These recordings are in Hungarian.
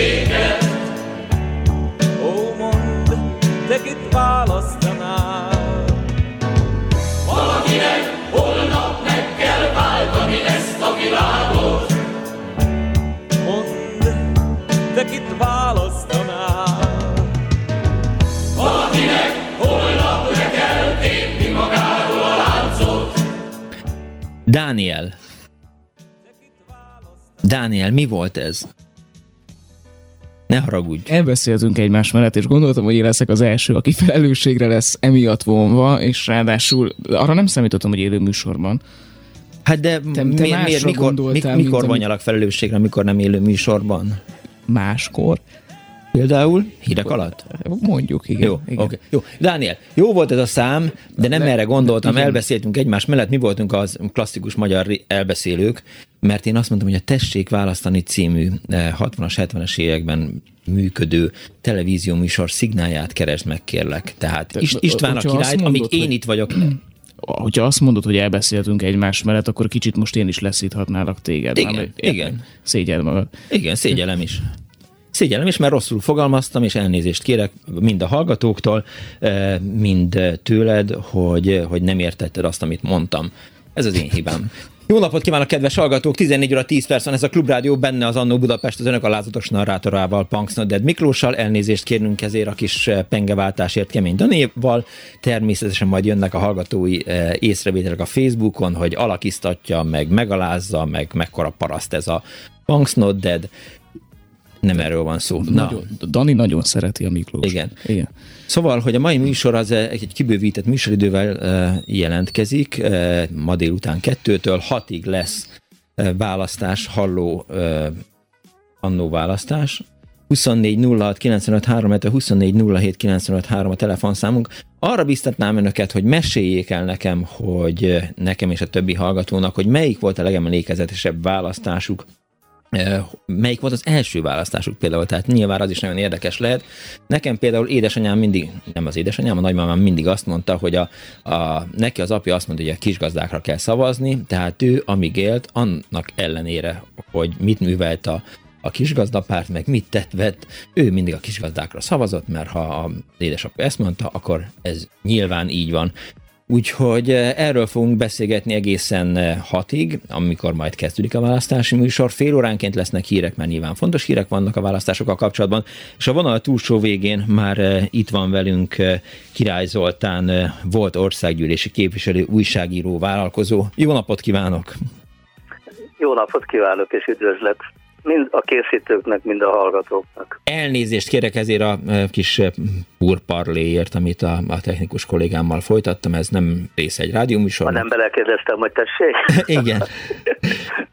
Meséket. Ó, mondd, nekit választanál. Valakinek holnap meg kell váltani ezt a világot. Mondd, te kit választanál. Valakinek holnap le kell tépni magáról a láncot. Dániel. Dániel, mi volt ez? Ne haragudj. Elbeszéltünk egymás mellett, és gondoltam, hogy én leszek az első, aki felelősségre lesz emiatt vonva, és ráadásul arra nem számítottam, hogy élő műsorban. Hát de te, te miért, miért, mikor, mikor, vanyalak felelősségre, mikor nem élő műsorban? Máskor. Például hírek alatt? Mondjuk, igen. Jó, igen. Okay. jó. Dániel, jó volt ez a szám, de nem de, erre gondoltam, igen. elbeszéltünk egymás mellett, mi voltunk az klasszikus magyar elbeszélők, mert én azt mondtam, hogy a Tessék választani című 60-as, eh, 70-es években működő televízió műsor szignáját keresd meg, kérlek. Tehát István a királyt, amíg én itt vagyok, hogyha azt mondod, hogy elbeszéltünk egymás mellett, akkor kicsit most én is leszíthatnálak téged. Igen, már, igen. Szégyeld magad. Igen, szégyellem is. Szégyellem is, mert rosszul fogalmaztam, és elnézést kérek mind a hallgatóktól, eh, mind tőled, hogy, hogy nem értetted azt, amit mondtam. Ez az én hibám. Jó napot kívánok, kedves hallgatók! 14 óra 10 perc van ez a Klubrádió, benne az Annó Budapest, az önök alázatos narrátorával, Punks Nodded Miklóssal. Elnézést kérnünk ezért a kis eh, pengeváltásért Kemény Danéval. Természetesen majd jönnek a hallgatói eh, észrevételek a Facebookon, hogy alakiztatja, meg megalázza, meg mekkora paraszt ez a Punks Nodded. Nem erről van szó. Nagyon, Na. Dani nagyon szereti a Miklós. Igen. Igen. Szóval, hogy a mai műsor az eh, egy kibővített műsoridővel eh, jelentkezik, eh, ma délután kettőtől hatig lesz választás, halló annó választás. 24 06 95 3, 24 07 95 3 a telefonszámunk. Arra biztatnám önöket, hogy meséljék el nekem, hogy nekem és a többi hallgatónak, hogy melyik volt a legemlékezetesebb választásuk melyik volt az első választásuk például, tehát nyilván az is nagyon érdekes lehet. Nekem például édesanyám mindig, nem az édesanyám, a nagymamám mindig azt mondta, hogy a, a, neki az apja azt mondta, hogy a kisgazdákra kell szavazni, tehát ő, amíg élt, annak ellenére, hogy mit művelt a, a kisgazdapárt, meg mit tett, vett, ő mindig a kisgazdákra szavazott, mert ha az édesapja ezt mondta, akkor ez nyilván így van. Úgyhogy eh, erről fogunk beszélgetni egészen eh, hatig, amikor majd kezdődik a választási műsor. Fél óránként lesznek hírek, mert nyilván fontos hírek vannak a választásokkal kapcsolatban. És a vonal túlsó végén már eh, itt van velünk Király Zoltán, volt országgyűlési képviselő, újságíró, vállalkozó. Jó napot kívánok! Jó napot kívánok, és üdvözlet mind a készítőknek, mind a hallgatóknak. Elnézést kérek ezért a e, kis purparléért, amit a, a technikus kollégámmal folytattam, ez nem rész egy rádióműsor. Ha nem belekérdeztem, hogy tessék. Igen.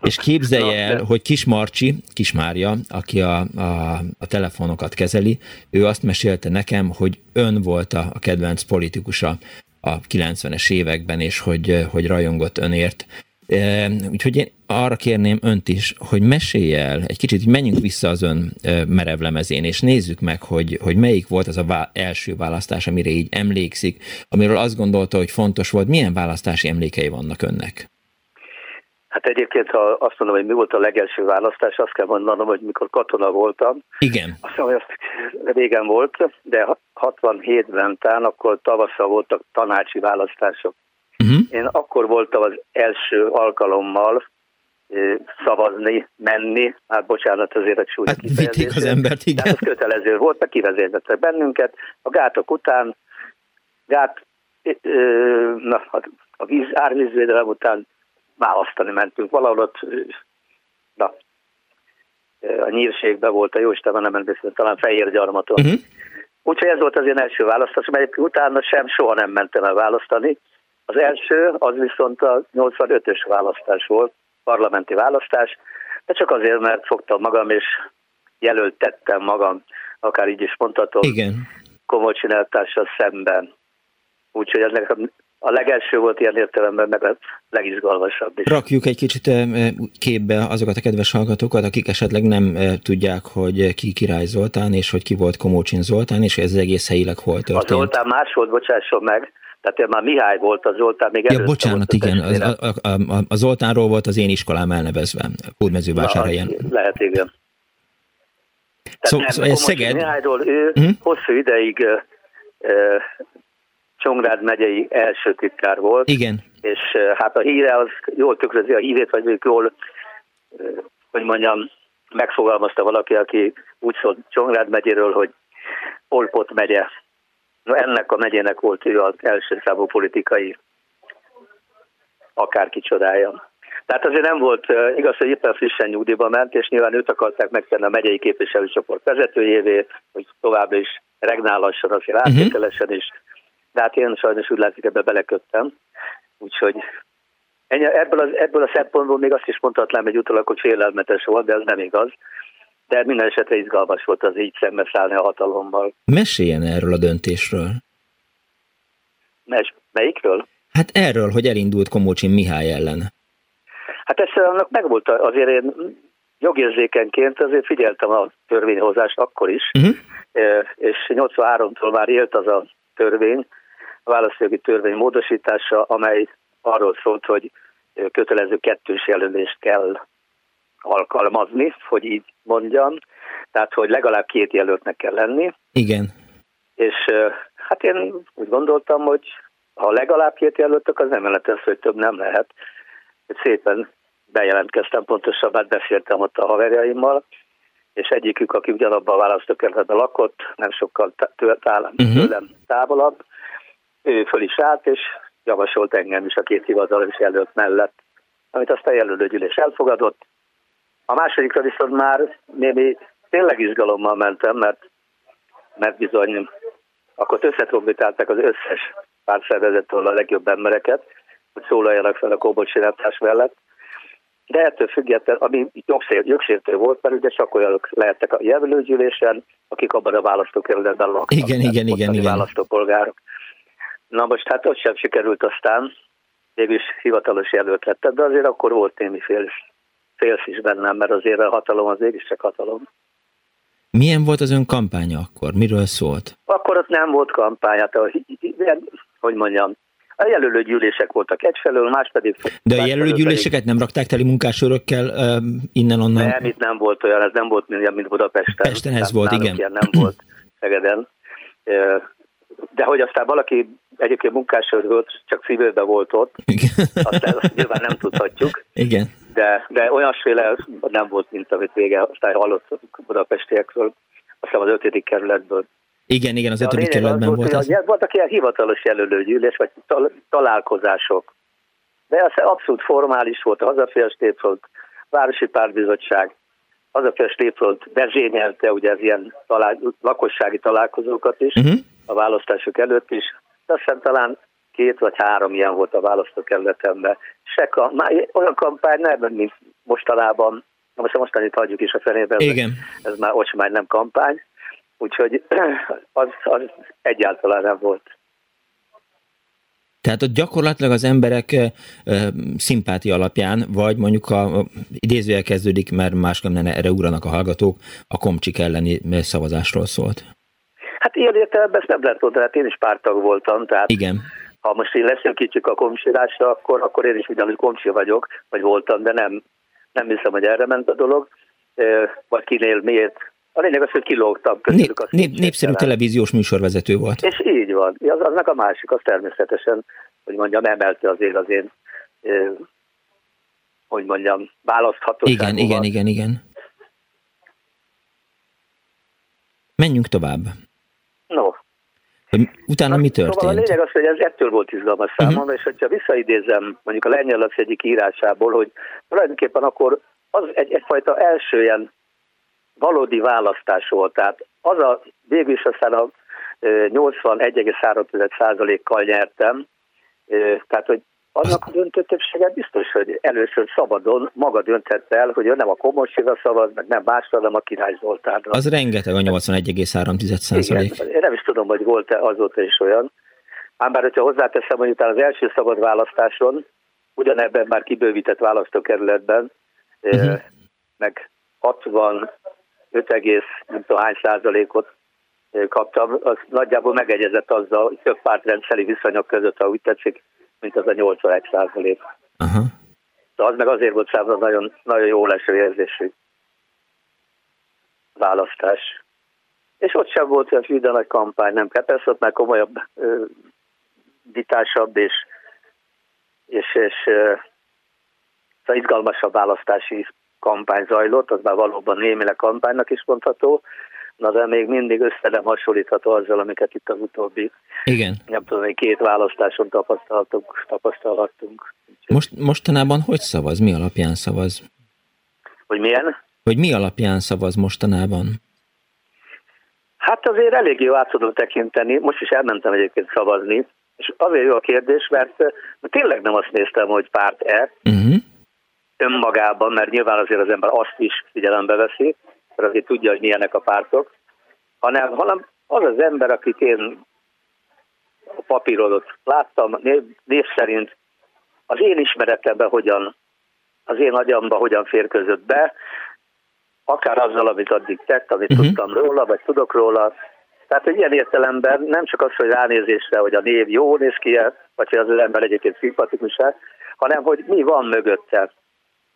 És képzelje el, hogy Kis Marcsi, Kis Mária, aki a, a, a telefonokat kezeli, ő azt mesélte nekem, hogy ön volt a, a kedvenc politikusa a 90-es években, és hogy, hogy rajongott önért. Úgyhogy én arra kérném önt is, hogy mesélje el, egy kicsit hogy menjünk vissza az ön merevlemezén, és nézzük meg, hogy, hogy melyik volt az a vá- első választás, amire így emlékszik, amiről azt gondolta, hogy fontos volt. Milyen választási emlékei vannak önnek? Hát egyébként, ha azt mondom, hogy mi volt a legelső választás, azt kell mondanom, hogy mikor katona voltam. Igen. Azt mondom, hogy azt régen volt, de 67-ben talán akkor tavasszal voltak tanácsi választások. Uh-huh. Én akkor voltam az első alkalommal szavazni, menni, hát bocsánat azért a csúnya hát vitték az embert, igen. De ez kötelező volt, mert kivezértettek bennünket. A gátok után, gát, na, a víz, árvízvédelem után választani mentünk. Valahol ott, na, a nyírségben volt a Jóisten, nem emlékszem, talán Fehér gyarmaton. Uh-huh. Úgyhogy ez volt az én első választás, mert utána sem soha nem mentem el választani. Az első, az viszont a 85-ös választás volt, parlamenti választás, de csak azért, mert fogtam magam, és jelöltettem magam, akár így is mondhatom, Igen. Komolcsin eltársal szemben. Úgyhogy ez nekem a legelső volt ilyen értelemben, meg a legizgalmasabb is. Rakjuk egy kicsit képbe azokat a kedves hallgatókat, akik esetleg nem tudják, hogy ki Király Zoltán, és hogy ki volt Komócsin Zoltán, és ez egész helyileg hol történt. A Zoltán más volt, bocsásson meg, tehát már Mihály volt a Zoltán, még Ja, bocsánat, igen, a, a, a, a Zoltánról volt az én iskolám elnevezve, Hódmezővásárhelyen. Lehet, igen. Tehát szó, nem, szó, Szeged... Mihályról ő uh-huh. hosszú ideig uh, uh, Csongrád megyei első titkár volt. Igen. És uh, hát a híre az jól tükrözi a hírét, vagy ők jól, uh, hogy mondjam, megfogalmazta valaki, aki úgy szólt Csongrád megyéről, hogy Olpot megye. Ennek a megyének volt ő az első számú politikai akárki csodája. Tehát azért nem volt igaz, hogy éppen frissen nyugdíjba ment, és nyilván őt akarták megtenni a megyei képviselőcsoport vezetőjévé, hogy továbbra is regnálhasson azért uh-huh. áttételesen is. De hát én sajnos úgy látszik, ebbe beleköttem. Úgyhogy ennyi, ebből, az, ebből a szempontból még azt is mondhatnám egy utólag, hogy félelmetes volt, de ez nem igaz. De minden esetre izgalmas volt az így szembeszállni a hatalommal. Meséljen erről a döntésről. Mes, melyikről? Hát erről, hogy elindult Komócsin Mihály ellen. Hát ez annak megvolt, azért én jogérzékenként azért figyeltem a törvényhozást akkor is, uh-huh. és 83-tól már élt az a törvény, a választójogi törvény módosítása, amely arról szólt, hogy kötelező kettős jelölést kell alkalmazni, hogy így mondjam, tehát hogy legalább két jelöltnek kell lenni. Igen. És hát én úgy gondoltam, hogy ha legalább két jelöltök, az nem jelent ez, hogy több nem lehet. Szépen bejelentkeztem, pontosabban beszéltem ott a haverjaimmal, és egyikük, aki ugyanabban a választókerületben lakott, nem sokkal tőlem, uh-huh. távolabb, ő föl is állt, és javasolt engem is a két hivatalos jelölt mellett, amit aztán jelölőgyűlés elfogadott. A másodikra viszont már némi tényleg izgalommal mentem, mert, mert bizony akkor összetrombitálták az összes pártszervezettől a legjobb embereket, hogy szólaljanak fel a kóbocsináltás mellett, de ettől függetlenül, ami jogsértő volt, mert ugye csak olyanok lehettek a jelölőgyűlésen, akik abban a választókerületben laknak. Igen, igen, igen, igen. Választópolgárok. Na most hát ott sem sikerült aztán, mégis hivatalos jelölt lettek, de azért akkor volt némi fél, félsz is bennem, mert azért a hatalom az csak hatalom. Milyen volt az ön kampánya akkor? Miről szólt? Akkor ott nem volt kampány, hát, hogy mondjam, a jelölőgyűlések voltak egyfelől, más pedig... De a jelölőgyűléseket nem rakták teli munkásörökkel uh, innen-onnan? Nem, itt nem volt olyan, ez nem volt mint, mint Budapesten. Pesten ez volt, igen. Ilyen nem volt Szegeden. De hogy aztán valaki egyébként munkásőr volt, csak szívőben volt ott, igen. aztán azt nyilván nem tudhatjuk. Igen. De, de olyasféle nem volt, mint amit vége, aztán hallottunk budapestiekről, aztán az ötödik kerületből. Igen, igen, az ötödik kerületben volt. Az. Hogy voltak ilyen hivatalos jelölőgyűlés, vagy találkozások. De ez abszolút formális volt, a Hazafias Népfront, Városi Pártbizottság, Hazafias Népfront vezényelte ugye az ilyen talál, lakossági találkozókat is, uh-huh. a választások előtt is. Aztán talán két vagy három ilyen volt a választókerületemben. Se a, már olyan kampány nem, mint mostanában, most mostanit hagyjuk is a fenében, Igen. ez már már nem kampány, Úgyhogy az, az egyáltalán nem volt. Tehát ott gyakorlatilag az emberek szimpátia alapján, vagy mondjuk a, a idézőjel kezdődik, mert másképp nem erre ugranak a hallgatók, a komcsik elleni szavazásról szólt. Hát ilyen értelemben ezt nem lehet mondani, hát én is pártag voltam, tehát Igen. ha most én leszűkítjük a komcsirásra, akkor, akkor én is ugyanúgy komcsi vagyok, vagy voltam, de nem, nem hiszem, hogy erre ment a dolog, vagy kinél miért a lényeg az, hogy kilógtam közülük. Nép, nép, népszerű televíziós műsorvezető volt. És így van. Az, aznak a másik, az természetesen, hogy mondjam, emelte azért az én, hogy mondjam, választhatóságomat. Igen, igen, igen, igen. Menjünk tovább. No. Utána mi történt? Szóval a lényeg az, hogy ez ettől volt izgalmas mhm. számomra, uh-huh. és hogyha visszaidézem mondjuk a Lengyel egyik írásából, hogy tulajdonképpen akkor az egy, egyfajta első ilyen valódi választás volt. Tehát az a, végül is aztán a 81,3%-kal nyertem, tehát hogy annak a döntő többséget biztos, hogy először szabadon maga dönthet el, hogy ő nem a Komosira szavaz, meg nem másra, hanem a Király Zoltánra. Az rengeteg a 81,3 százalék. Én nem is tudom, hogy volt-e azóta is olyan. Ám bár, hogyha hozzáteszem, hogy utána az első szabad választáson, ugyanebben már kibővített választókerületben, uh-huh. meg 60 5, nem tudom hány százalékot kaptam, az nagyjából megegyezett azzal, hogy több pártrendszeri viszonyok között, ha úgy tetszik, mint az a 81 százalék. Uh-huh. De az meg azért volt számomra nagyon, nagyon jó leső érzésű választás. És ott sem volt olyan hűde nagy kampány, nem kell. Persze ott már komolyabb, ö, vitásabb és, és, és ö, szóval izgalmasabb választási kampány zajlott, az már valóban némileg kampánynak is mondható, na de még mindig össze nem hasonlítható azzal, amiket itt az utóbbi Igen. nem tudom, hogy két választáson tapasztaltunk, tapasztalhattunk. Most, mostanában hogy szavaz? Mi alapján szavaz? Hogy milyen? Hogy mi alapján szavaz mostanában? Hát azért elég jó át tudom tekinteni. Most is elmentem egyébként szavazni, és azért jó a kérdés, mert, mert tényleg nem azt néztem, hogy párt-e, uh-huh önmagában, mert nyilván azért az ember azt is figyelembe veszi, mert azért tudja, hogy milyenek a pártok, hanem, hanem az az ember, akit én a papíron láttam, név, név szerint az én ismeretemben hogyan, az én agyamba hogyan férközött be, akár azzal, amit addig tett, amit uh-huh. tudtam róla, vagy tudok róla. Tehát, hogy ilyen értelemben nem csak az, hogy ránézésre, hogy a név jó néz ki vagy hogy az, az ember egyébként szimpatikus hanem hogy mi van mögötte.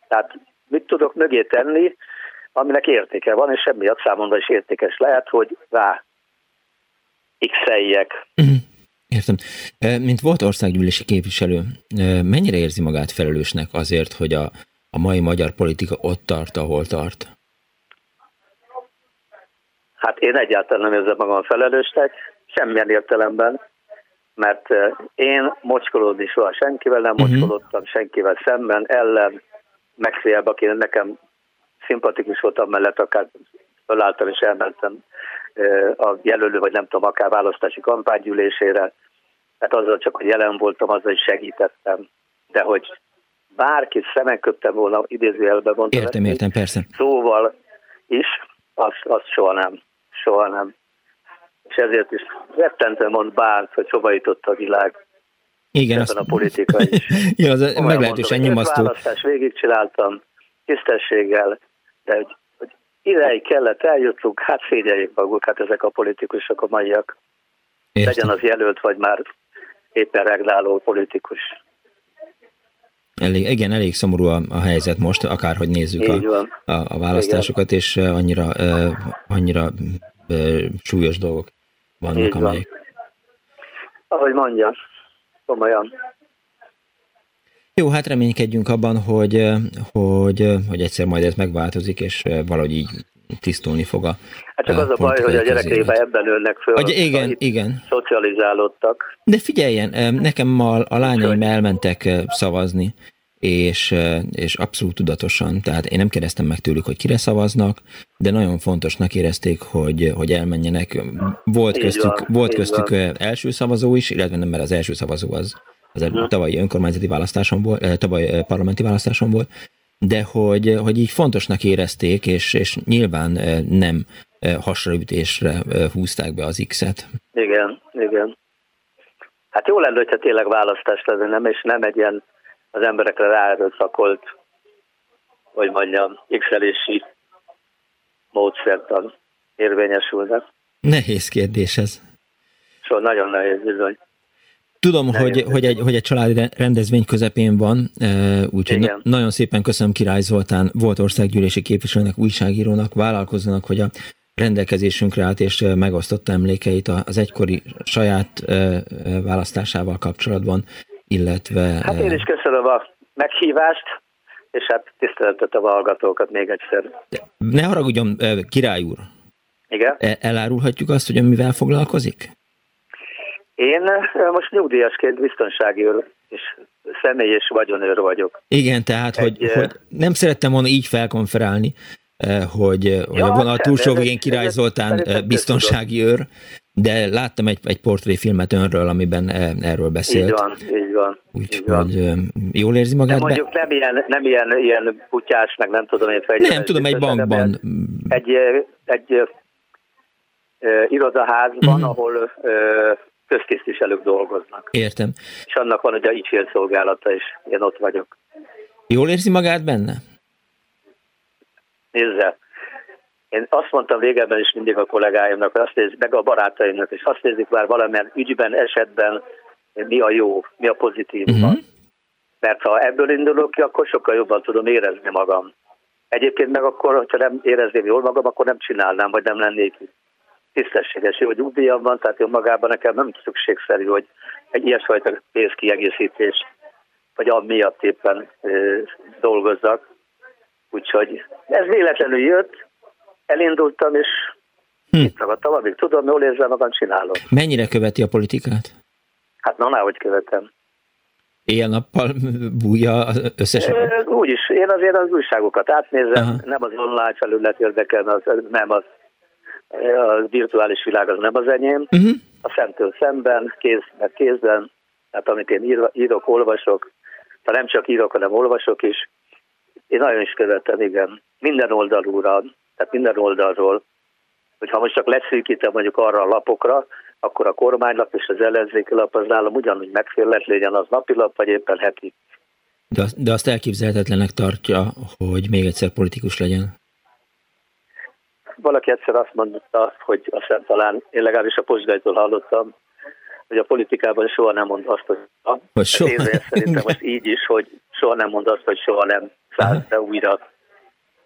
Tehát mit tudok mögé tenni, aminek értéke van, és semmi számomra is értékes lehet, hogy rá x uh-huh. Értem. Mint volt országgyűlési képviselő, mennyire érzi magát felelősnek azért, hogy a, a mai magyar politika ott tart, ahol tart? Hát én egyáltalán nem érzem magam felelősnek, semmilyen értelemben, mert én mocskolódni soha senkivel nem uh-huh. mocskolódtam, senkivel szemben, ellen, megfélbe, aki nekem szimpatikus voltam mellett, akár fölálltam és elmentem a jelölő, vagy nem tudom, akár választási kampánygyűlésére, mert azzal csak, hogy jelen voltam, azzal is segítettem. De hogy bárkit szemen köptem volna, idézőjelben mondtam. Értem, értem, persze. Szóval is, azt, azt soha nem. Soha nem. És ezért is rettentően mond bárt, hogy hova jutott a világ. Igen, azt... a politika is. ja, az meglehetősen nyomasztó. Választás végigcsináltam, tisztességgel, de hogy, hogy ideig kellett, eljutottunk, hát szégyeljék maguk, hát ezek a politikusok a maiak. Értem. Legyen az jelölt, vagy már éppen regláló politikus. Elég, igen, elég szomorú a, a helyzet most, akárhogy nézzük a, a, a választásokat, igen. és annyira, uh, annyira uh, súlyos dolgok vannak, amelyek... Ahogy mondja, komolyan. Jó, hát reménykedjünk abban, hogy, hogy, hogy egyszer majd ez megváltozik, és valahogy így tisztulni fog a Hát csak az a baj, hogy a gyerekeiben ebben ölnek föl. A, igen, igen. Szocializálódtak. De figyeljen, nekem ma a lányaim elmentek szavazni, és, és abszolút tudatosan, tehát én nem kérdeztem meg tőlük, hogy kire szavaznak, de nagyon fontosnak érezték, hogy, hogy elmenjenek. Volt így köztük, van, volt köztük van. első szavazó is, illetve nem, mert az első szavazó az, az hmm. tavalyi önkormányzati választáson volt, tavaly parlamenti választáson volt, de hogy, hogy így fontosnak érezték, és, és nyilván nem hasraütésre húzták be az X-et. Igen, igen. Hát jó lenne, hogyha tényleg választás lenne, nem, és nem egy ilyen az emberekre ráerőszakolt, hogy mondjam, x módszertan érvényesülnek. Nehéz kérdés ez. Szóval nagyon nehéz bizony. Tudom, hogy, hogy, egy, hogy egy családi rendezvény közepén van, e, úgyhogy na, nagyon szépen köszönöm Király Zoltán, volt országgyűlési képviselőnek, újságírónak, vállalkozónak, hogy a rendelkezésünkre állt és megosztotta emlékeit az egykori saját e, választásával kapcsolatban illetve... Hát én is köszönöm a meghívást, és hát tiszteletet a hallgatókat még egyszer. Ne haragudjon, király úr. Igen? E, elárulhatjuk azt, hogy mivel foglalkozik? Én most nyugdíjasként biztonsági őr és személy és vagyonőr vagyok. Igen, tehát, Egy, hogy, hogy nem szerettem volna így felkonferálni, hogy, ja, hogy a vonal túlsó végén Király Zoltán biztonsági őr, De láttam egy, egy portréfilmet önről, amiben erről beszélt. Így van, így van. Úgyhogy jól érzi magát? De mondjuk be? nem ilyen, nem ilyen, ilyen kutyás, meg nem tudom én fegyelmes. Nem, tudom, egy bankban. Egy, egy, egy irodaházban, uh-huh. ahol ö, köztisztviselők dolgoznak. Értem. És annak van ugye ügyfélszolgálata, és én ott vagyok. Jól érzi magát benne? Nézze, én azt mondtam régebben is mindig a kollégáimnak, azt nézik, meg a barátaimnak, és azt nézik már valamilyen ügyben, esetben mi a jó, mi a pozitív. Uh-huh. Mert ha ebből indulok ki, akkor sokkal jobban tudom érezni magam. Egyébként meg akkor, ha nem érezném jól magam, akkor nem csinálnám, vagy nem lennék tisztességes, hogy nyugdíjam van, tehát magában nekem nem szükségszerű, hogy egy ilyesfajta pénzkiegészítés, vagy amiatt éppen e, dolgozzak. Úgyhogy ez véletlenül jött, elindultam, és hm. itt ragadtam, amíg tudom, jól érzem magam, csinálom. Mennyire követi a politikát? Hát na, hogy követem. Éjjel-nappal bújja az összes... Úgy is. Én azért az újságokat átnézem, Aha. nem az online felület érdekel, az, nem az a virtuális világ az nem az enyém. Uh-huh. A szemtől szemben, kézben kézben, tehát amit én ír, írok, olvasok, ha nem csak írok, hanem olvasok is, én nagyon is követem, igen, minden oldalúra, tehát minden oldalról, hogyha most csak leszűkítem mondjuk arra a lapokra, akkor a kormánylap és az ellenzéki lap az nálam ugyanúgy megférlet legyen az napilap, vagy éppen heti. De, de azt elképzelhetetlenek tartja, hogy még egyszer politikus legyen? Valaki egyszer azt mondta, hogy azt hiszem talán, én legalábbis a Posgálytól hallottam, hogy a politikában soha nem mond azt, hogy hogy soha. Én szerintem most így is, hogy soha nem mond azt, hogy soha nem száll be újra.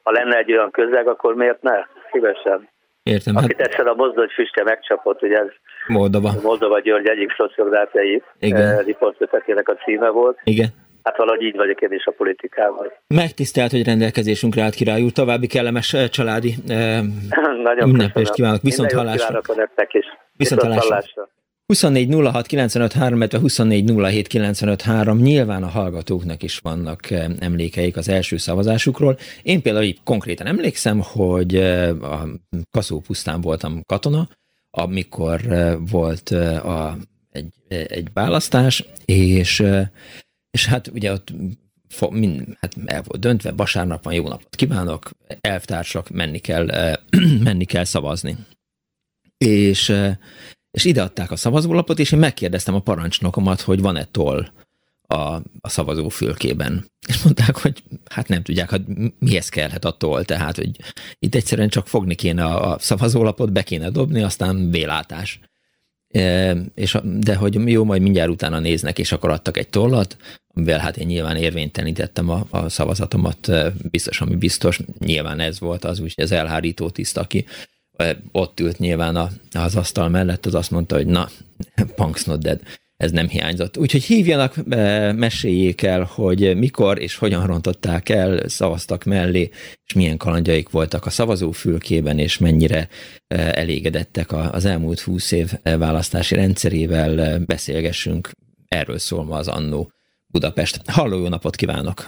Ha lenne egy olyan közeg, akkor miért ne? Szívesen. Értem. Akit hát... egyszer a mozdony füstje megcsapott, hogy ez Moldova. Moldova György egyik szociográfiai eh, riportkötetének a címe volt. Igen. Hát valahogy így vagyok én is a politikával. Megtisztelt, hogy rendelkezésünkre állt király úr. További kellemes eh, családi eh, Nagyon ünnepést kívánok. Viszont hallásra. Is. Viszont, hallásra. hallásra. 24 06 95 3, 24 07 95 3. Nyilván a hallgatóknak is vannak eh, emlékeik az első szavazásukról. Én például így konkrétan emlékszem, hogy eh, a Kaszó pusztán voltam katona, amikor volt a, egy, egy választás, és, és hát ugye ott mind, hát el volt döntve, vasárnap van, jó napot kívánok, elvtársak, menni kell, menni kell szavazni. És és ide adták a szavazólapot, és én megkérdeztem a parancsnokomat, hogy van-e toll a, a szavazófülkében. És mondták, hogy hát nem tudják, hogy mihez kellhet a toll, tehát, hogy itt egyszerűen csak fogni kéne a, a szavazólapot, be kéne dobni, aztán vélátás. És, de hogy jó, majd mindjárt utána néznek, és akkor adtak egy tollat, amivel hát én nyilván érvénytelenítettem a, a szavazatomat, biztos, ami biztos, nyilván ez volt az, úgyhogy az elhárító tiszt, aki ott ült nyilván az asztal mellett, az azt mondta, hogy na, punk's not dead, ez nem hiányzott. Úgyhogy hívjanak, meséljék el, hogy mikor és hogyan rontották el, szavaztak mellé, és milyen kalandjaik voltak a szavazófülkében, és mennyire elégedettek az elmúlt húsz év választási rendszerével beszélgessünk. Erről szól ma az Annó Budapest. Halló, jó napot kívánok!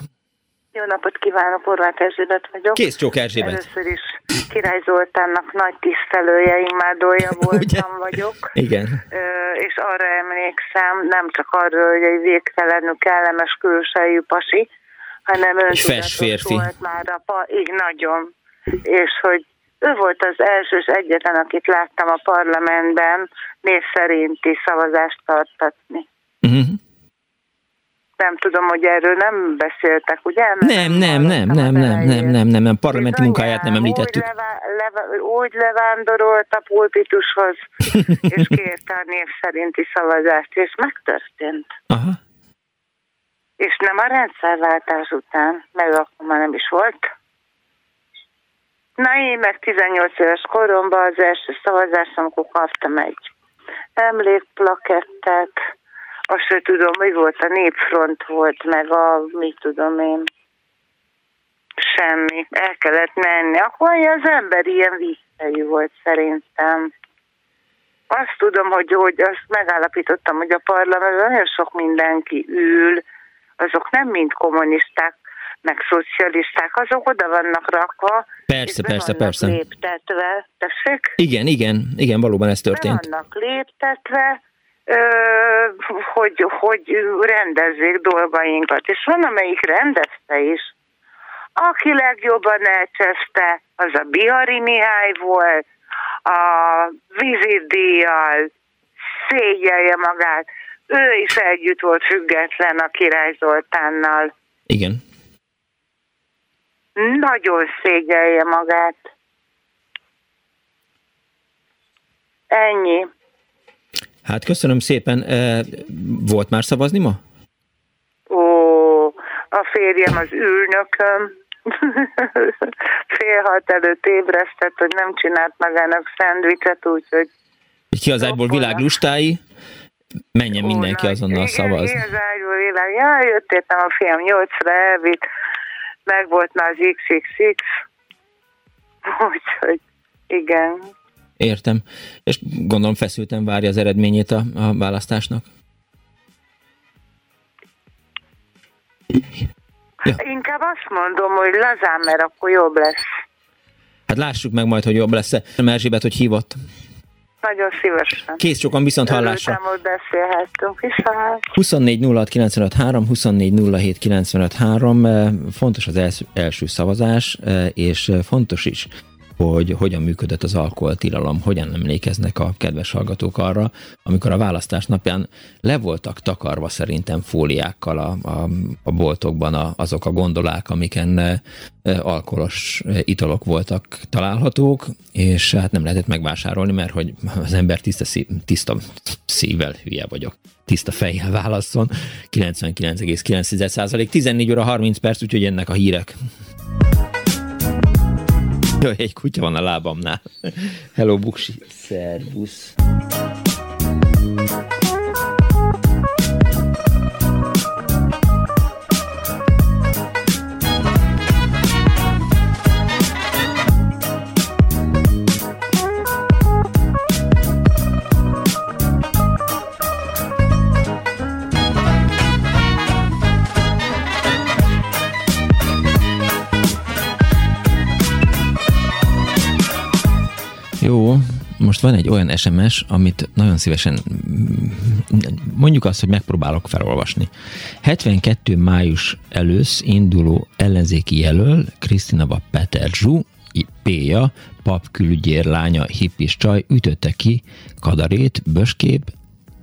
Jó napot kívánok, Horváth Erzsébet vagyok. Kész csók Erzsébet. Először is Király Zoltánnak nagy tisztelője, imádója voltam vagyok. Igen. És arra emlékszem, nem csak arra, hogy egy végtelenül kellemes külsejű pasi, hanem öntudatos volt már a pa, így nagyon. És hogy ő volt az első és egyetlen, akit láttam a parlamentben név szerinti szavazást tartatni. Uh-huh nem tudom, hogy erről nem beszéltek, ugye? Nem, nem, nem, nem, nem, nem, nem, nem, nem, parlamenti munkáját nem említettük. Úgy, levá, levá, úgy levándorolt a pulpitushoz, és kérte a név szerinti szavazást, és megtörtént. Aha. És nem a rendszerváltás után, meg akkor már nem is volt. Na én meg 18 éves koromban az első szavazásom, kaptam egy emlékplakettet, azt se tudom, mi volt, a népfront volt, meg a, mit tudom én, semmi. El kellett menni. Akkor az ember ilyen visszajű volt szerintem. Azt tudom, hogy, hogy azt megállapítottam, hogy a parlamentben nagyon sok mindenki ül, azok nem mind kommunisták, meg szocialisták, azok oda vannak rakva. Persze, persze, persze. léptetve, tessék? Igen, igen, igen, valóban ez történt. Be vannak léptetve, hogy, hogy rendezzék dolgainkat. És van, amelyik rendezte is. Aki legjobban elcseszte, az a Bihari Mihály volt, a vízidíjjal szégyelje magát. Ő is együtt volt független a Király Zoltánnal. Igen. Nagyon szégyelje magát. Ennyi. Hát köszönöm szépen. Volt már szavazni ma? Ó, a férjem az ülnököm. Fél hat előtt ébresztett, hogy nem csinált magának szendvicset, úgyhogy... Ki az ágyból világ lustái? Menjen Ó, mindenki azonnal igen, szavazni. Igen, az ágyból világ. Ja, jöttél a fiam nyolcra elvitt, meg volt már az XXX. Úgyhogy igen. Értem. És gondolom feszülten várja az eredményét a, a választásnak? Ja. Inkább azt mondom, hogy lazán, mert akkor jobb lesz. Hát lássuk meg majd, hogy jobb lesz-e. Erzsébet, hogy hívott. Nagyon szívesen. Kész sokan viszont hallásra. Örültem, hogy beszélhettünk. Viszont. 24 06 953, 24 07 953. Fontos az els, első szavazás, eh, és fontos is, hogy hogyan működött az alkoholtilalom, hogyan emlékeznek a kedves hallgatók arra, amikor a választás napján le voltak takarva szerintem fóliákkal a, a, a boltokban a, azok a gondolák, amiken e, alkoholos italok voltak találhatók, és hát nem lehetett megvásárolni, mert hogy az ember tiszta, szív, tiszta szívvel, hülye vagyok, tiszta fejjel válaszol, 99,9 százalék, 14 óra 30 perc, úgyhogy ennek a hírek. Jaj, egy kutya van a lábamnál. Hello, Buksi. Szervusz. Jó, most van egy olyan SMS, amit nagyon szívesen mondjuk azt, hogy megpróbálok felolvasni. 72 május elősz induló ellenzéki jelöl, Krisztina Peterzsú, P-ja, pap külügyér lánya, hippis csaj, ütötte ki Kadarét, Böskép,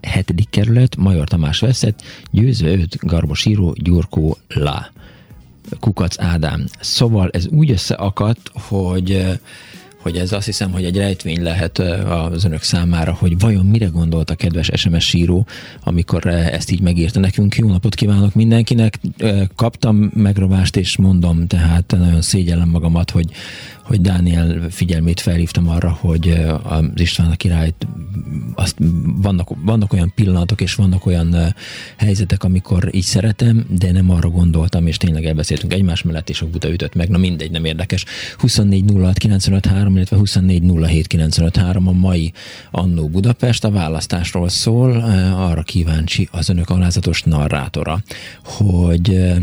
7. kerület, Major Tamás veszett, győzve őt Garbos Író, Gyurkó, Lá. Kukac Ádám. Szóval ez úgy összeakadt, hogy hogy ez azt hiszem, hogy egy rejtvény lehet az önök számára, hogy vajon mire gondolt a kedves SMS író, amikor ezt így megírta nekünk. Jó napot kívánok mindenkinek. Kaptam megrovást, és mondom, tehát nagyon szégyellem magamat, hogy hogy Dániel figyelmét felhívtam arra, hogy az István a királyt, azt vannak, vannak olyan pillanatok, és vannak olyan helyzetek, amikor így szeretem, de nem arra gondoltam, és tényleg elbeszéltünk egymás mellett, és a buta ütött meg. Na mindegy, nem érdekes. 24 06 953, illetve 24 07 953 a mai Annó Budapest a választásról szól, arra kíváncsi az önök alázatos narrátora, hogy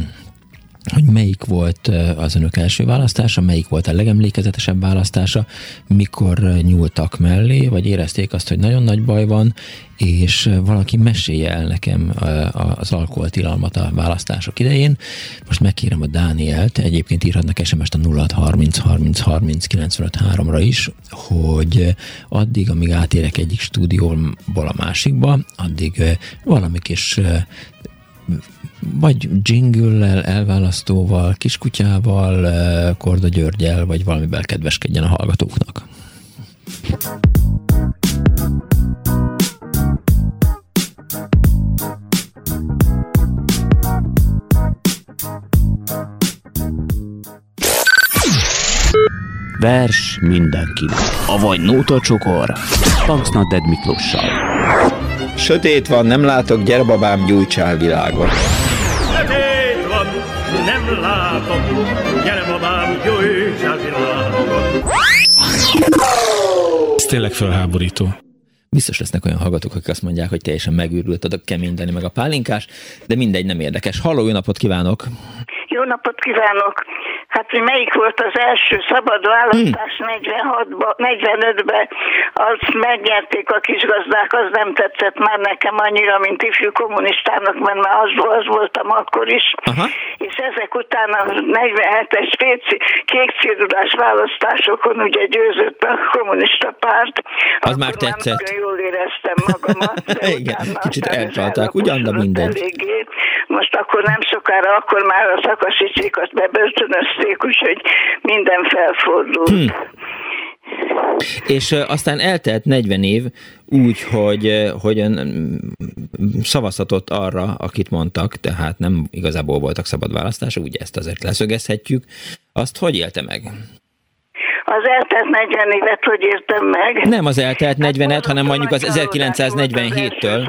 hogy melyik volt az önök első választása, melyik volt a legemlékezetesebb választása, mikor nyúltak mellé, vagy érezték azt, hogy nagyon nagy baj van, és valaki mesélje el nekem az alkoholtilalmat a választások idején. Most megkérem a Dánielt, egyébként írhatnak SMS-t a 0630 30 30 95 ra is, hogy addig, amíg átérek egyik stúdióból a másikba, addig valami kis vagy jingle elválasztóval, kiskutyával, Korda Györgyel, vagy valamivel kedveskedjen a hallgatóknak. Vers mindenkinek. Avagy nóta csokor. Tanksnadded Miklóssal. Sötét van, nem látok, gyere babám, gyújtsál világot tényleg felháborító. Biztos lesznek olyan hallgatók, akik azt mondják, hogy teljesen megőrült a kemény meg a pálinkás, de mindegy, nem érdekes. Halló, jó napot kívánok! Jó napot kívánok! Hát, hogy melyik volt az első szabad választás hmm. 46 45-ben, azt megnyerték a kisgazdák, az nem tetszett már nekem annyira, mint ifjú kommunistának, mert már az, az voltam akkor is. Aha. És ezek után a 47-es féci, kék cédulás választásokon ugye győzött a kommunista párt. Az már tetszett. Már jól éreztem magamat. Igen, kicsit elcsalták, ugyan, de mindegy. Eléggé. Most akkor nem sokára, akkor már a szakasítsékat bebörtönözték, úgyhogy minden felfordult. Hmm. És aztán eltelt 40 év úgy, hogy, hogy szavazhatott arra, akit mondtak, tehát nem igazából voltak szabad választások, ugye ezt azért leszögezhetjük. Azt hogy élte meg? Az eltelt 40 évet hogy értem meg? Nem az eltelt 40 et hanem mondjuk az 1947-től.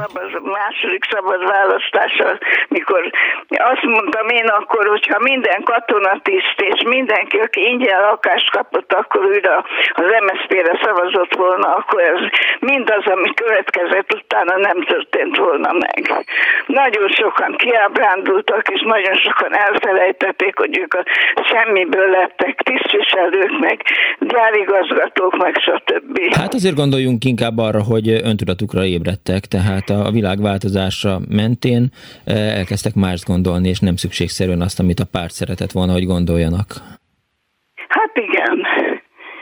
második szabad választása, mikor azt mondtam én akkor, hogyha minden katonatiszt és mindenki, aki ingyen lakást kapott, akkor újra az MSZP-re szavazott volna, akkor ez mindaz, ami következett utána nem történt volna meg. Nagyon sokan kiábrándultak, és nagyon sokan elfelejtették, hogy ők a semmiből lettek tisztviselők, meg gyárigazgatók, meg stb. Hát azért gondoljunk inkább arra, hogy öntudatukra ébredtek, tehát a világváltozása mentén eh, elkezdtek más gondolni, és nem szükségszerűen azt, amit a párt szeretett volna, hogy gondoljanak.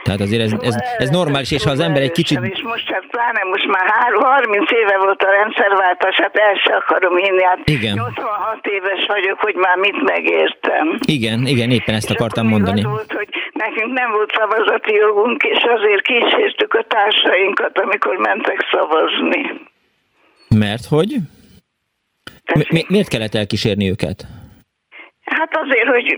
Hát. Tehát azért ez, ez, ez normális, és ha az ember egy kicsit... És most hát pláne most már 30 éve volt a rendszerváltás, hát el sem akarom hinni, hát igen. 86 éves vagyok, hogy már mit megértem. Igen, igen, éppen ezt és akartam mondani. volt, hogy nekünk nem volt szavazati jogunk, és azért kísértük a társainkat, amikor mentek szavazni. Mert hogy? Mi, miért kellett elkísérni őket? Hát azért, hogy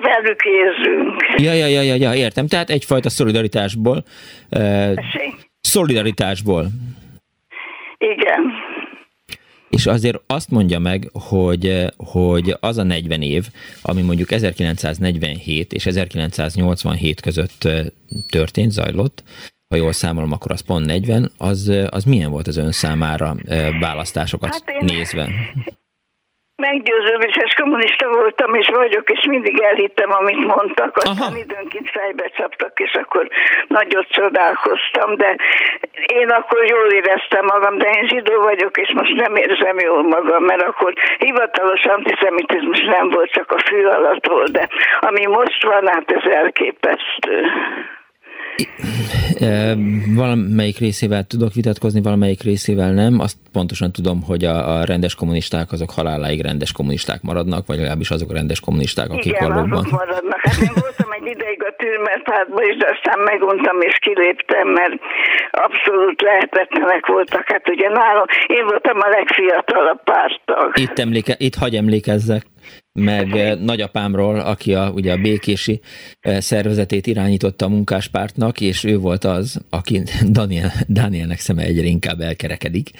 velük érzünk. Ja, ja, ja, ja, ja, értem. Tehát egyfajta szolidaritásból. Uh, szolidaritásból. Igen. És azért azt mondja meg, hogy, hogy az a 40 év, ami mondjuk 1947 és 1987 között történt, zajlott, ha jól számolom, akkor az pont 40, az, az milyen volt az ön számára választásokat hát én, nézve? Meggyőződéses kommunista voltam, és vagyok, és mindig elhittem, amit mondtak. Aztán Aha. időnként fejbe csaptak, és akkor nagyot csodálkoztam, de én akkor jól éreztem magam, de én zsidó vagyok, és most nem érzem jól magam, mert akkor hivatalos antiszemitizmus nem volt, csak a fű alatt volt, de ami most van, hát ez elképesztő. Valamelyik részével tudok vitatkozni, valamelyik részével nem. Azt pontosan tudom, hogy a, a rendes kommunisták azok haláláig rendes kommunisták maradnak, vagy legalábbis azok a rendes kommunisták, akik Igen, valóban... azok maradnak. Hát én voltam egy ideig a tűrmerpártban is, de aztán meguntam és kiléptem, mert abszolút lehetetlenek voltak. Hát ugye nálam, én voltam a legfiatalabb pártag. Itt, emléke, itt hagy emlékezzek meg eh, nagyapámról, aki a, ugye a békési eh, szervezetét irányította a munkáspártnak, és ő volt az, aki Daniel, Danielnek szeme egyre inkább elkerekedik.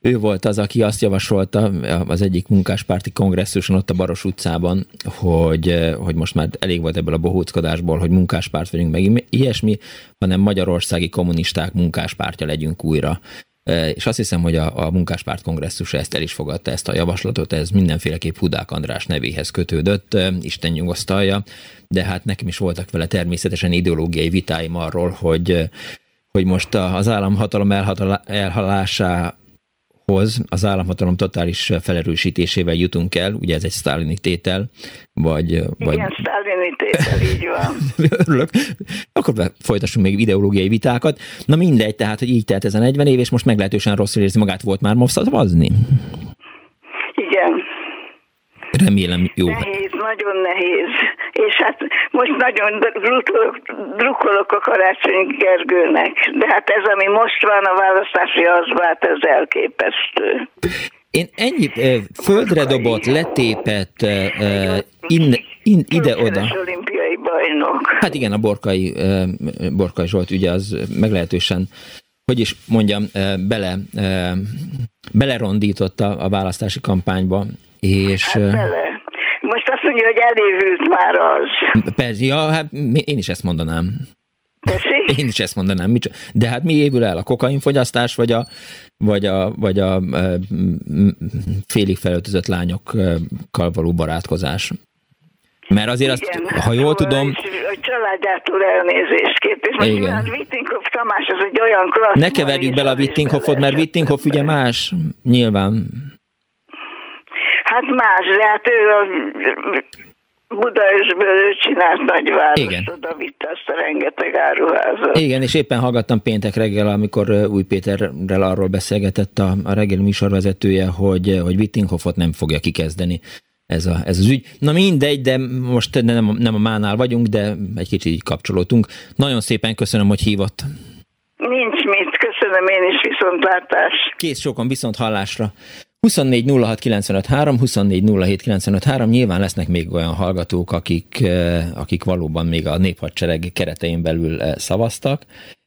Ő volt az, aki azt javasolta az egyik munkáspárti kongresszuson ott a Baros utcában, hogy, eh, hogy most már elég volt ebből a bohóckodásból, hogy munkáspárt vagyunk meg ilyesmi, hanem magyarországi kommunisták munkáspártja legyünk újra és azt hiszem, hogy a, a munkáspárt kongresszusa ezt el is fogadta, ezt a javaslatot, ez mindenféleképp Hudák András nevéhez kötődött, Isten nyugosztalja, de hát nekem is voltak vele természetesen ideológiai vitáim arról, hogy, hogy most az államhatalom elhalása hoz, az államhatalom totális felerősítésével jutunk el, ugye ez egy sztálini tétel, vagy... Igen, vagy... sztálini tétel, így van. Örülök. Akkor folytassunk még ideológiai vitákat. Na mindegy, tehát, hogy így telt ez a 40 év, és most meglehetősen rosszul érzi magát, volt már most szavazni? Remélem jó. Nehéz, nagyon nehéz. És hát most nagyon drukkolok a Karácsony Gergőnek, de hát ez, ami most van a választási az vált, ez elképesztő. Én ennyi földre dobott, letépett, in, in, ide-oda. olimpiai bajnok. Hát igen, a Borkai, Borkai Zsolt ugye az meglehetősen hogy is mondjam, bele, belerondította a választási kampányba, és... Hát bele. Most azt mondja, hogy elévült már az. Persze, ja, hát én is ezt mondanám. Tessék? Én is ezt mondanám. De hát mi évül el? A kokainfogyasztás, vagy a, vagy a, vagy a félig felöltözött lányokkal való barátkozás? Mert azért Igen, azt, ha jól tudom... A családjától elnézést kért, és most Igen. Wittinghoff Tamás az egy olyan klassz... Ne keverjük bele a Wittinghoffot, mert Wittinghoff ugye más, nyilván. Hát más, de hát ő a Budaörsből csinált nagyváros, Igen. oda vitte azt a rengeteg áruházat. Igen, és éppen hallgattam péntek reggel, amikor Új Péterrel arról beszélgetett a, a reggeli műsorvezetője, hogy, hogy Wittinghoffot nem fogja kikezdeni ez, a, ez az ügy. Na mindegy, de most nem, nem a mánál vagyunk, de egy kicsit így kapcsolódtunk. Nagyon szépen köszönöm, hogy hívott. Nincs mit, köszönöm én is viszontlátás. Kész sokan viszont hallásra. 24 06 95 3, 24 07 95 3. Nyilván lesznek még olyan hallgatók, akik, akik valóban még a néphadsereg keretein belül szavaztak,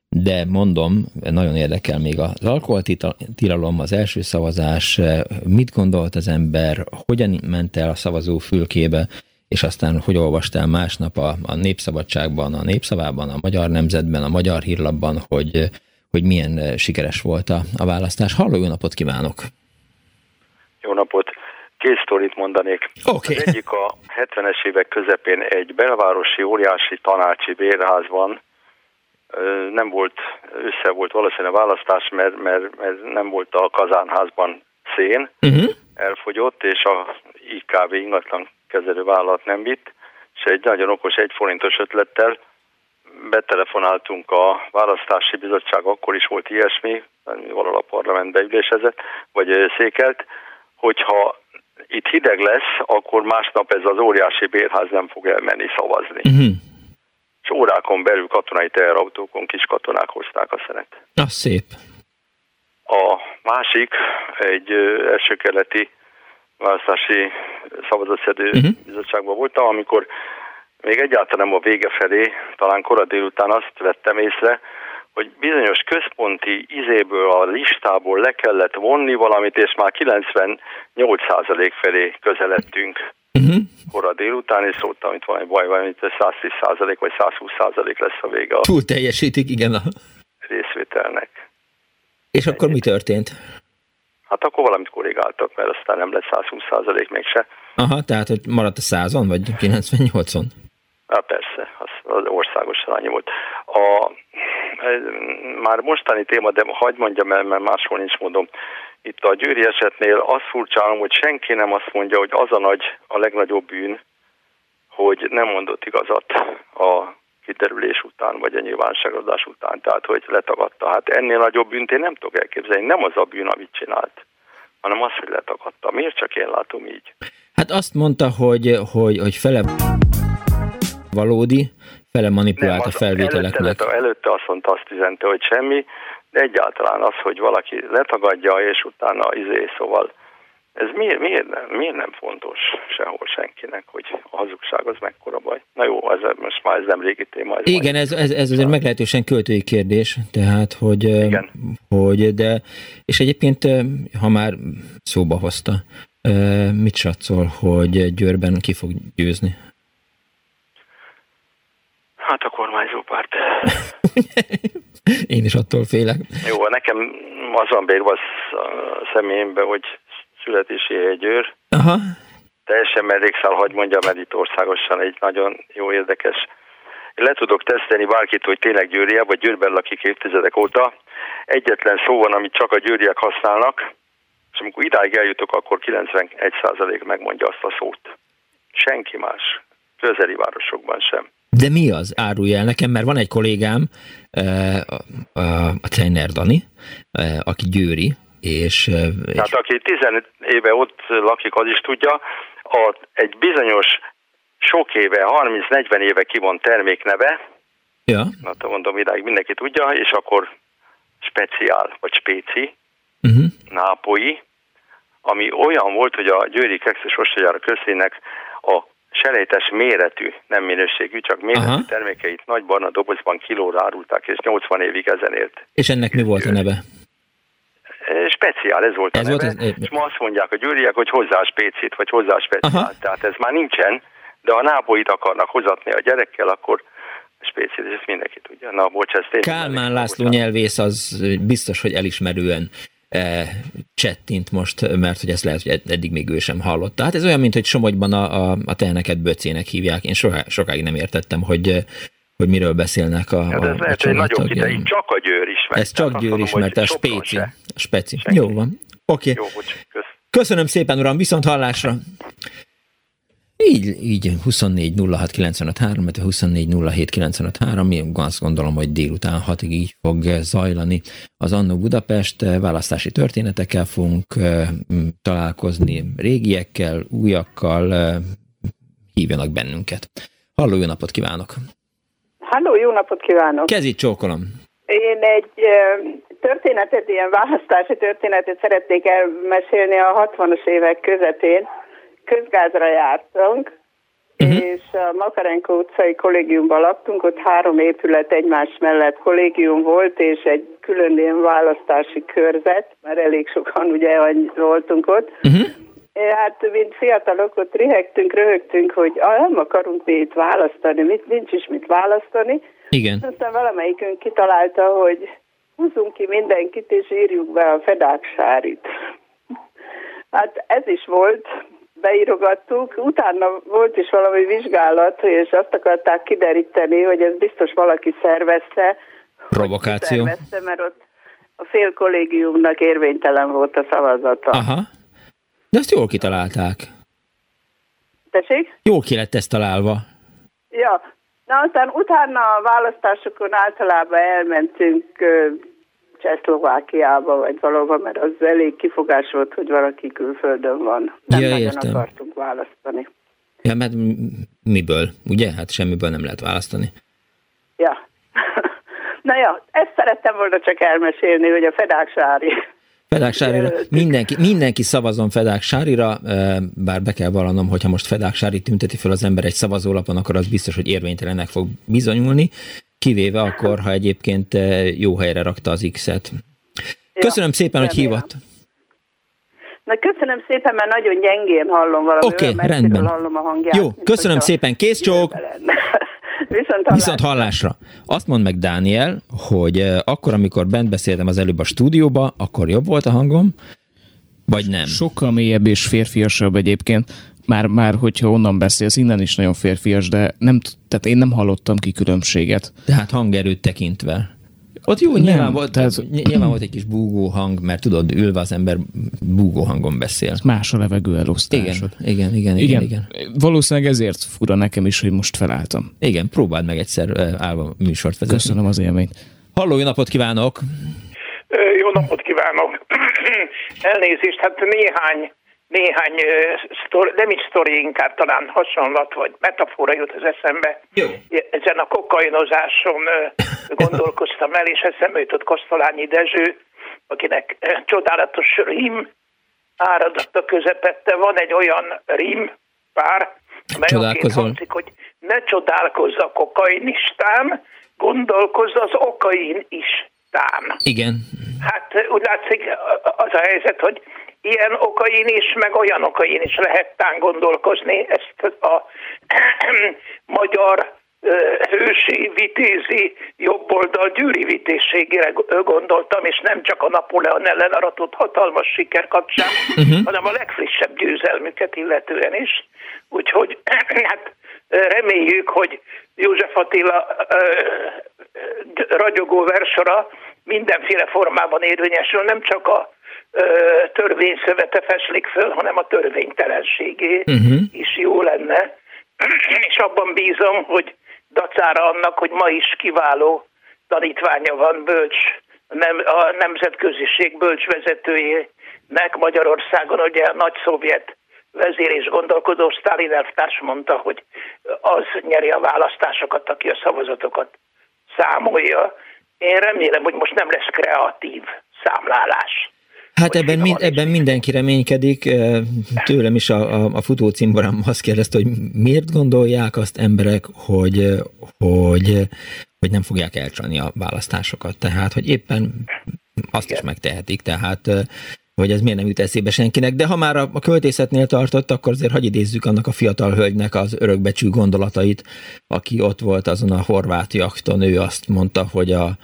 de mondom, nagyon érdekel még az alkoholtilalom, az első szavazás, mit gondolt az ember, hogyan ment el a szavazó fülkébe, és aztán hogy olvastál másnap a, a Népszabadságban, a Népszavában, a Magyar Nemzetben, a Magyar Hírlapban, hogy, hogy milyen sikeres volt a, a választás. Halló, jó napot kívánok! Jó napot! Két sztorit mondanék. Okay. Az egyik a 70-es évek közepén egy belvárosi óriási tanácsi bérházban nem volt, össze volt valószínűleg a választás, mert, mert, mert nem volt a kazánházban szén, uh-huh. elfogyott, és a IKV ingatlan kezelő vállalat nem vitt, és egy nagyon okos egy forintos ötlettel betelefonáltunk a választási bizottság, akkor is volt ilyesmi, valahol a parlamentbe ülésezett, vagy székelt, hogyha itt hideg lesz, akkor másnap ez az óriási bérház nem fog elmenni szavazni. Uh-huh. És órákon belül katonai teherautókon kis katonák hozták a szenet. Na, szép. A másik egy elsőkeleti választási szavazatszedő uh-huh. bizottságban voltam, amikor még egyáltalán nem a vége felé, talán korai délután azt vettem észre, hogy bizonyos központi izéből a listából le kellett vonni valamit, és már 98% felé közeledtünk uh-huh. kora délután, és szóltam, hogy valami baj van, hogy 110% vagy 120% lesz a vége a Túl teljesítik, igen. A... részvételnek. És akkor mi történt? Hát akkor valamit korrigáltak, mert aztán nem lett 120% mégse. Aha, tehát hogy maradt a 100-on, vagy 98-on? Hát persze, az, az országosan annyi volt. A, már mostani téma, de hagyd mondjam el, mert máshol nincs módom. Itt a győri esetnél azt furcsálom, hogy senki nem azt mondja, hogy az a nagy, a legnagyobb bűn, hogy nem mondott igazat a kiderülés után, vagy a nyilvánosságadás után, tehát hogy letagadta. Hát ennél nagyobb bűnt én nem tudok elképzelni, nem az a bűn, amit csinált, hanem az, hogy letagadta. Miért csak én látom így? Hát azt mondta, hogy, hogy, hogy fele valódi, fele manipulált a felvételeknek. Előtte, előtte azt mondta, azt üzente, hogy semmi, de egyáltalán az, hogy valaki letagadja, és utána izé, szóval ez miért, miért, nem, miért nem fontos sehol senkinek, hogy a hazugság az mekkora baj? Na jó, ez, most már ez nem régi téma. Ez Igen, ez, ez, ez azért meglehetősen költői kérdés, tehát, hogy, Igen. hogy de, és egyébként, ha már szóba hozta, mit satszol, hogy Győrben ki fog győzni? Hát a kormányzópárt. Én is attól félek. Jó, nekem az van beírva a személyembe, hogy születési Győr. Aha. Teljesen mellékszál, hogy mondjam, mert itt országosan egy nagyon jó érdekes. Le tudok teszteni bárkit, hogy tényleg győriek, vagy győrben lakik évtizedek óta. Egyetlen szó van, amit csak a győriek használnak, és amikor idáig eljutok, akkor 91% megmondja azt a szót. Senki más. Közeli városokban sem. De mi az? Árulj el nekem, mert van egy kollégám, a Ceiner Dani, aki győri, és... Tehát aki 15 éve ott lakik, az is tudja, a, egy bizonyos sok éve, 30-40 éve kivon termékneve, ja. na mondom, idáig mindenki tudja, és akkor speciál, vagy spéci, uh-huh. nápoi, ami olyan volt, hogy a Győri Kekszes Ostogyára közének a selejtes méretű, nem minőségű, csak méretű Aha. termékeit nagy barna dobozban kilóra árulták, és 80 évig ezen élt. És ennek mi volt a neve? Speciál, ez volt ez a neve. Volt ez... És ma azt mondják a győriek, hogy hozzá spécit, vagy hozzá speciál. Aha. Tehát ez már nincsen, de ha náboit akarnak hozatni a gyerekkel, akkor spéciális, ezt mindenki tudja. Na, bocs, ezt Kálmán László nyelvész az biztos, hogy elismerően e, csettint most, mert hogy ezt lehet, hogy eddig még ő sem hallotta. Hát ez olyan, mint hogy Somogyban a, a, a teheneket böcének hívják. Én soha, sokáig nem értettem, hogy hogy miről beszélnek a, ja, ez a, lehet, a nagyon ideig csak a győr ismert. Ez csak győr ismert, a spéci. A speci. Jó van. Oké. Okay. Köszönöm szépen, uram, viszont hallásra. Így, így 24 06 95 3, 24 07 95 3, én azt gondolom, hogy délután 6-ig így fog zajlani az Annó Budapest. Választási történetekkel fogunk találkozni, régiekkel, újakkal, hívjanak bennünket. Halló, jó napot kívánok! Halló, jó napot kívánok! Kezit csókolom! Én egy történetet, ilyen választási történetet szeretnék elmesélni a 60-as évek közepén közgázra jártunk, uh-huh. és a Makarenko utcai kollégiumban laktunk, ott három épület egymás mellett kollégium volt, és egy külön ilyen választási körzet, mert elég sokan ugye voltunk ott. Uh-huh. Hát, mint fiatalok, ott rihegtünk, röhögtünk, hogy ah, nem akarunk mi itt választani, mit, nincs is mit választani. Igen. Aztán valamelyikünk kitalálta, hogy húzzunk ki mindenkit, és írjuk be a fedáksárit. Hát ez is volt, beírogattuk, utána volt is valami vizsgálat, és azt akarták kideríteni, hogy ez biztos valaki szervezte. Provokáció. Szervezte, mert ott a fél kollégiumnak érvénytelen volt a szavazata. Aha. De ezt jól kitalálták. Tessék? Jól ki lett ezt találva. Ja. Na aztán utána a választásokon általában elmentünk Csehszlovákiába, vagy valahova, mert az elég kifogás volt, hogy valaki külföldön van. Nem ja, nagyon értem. akartunk választani. Ja, mert miből? Ugye? Hát semmiből nem lehet választani. Ja. Na ja, ezt szerettem volna csak elmesélni, hogy a Fedák Sári Fedák Sárira. Mindenki, mindenki szavazon Fedák Sárira, bár be kell vallanom, hogyha most Fedák Sári tünteti fel az ember egy szavazólapon, akkor az biztos, hogy érvénytelenek fog bizonyulni kivéve akkor, ha egyébként eh, jó helyre rakta az X-et. Köszönöm ja, szépen, hogy hívott. Na köszönöm szépen, mert nagyon gyengén hallom valami. Oké, okay, rendben. Hallom a hangját, Jó, köszönöm szépen, kész csók. Viszont hallásra. Viszont hallásra. Azt mond meg Dániel, hogy eh, akkor, amikor bent beszéltem az előbb a stúdióba, akkor jobb volt a hangom, vagy nem? Sokkal mélyebb és férfiasabb egyébként már, már hogyha onnan beszélsz, innen is nagyon férfias, de nem, tehát én nem hallottam ki különbséget. Tehát hangerőt tekintve. Ott jó, nem, nyilván, volt, tehát, nyilván volt egy kis búgó hang, mert tudod, ülve az ember búgó hangon beszél. Más a levegő elosztásod. Igen, igen, igen, igen, igen. Valószínűleg ezért fura nekem is, hogy most felálltam. Igen, próbáld meg egyszer állva műsort vezetni. Köszönöm az élményt. Halló, jó napot kívánok! Jó napot kívánok! Elnézést, hát néhány néhány sztori, nem is sztori, inkább talán hasonlat vagy metafora jut az eszembe. Jó. Ezen a kokainozáson gondolkoztam el, és eszembe jutott Kosztolányi Dezső, akinek csodálatos rím áradat a közepette. Van egy olyan rím pár, amely hangzik, hogy ne csodálkozz a kokainistán, gondolkozz az okain is tán. Igen. Hát úgy látszik az a helyzet, hogy ilyen okain is, meg olyan okain is lehet tán gondolkozni. Ezt a magyar hősi, vitézi, jobboldal gyűri vitézségére gondoltam, és nem csak a Napóleon ellen aratott hatalmas siker kapcsán, uh-huh. hanem a legfrissebb győzelmüket illetően is. Úgyhogy hát reméljük, hogy József Attila ragyogó versora mindenféle formában érvényesül, nem csak a törvényszövete feslik föl, hanem a törvénytelenségé uh-huh. is jó lenne. És abban bízom, hogy dacára annak, hogy ma is kiváló tanítványa van bölcs, nem, a nemzetköziség bölcsvezetőjének Magyarországon, ugye a nagy szovjet vezér és gondolkodó Stalin elvtárs mondta, hogy az nyeri a választásokat, aki a szavazatokat számolja. Én remélem, hogy most nem lesz kreatív számlálás. Hát ebben, mind, ebben mindenki reménykedik, tőlem is a, a, a futócimborám azt kérdezte, hogy miért gondolják azt emberek, hogy, hogy, hogy nem fogják elcsalni a választásokat. Tehát, hogy éppen azt Igen. is megtehetik. Tehát hogy ez miért nem jut eszébe senkinek, de ha már a költészetnél tartott, akkor azért hagyj idézzük annak a fiatal hölgynek az örökbecsű gondolatait, aki ott volt azon a horvát jakton, ő azt mondta, hogy a,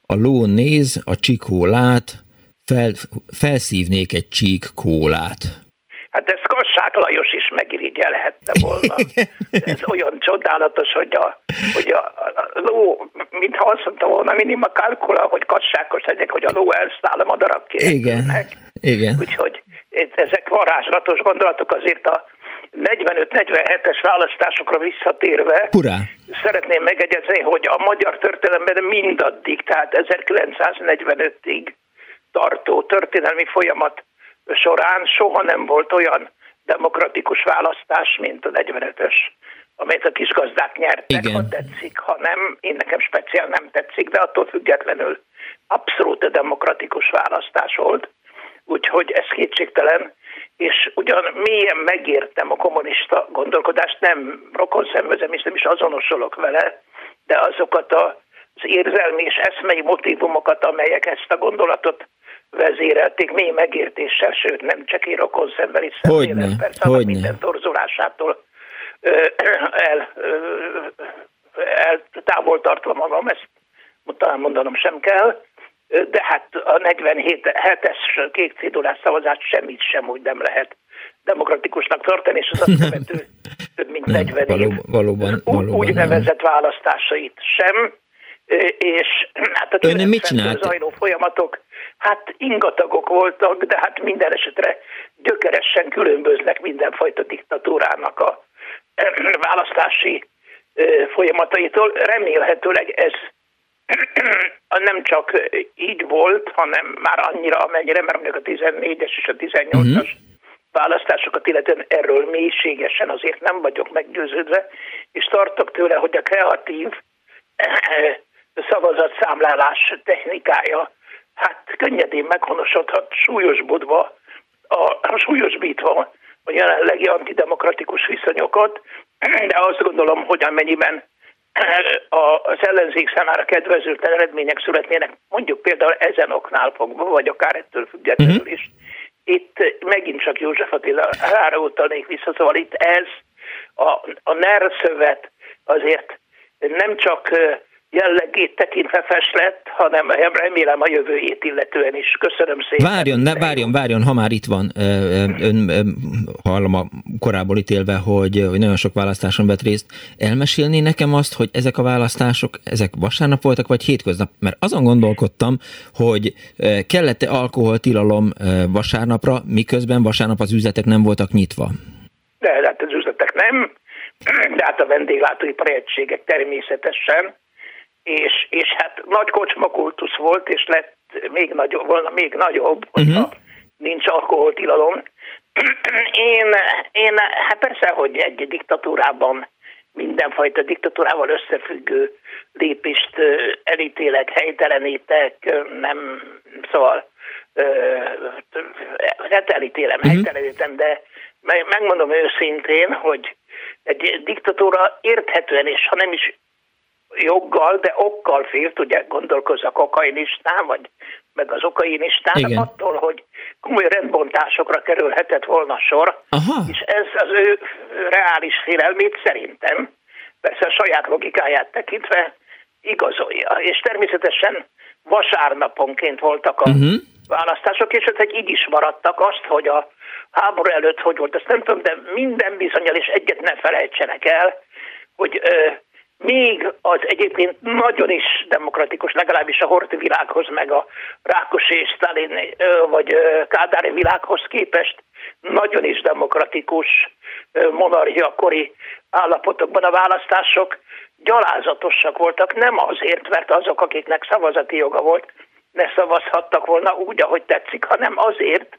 a ló néz, a csikó lát, fel, felszívnék egy csík kólát. Hát ez Kassák Lajos is megirigyelhette volna. Ez olyan csodálatos, hogy a, hogy a, a ló, mintha azt mondta volna, minima kalkula, hogy kassákos legyek, hogy a ló elszáll a madarak Igen, igen. Úgyhogy ezek varázslatos gondolatok azért a 45-47-es választásokra visszatérve Hurrá. szeretném megegyezni, hogy a magyar történelemben mindaddig, tehát 1945-ig tartó történelmi folyamat során soha nem volt olyan demokratikus választás, mint a 45-ös, amelyet a kisgazdák nyertek, Igen. ha tetszik, ha nem, én nekem speciál nem tetszik, de attól függetlenül abszolút demokratikus választás volt, úgyhogy ez kétségtelen, és ugyan mélyen megértem a kommunista gondolkodást, nem rokon szenvezem, és nem is azonosulok vele, de azokat az érzelmi és eszmei motivumokat, amelyek ezt a gondolatot vezérelték mély megértéssel, sőt nem csak én rokon szemben, Hogyne, persze hogyne. minden torzulásától el, el távol tartva magam, ezt talán mondanom sem kell, de hát a 47-es kék cédulás szavazást semmit sem úgy nem lehet demokratikusnak tartani, és az azt követő több mint 40 való, év valóban, valóban úgynevezett választásait sem, és hát a Ön mit csinált? zajló folyamatok hát ingatagok voltak, de hát minden esetre gyökeresen különböznek mindenfajta diktatúrának a választási folyamataitól. Remélhetőleg ez nem csak így volt, hanem már annyira, amennyire, mert mondjuk a 14-es és a 18-as uh-huh. választásokat, illetve erről mélységesen azért nem vagyok meggyőződve, és tartok tőle, hogy a kreatív szavazatszámlálás technikája hát könnyedén meghonosodhat, súlyosbodva, a, súlyosbítva a jelenlegi antidemokratikus viszonyokat, de azt gondolom, hogy amennyiben az ellenzék számára kedvezőtlen eredmények születnének, mondjuk például ezen oknál fogva, vagy akár ettől függetlenül uh-huh. is. Itt megint csak József Attilára utalnék vissza, szóval itt ez a, a NER szövet azért nem csak jellegét tekintve fes lett, hanem remélem a jövőjét illetően is. Köszönöm szépen. Várjon, ne, várjon, várjon, ha már itt van. Ön, hallom a korából ítélve, hogy, hogy nagyon sok választáson vett részt. Elmesélni nekem azt, hogy ezek a választások, ezek vasárnap voltak, vagy hétköznap? Mert azon gondolkodtam, hogy kellett-e alkoholtilalom vasárnapra, miközben vasárnap az üzletek nem voltak nyitva. De hát az üzletek nem, de hát a vendéglátóipari egységek természetesen és, és hát nagy kocsmakultusz volt, és lett még nagyobb, volna még nagyobb, hogyha uh-huh. nincs alkoholtilalom. Én, én, hát persze, hogy egy diktatúrában mindenfajta diktatúrával összefüggő lépést elítélek, helytelenítek, nem, szóval hát elítélem, uh-huh. helytelenítem, de megmondom őszintén, hogy egy diktatúra érthetően, és ha nem is joggal, de okkal félt, ugye gondolkozz a kokainistán, vagy meg az okainistán, Igen. attól, hogy komoly rendbontásokra kerülhetett volna sor, Aha. és ez az ő reális félelmét szerintem, persze a saját logikáját tekintve igazolja. És természetesen vasárnaponként voltak a uh-huh. választások, és ezek így is maradtak azt, hogy a háború előtt hogy volt, ezt nem tudom, de minden bizonyal, és egyet ne felejtsenek el, hogy ö, még az egyébként nagyon is demokratikus, legalábbis a horti világhoz, meg a Rákosi és Stalin vagy Kádári világhoz képest nagyon is demokratikus monarchiakori állapotokban a választások gyalázatosak voltak, nem azért, mert azok, akiknek szavazati joga volt, ne szavazhattak volna úgy, ahogy tetszik, hanem azért,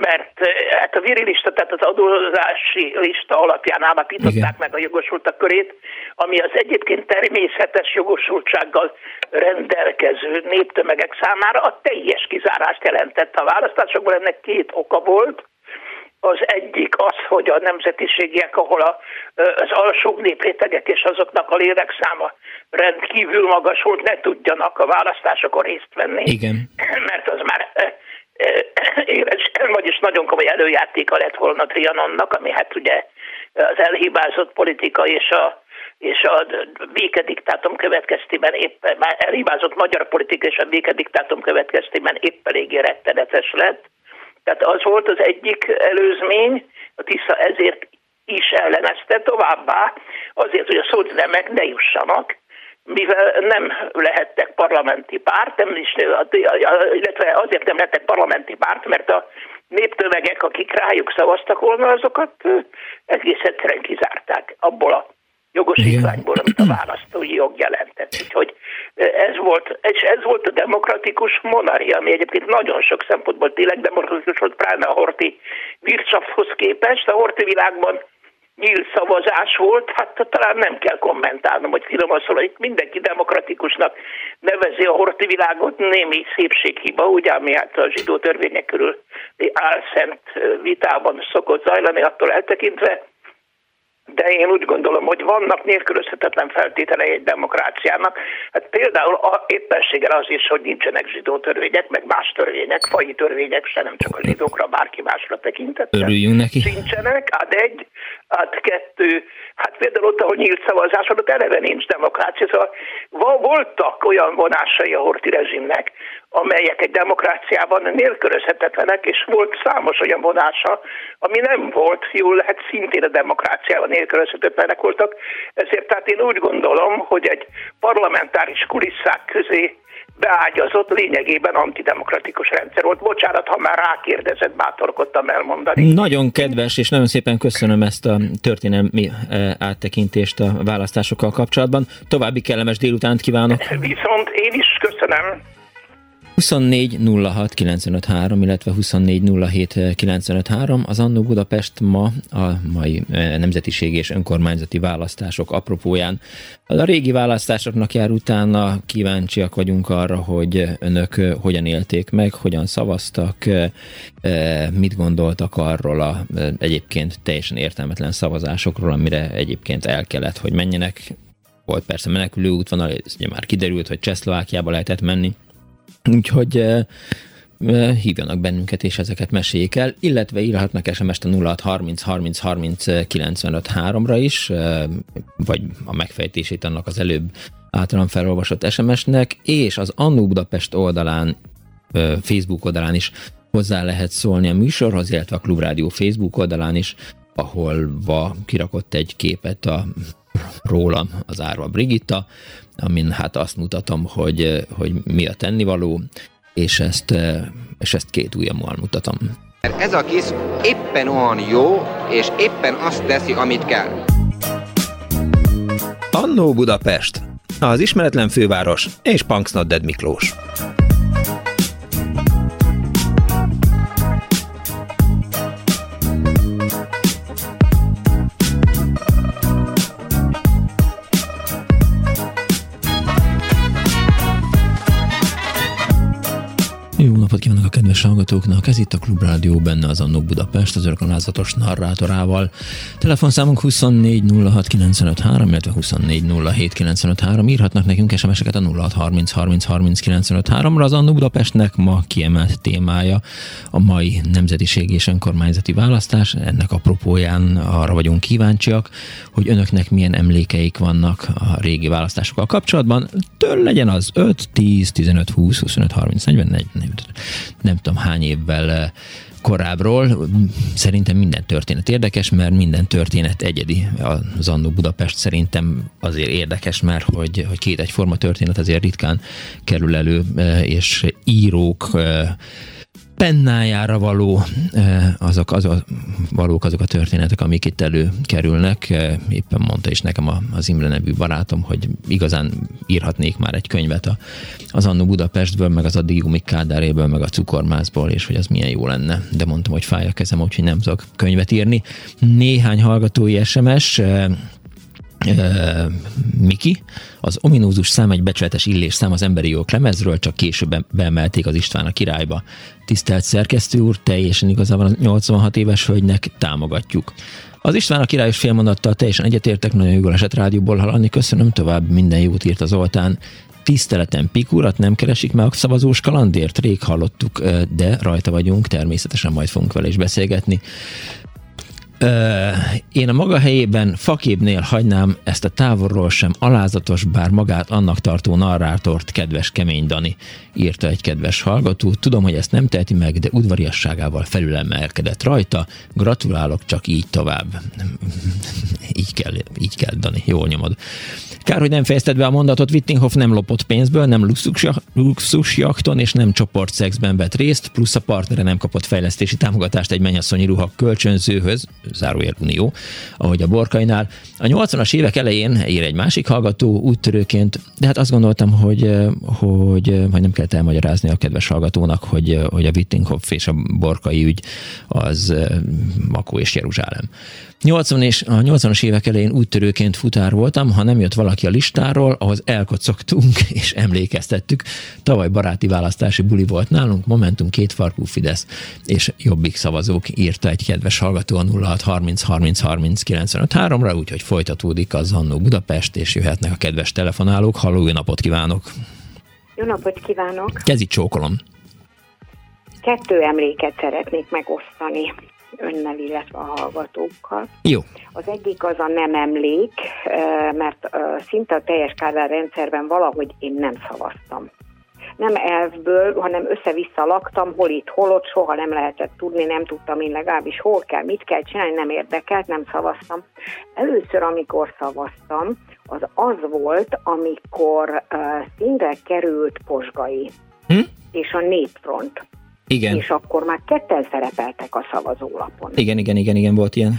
mert hát a virilista, tehát az adózási lista alapján állapították meg a jogosultak körét, ami az egyébként természetes jogosultsággal rendelkező néptömegek számára a teljes kizárást jelentette a választásokból. Ennek két oka volt. Az egyik az, hogy a nemzetiségiek, ahol a, az alsóbb néprétegek és azoknak a lélekszáma rendkívül magas volt, ne tudjanak a választásokon részt venni. Igen. Mert az már vagyis nagyon komoly előjátéka lett volna Trianonnak, ami hát ugye az elhibázott politika és a és a békediktátum következtében épp, már elhibázott magyar politika és a békediktátum következtében épp eléggé rettenetes lett. Tehát az volt az egyik előzmény, a Tisza ezért is ellenezte továbbá, azért, hogy a szónemek ne jussanak, mivel nem lehettek parlamenti párt, nem is, illetve azért nem lehettek parlamenti párt, mert a néptömegek, akik rájuk szavaztak volna, azokat egész egyszerűen kizárták abból a jogosítványból, amit a választói jog jelentett. Úgyhogy ez volt, és ez volt a demokratikus monarchia, ami egyébként nagyon sok szempontból tényleg demokratikus volt, pláne a Horti Vircsaphoz képest. A Horti világban nyílt szavazás volt, hát talán nem kell kommentálnom, hogy finoman szól, itt mindenki demokratikusnak nevezi a horti világot, némi szépséghiba, ugye, ami hát a zsidó törvények körül álszent vitában szokott zajlani, attól eltekintve, de én úgy gondolom, hogy vannak nélkülözhetetlen feltételei egy demokráciának. Hát például a éppenséggel az is, hogy nincsenek zsidó törvények, meg más törvények, fai törvények, se nem csak a zsidókra, bárki másra tekintettel. Örüljünk neki. Nincsenek, hát egy, hát kettő, hát például ott, ahol nyílt szavazás, ott eleve nincs demokrácia. Szóval voltak olyan vonásai a horti rezsimnek, amelyek egy demokráciában nélkülözhetetlenek, és volt számos olyan vonása, ami nem volt, jól lehet szintén a demokráciában nélkülözhetetlenek voltak. Ezért tehát én úgy gondolom, hogy egy parlamentáris kulisszák közé beágyazott, lényegében antidemokratikus rendszer volt. Bocsánat, ha már rákérdezett, bátorkodtam elmondani. Nagyon kedves, és nagyon szépen köszönöm ezt a történelmi eh, áttekintést a választásokkal kapcsolatban. További kellemes délutánt kívánok. Viszont én is köszönöm. 24 06 953, illetve 24 07 953. Az Annó Budapest ma a mai eh, nemzetiség és önkormányzati választások apropóján. A régi választásoknak jár utána kíváncsiak vagyunk arra, hogy önök eh, hogyan élték meg, hogyan szavaztak, eh, mit gondoltak arról a egyébként teljesen értelmetlen szavazásokról, amire egyébként el kellett, hogy menjenek. Volt persze menekülő útvonal, ez ugye már kiderült, hogy Csehszlovákiába lehetett menni Úgyhogy hívjanak bennünket, és ezeket meséljék el, illetve írhatnak SMS-t a 06 30 30 30 95 3-ra is, vagy a megfejtését annak az előbb általán felolvasott SMS-nek, és az Annó Budapest oldalán, Facebook oldalán is hozzá lehet szólni a műsorhoz, illetve a Klubrádió Facebook oldalán is, ahol va kirakott egy képet a rólam az Árva Brigitta, amin hát azt mutatom, hogy, hogy mi a tennivaló, és ezt, és ezt két ujjammal mutatom. Ez a kis éppen olyan jó, és éppen azt teszi, amit kell. Annó Budapest, az ismeretlen főváros és Punksnodded Miklós. Napot kívánok a kedves hallgatóknak! Ez itt a Klubrádió, benne az Annó Budapest, az örökönázatos narrátorával. Telefonszámunk 2406953, illetve 2407953. Írhatnak nekünk SMS-eket a 0630303953-ra. Az Annó Budapestnek ma kiemelt témája a mai nemzetiség és önkormányzati választás. Ennek a propóján arra vagyunk kíváncsiak, hogy önöknek milyen emlékeik vannak a régi választásokkal kapcsolatban. Től legyen az 5, 10, 15, 20, 25, 30, 40, 40, 40 nem tudom hány évvel eh, korábbról. Szerintem minden történet érdekes, mert minden történet egyedi. Az Annó Budapest szerintem azért érdekes, mert hogy, hogy két egyforma történet azért ritkán kerül elő, eh, és írók eh, pennájára való azok, azok, valók azok a történetek, amik itt előkerülnek. Éppen mondta is nekem az Imre nevű barátom, hogy igazán írhatnék már egy könyvet az Annó Budapestből, meg az addig Umik Kádáréből, meg a Cukormászból, és hogy az milyen jó lenne. De mondtam, hogy fáj a kezem, úgyhogy nem tudok könyvet írni. Néhány hallgatói SMS Miki. Az ominózus szám egy becsületes illés szám az emberi jog lemezről, csak később beemelték az István a királyba. Tisztelt szerkesztő úr, teljesen igazában a 86 éves hölgynek támogatjuk. Az István a királyos félmondattal teljesen egyetértek, nagyon jól esett rádióból hallani, köszönöm tovább, minden jót írt az Zoltán. tiszteleten Pikurat nem keresik meg a szavazós kalandért? Rég hallottuk, de rajta vagyunk, természetesen majd fogunk vele is beszélgetni. Én a maga helyében fakébnél hagynám ezt a távolról sem alázatos, bár magát annak tartó narrátort, kedves kemény Dani, írta egy kedves hallgató. Tudom, hogy ezt nem teheti meg, de udvariasságával felülemelkedett rajta. Gratulálok, csak így tovább. Így kell, így kell, Dani, jól nyomod. Kár, hogy nem fejezted be a mondatot, Wittinghoff nem lopott pénzből, nem luxusjakton és nem csoportszexben vett részt, plusz a partnere nem kapott fejlesztési támogatást egy mennyasszonyi ruha kölcsönzőhöz, zárójel unió, ahogy a borkainál. A 80-as évek elején ír egy másik hallgató úttörőként, de hát azt gondoltam, hogy, hogy majd nem kellett elmagyarázni a kedves hallgatónak, hogy, hogy a Wittinghoff és a borkai ügy az Makó és Jeruzsálem. 80 és a 80-as évek elején úttörőként futár voltam, ha nem jött valaki a listáról, ahhoz elkocogtunk és emlékeztettük. Tavaly baráti választási buli volt nálunk, Momentum kétfarkú Fidesz és Jobbik szavazók, írta egy kedves hallgató a 06 30 30 30 95 3-ra, úgyhogy folytatódik a Zannó Budapest, és jöhetnek a kedves telefonálók. Halló, jó napot kívánok! Jó napot kívánok! Kezi csókolom! Kettő emléket szeretnék megosztani önnel, illetve a hallgatókkal. Jó. Az egyik az a nem emlék, mert szinte a teljes Kádár rendszerben valahogy én nem szavaztam. Nem elvből, hanem össze-vissza laktam, hol itt, hol ott, soha nem lehetett tudni, nem tudtam én legalábbis hol kell, mit kell csinálni, nem érdekelt, nem szavaztam. Először, amikor szavaztam, az az volt, amikor uh, színre került Posgai hm? és a Népfront. Igen. És akkor már ketten szerepeltek a szavazólapon. Igen, igen, igen, igen, volt ilyen.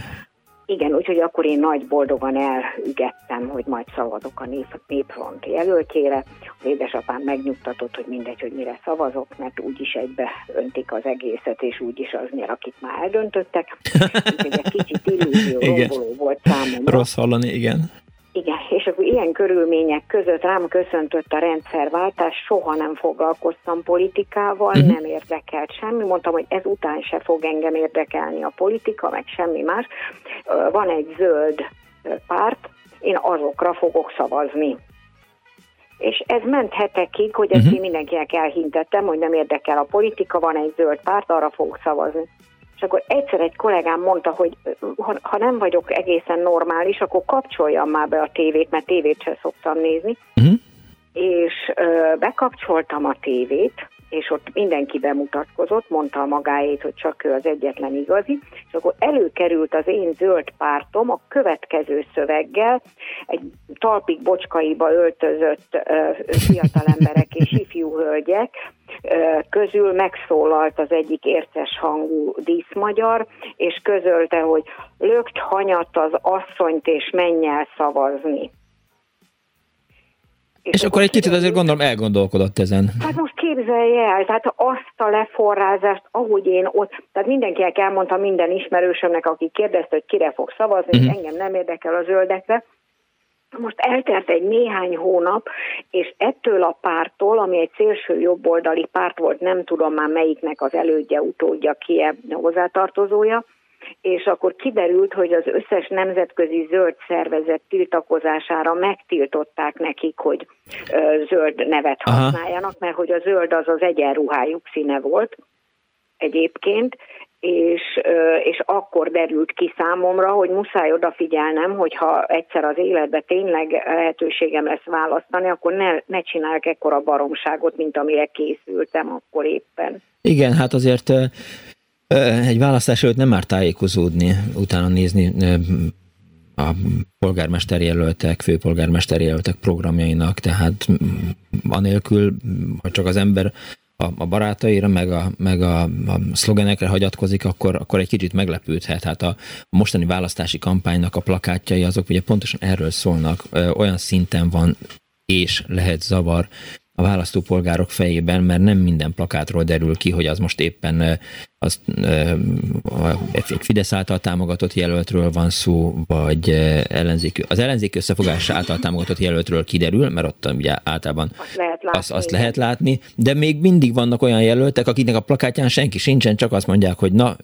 Igen, úgyhogy akkor én nagy boldogan elügettem, hogy majd szavazok a nép, népfront jelöltjére. Az édesapám megnyugtatott, hogy mindegy, hogy mire szavazok, mert úgyis egybe öntik az egészet, és úgyis az nyer, akit már eldöntöttek. Úgyhogy egy kicsit illúzió volt számomra. Rossz hallani, igen. Igen, és akkor ilyen körülmények között rám köszöntött a rendszerváltás, soha nem foglalkoztam politikával, uh-huh. nem érdekelt semmi. Mondtam, hogy ezután se fog engem érdekelni a politika, meg semmi más. Van egy zöld párt, én azokra fogok szavazni. És ez ment hetekig, hogy ezt uh-huh. én mindenkinek elhintettem, hogy nem érdekel a politika, van egy zöld párt, arra fogok szavazni. És akkor egyszer egy kollégám mondta, hogy ha, nem vagyok egészen normális, akkor kapcsoljam már be a tévét, mert tévét sem szoktam nézni. Uh-huh. És ö, bekapcsoltam a tévét, és ott mindenki bemutatkozott, mondta a magáét, hogy csak ő az egyetlen igazi, és akkor előkerült az én zöld pártom a következő szöveggel, egy talpig bocskaiba öltözött uh, fiatal emberek és ifjú hölgyek közül megszólalt az egyik érces hangú díszmagyar, és közölte, hogy lökt hanyat az asszonyt, és menj el szavazni. És, és akkor egy kicsit azért gondolom elgondolkodott ezen. Hát most képzelje el, tehát azt a leforrázást, ahogy én ott, tehát mindenkinek elmondta minden ismerősömnek, aki kérdezte, hogy kire fog szavazni, uh-huh. engem nem érdekel a zöldekre, most eltelt egy néhány hónap, és ettől a pártól, ami egy szélső jobboldali párt volt, nem tudom már melyiknek az elődje, utódja, ki hozzátartozója, és akkor kiderült, hogy az összes nemzetközi zöld szervezet tiltakozására megtiltották nekik, hogy ö, zöld nevet használjanak, Aha. mert hogy a zöld az az egyenruhájuk színe volt egyébként, és, és akkor derült ki számomra, hogy muszáj odafigyelnem, hogy ha egyszer az életben tényleg lehetőségem lesz választani, akkor ne, ne csinálják ekkora baromságot, mint amire készültem akkor éppen. Igen, hát azért egy választás előtt nem már tájékozódni, utána nézni a polgármesterjelöltek, főpolgármesterjelöltek programjainak, tehát anélkül, hogy csak az ember a, a barátaira, meg a, meg a, a szlogenekre hagyatkozik, akkor, akkor egy kicsit meglepődhet. Hát a, mostani választási kampánynak a plakátjai azok ugye pontosan erről szólnak, olyan szinten van és lehet zavar a választópolgárok fejében, mert nem minden plakátról derül ki, hogy az most éppen az, egy Fidesz által támogatott jelöltről van szó, vagy ellenzék, az ellenzék összefogás által támogatott jelöltről kiderül, mert ott ugye általában azt lehet látni, azt, azt lehet látni, de még mindig vannak olyan jelöltek, akiknek a plakátján senki sincsen, csak azt mondják, hogy na,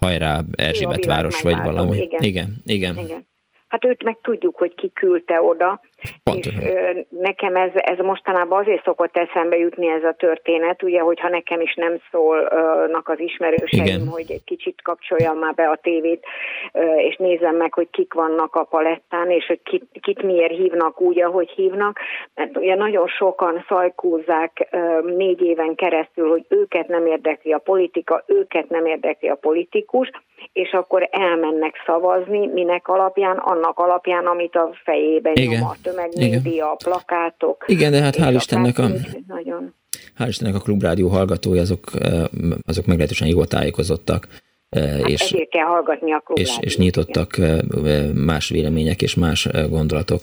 hajrá Erzsébet város, vagy valami. Igen. Igen, igen. igen. Hát őt meg tudjuk, hogy ki küldte oda, Pontosan. És ö, nekem ez, ez mostanában azért szokott eszembe jutni ez a történet, ugye, hogyha nekem is nem szólnak az ismerőseim, Igen. hogy egy kicsit kapcsoljam már be a tévét, ö, és nézem meg, hogy kik vannak a palettán, és hogy kit, kit miért hívnak úgy, ahogy hívnak, mert ugye nagyon sokan szajkúzzák ö, négy éven keresztül, hogy őket nem érdekli a politika, őket nem érdekli a politikus, és akkor elmennek szavazni, minek alapján, annak alapján, amit a fejében Igen. nyom a tömegmédia, a plakátok. Igen, de hát hál' Istennek a... Nagyon. Hál' Istennek a klubrádió hallgatói, azok, azok meglehetősen jól tájékozottak. Hát és, ezért kell hallgatni a és, és nyitottak más vélemények és más gondolatok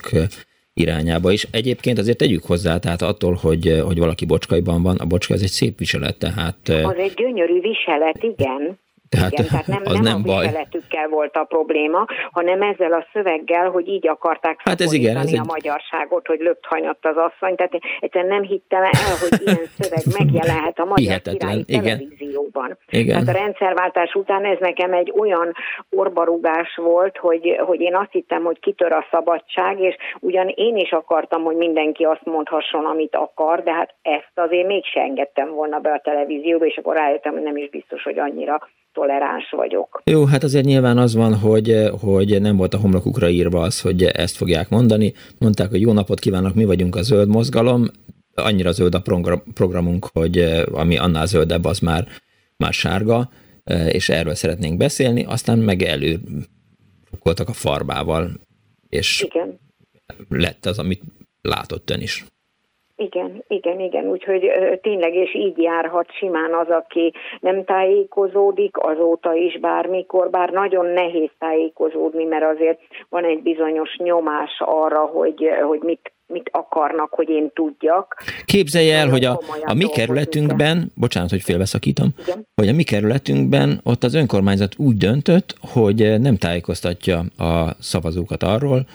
irányába is. Egyébként azért tegyük hozzá, tehát attól, hogy, hogy valaki bocskaiban van, a bocska az egy szép viselet, tehát... Az egy gyönyörű viselet, igen. Tehát, Igen, tehát nem, az nem, nem a baj. volt a probléma, hanem ezzel a szöveggel, hogy így akarták hát ez igen, ez a egy... magyarságot, hogy löpt hanyatt az asszony. Tehát én egyszerűen nem hittem el, hogy ilyen szöveg megjelenhet a magyar Hihetetlen. királyi igen. televízióban. Igen. Tehát a rendszerváltás után ez nekem egy olyan orbarugás volt, hogy, hogy én azt hittem, hogy kitör a szabadság, és ugyan én is akartam, hogy mindenki azt mondhasson, amit akar, de hát ezt azért mégse engedtem volna be a televízióba, és akkor rájöttem, hogy nem is biztos, hogy annyira toleráns vagyok. Jó, hát azért nyilván az van, hogy, hogy nem volt a homlokukra írva az, hogy ezt fogják mondani. Mondták, hogy jó napot kívánok, mi vagyunk a zöld mozgalom, annyira zöld a programunk, hogy ami annál zöldebb, az már, már sárga, és erről szeretnénk beszélni, aztán meg elő voltak a farbával, és Igen. lett az, amit látott ön is. Igen, igen, igen, úgyhogy tényleg és így járhat simán az, aki nem tájékozódik azóta is bármikor, bár nagyon nehéz tájékozódni, mert azért van egy bizonyos nyomás arra, hogy, hogy mit mit akarnak, hogy én tudjak. Képzelje el, hogy a, a mi kerületünkben, igen. bocsánat, hogy félbeszakítom, igen. hogy a mi kerületünkben ott az önkormányzat úgy döntött, hogy nem tájékoztatja a szavazókat arról,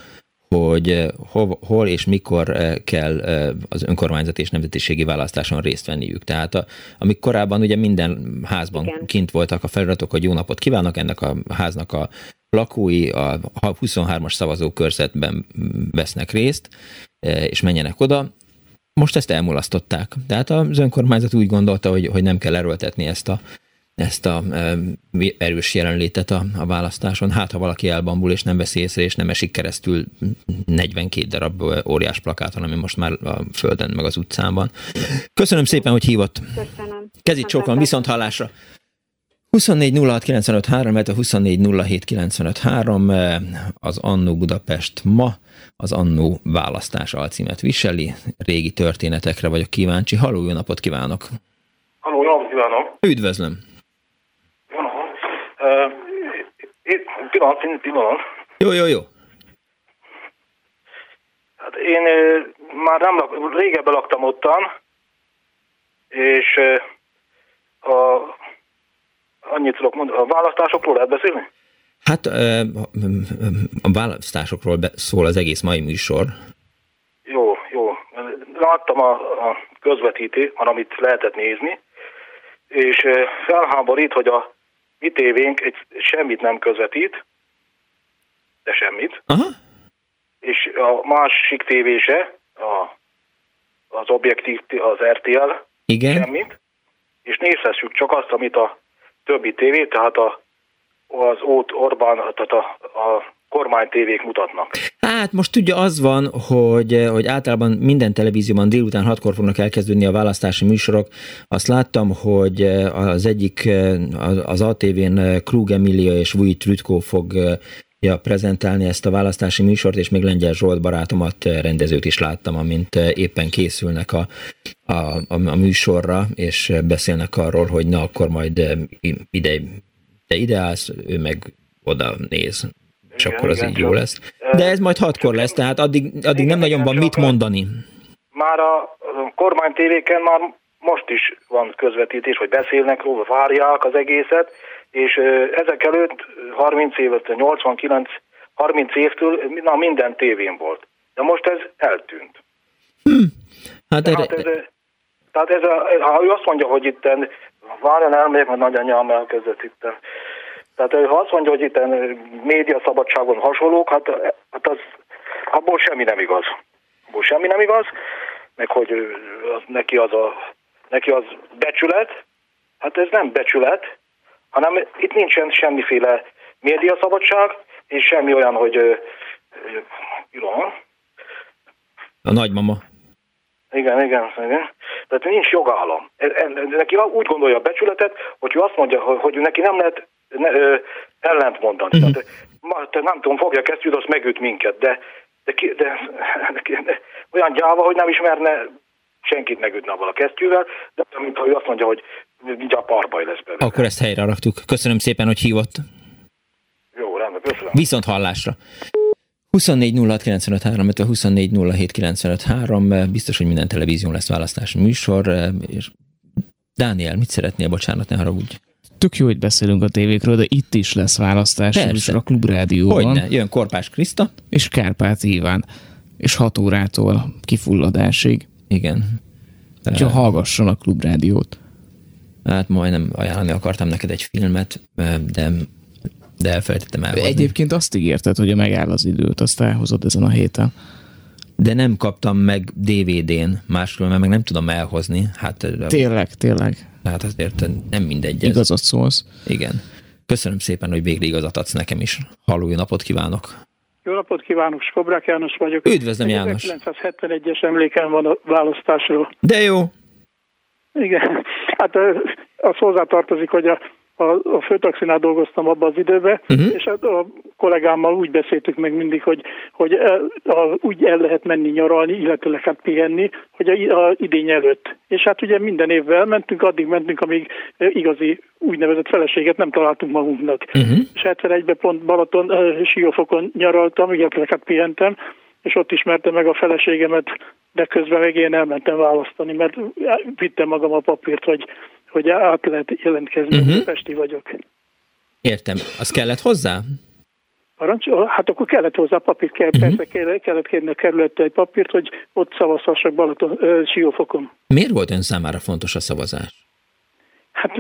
hogy eh, hol, hol és mikor eh, kell eh, az önkormányzati és nemzetiségi választáson részt venniük. Tehát a, amik korábban ugye minden házban Igen. kint voltak a feliratok, hogy jó napot kívánok, ennek a háznak a lakói a 23-as szavazókörzetben vesznek részt, és menjenek oda. Most ezt elmulasztották. Tehát az önkormányzat úgy gondolta, hogy, hogy nem kell erőltetni ezt a ezt a erős jelenlétet a, a választáson. Hát, ha valaki elbambul és nem veszi észre, és nem esik keresztül 42 darab óriás plakáton, ami most már a földön, meg az utcán van. Köszönöm szépen, hogy hívott. Köszönöm. Kezit csókolom, viszont hallásra. 24 06 95 3, 24 07 95 3, az Annó Budapest ma, az Annó választás alcímet viseli. Régi történetekre vagyok kíváncsi. Halló, jó napot kívánok! Halló, jó napot kívánok! Üdvözlöm! Uh, pillanat, pillanat. Jó, jó, jó. Hát én már nem lak, régebben laktam ottan, és a, annyit tudok mondani, a választásokról lehet beszélni? Hát a választásokról szól az egész mai műsor. Jó, jó. Láttam a, a közvetítést, amit lehetett nézni, és felháborít, hogy a mi tévénk egy, semmit nem közvetít, de semmit. Aha. És a másik tévése, a, az objektív, az RTL, Igen. semmit. És nézhessük csak azt, amit a többi tévé, tehát a, az Ót Orbán, tehát a, a kormánytévék mutatnak. Hát most tudja az van, hogy, hogy általában minden televízióban délután hatkor fognak elkezdődni a választási műsorok. Azt láttam, hogy az egyik, az ATV-n Krug Emilia és Vujit Rütkó fog ja, prezentálni ezt a választási műsort, és még Lengyel Zsolt barátomat, rendezőt is láttam, amint éppen készülnek a, a, a, a műsorra, és beszélnek arról, hogy na akkor majd ide, te ide állsz, ő meg oda néz és igen, akkor az igen, így jó lesz. De ez majd hatkor lesz, tehát addig, addig igen, nem nagyon van mit mondani. Már a kormánytévéken már most is van közvetítés, hogy beszélnek róla, várják az egészet, és ezek előtt 30 évet, 89, 30 évtől na, minden tévén volt. De most ez eltűnt. Hm. Hát tehát, ez, tehát ez a, ha ő azt mondja, hogy itt várjon el, még nagyanyám elkezdett itt tehát ha azt mondja, hogy itt média szabadságon hasonlók, hát, hát az, abból semmi nem igaz. semmi nem igaz, meg hogy az, neki, az a, neki az becsület. Hát ez nem becsület, hanem itt nincsen semmiféle médiaszabadság, és semmi olyan, hogy jó. A nagymama. Igen, igen, igen. Tehát nincs jogállam. Neki úgy gondolja a becsületet, hogy ő azt mondja, hogy neki nem lehet ne, ö, ellent mondani. Uh-huh. Tehát, ma, te nem tudom, fogja kesztyűt, azt megüt minket, de, de, de, de, de olyan gyáva, hogy nem ismerne senkit megütne avval a kesztyűvel, de mint ha ő azt mondja, hogy mindjárt parbaj lesz belőle. Akkor ezt helyre raktuk. Köszönöm szépen, hogy hívott. Jó, rendben, köszönöm. Viszont hallásra. 24 06 24 biztos, hogy minden televízión lesz választási műsor, és Dániel, mit szeretnél, bocsánat, ne haragudj. Tök jó, hogy beszélünk a tévékről, de itt is lesz választás, és a Klubrádióban. Hogyne, jön Korpás Kriszta. És Kárpát Iván. És 6 órától kifulladásig. Igen. Úgyhogy uh, hallgasson a Klubrádiót. Hát majdnem ajánlani akartam neked egy filmet, de de elfelejtettem elhozni. Egyébként azt ígérted, hogy a megáll az időt, azt elhozod ezen a héten. De nem kaptam meg DVD-n máskülönben, meg nem tudom elhozni. Hát, tényleg, tényleg. Hát azért nem mindegy. Ez. Igazat szólsz. Igen. Köszönöm szépen, hogy végre igazat adsz nekem is. Halló, jó napot kívánok! Jó napot kívánok, Skobrák János vagyok. Üdvözlöm, János! 1971-es emlékem van a választásról. De jó! Igen, hát az hozzátartozik, hogy a a, a főtaxinál dolgoztam abban az időben, uh-huh. és hát a kollégámmal úgy beszéltük meg mindig, hogy, hogy el, a, úgy el lehet menni nyaralni, illetőleg hát pihenni, hogy a, a idény előtt. És hát ugye minden évvel mentünk, addig mentünk, amíg igazi úgynevezett feleséget nem találtunk magunknak. Uh-huh. És 71-ben pont Balaton, uh, Siófokon nyaraltam, illetve hát pihentem, és ott ismertem meg a feleségemet, de közben meg én elmentem választani, mert vittem magam a papírt, hogy hogy át lehet jelentkezni, uh-huh. hogy Pesti vagyok. Értem. Az kellett hozzá? Parancs? Hát akkor kellett hozzá papírt, kell, uh-huh. persze kellett kérni a kerülettel egy papírt, hogy ott szavazhassak Balaton, uh, Siófokon. Miért volt ön számára fontos a szavazás? Hát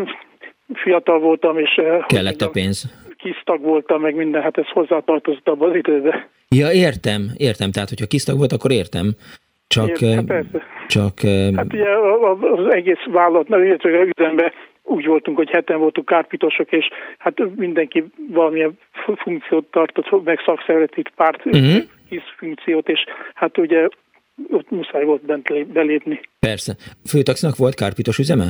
fiatal voltam, és... Kellett a pénz. Kisztag voltam, meg minden, hát ez hozzátartozott abban az időben. Ja, értem, értem. Tehát, hogyha kisztag volt, akkor értem. Csak, Értem, persze. csak... Hát ugye az egész vállalat, illetve üzemben úgy voltunk, hogy heten voltunk kárpitosok, és hát mindenki valamilyen funkciót tartott, meg szakszervezeti párt uh-huh. kis funkciót, és hát ugye ott muszáj volt bent belépni. Persze. Főtaxinak volt kárpitos üzeme?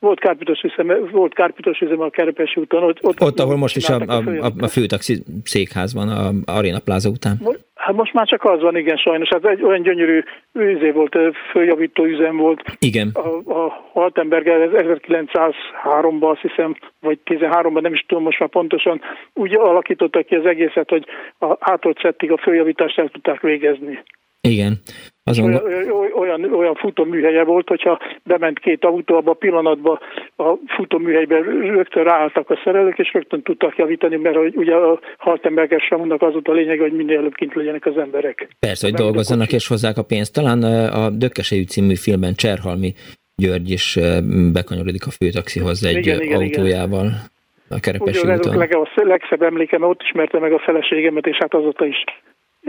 Volt kárpitos üzeme, volt kárpitos üzeme a Kerepesi úton. Ott, ott, ott ahol most is a, a, a, a főtaxi székház van, a Arena Plaza után. Hát most már csak az van, igen, sajnos. Hát egy olyan gyönyörű üzé volt, följavító üzem volt. Igen. A, a Haltenberger 1903-ban, azt hiszem, vagy 13-ban, nem is tudom most már pontosan, úgy alakítottak ki az egészet, hogy a hátolt szettig a följavítást el tudták végezni. Igen. Azon... Olyan, olyan, olyan futóműhelye volt, hogyha bement két autó, abban a pillanatban a futóműhelyben rögtön ráálltak a szerelők, és rögtön tudtak javítani, mert ugye a Haltenberger sem az volt a lényeg, hogy minél előbb kint legyenek az emberek. Persze, hogy dolgozzanak és hozzák a pénzt. Talán a Dökkesejű című filmben Cserhalmi György is bekanyorodik a főtaxihoz egy igen, igen, autójával. Igen. A Kerepesi Ugyan, úton. Ez a legszebb emlékem, ott ismerte meg a feleségemet, és hát azóta is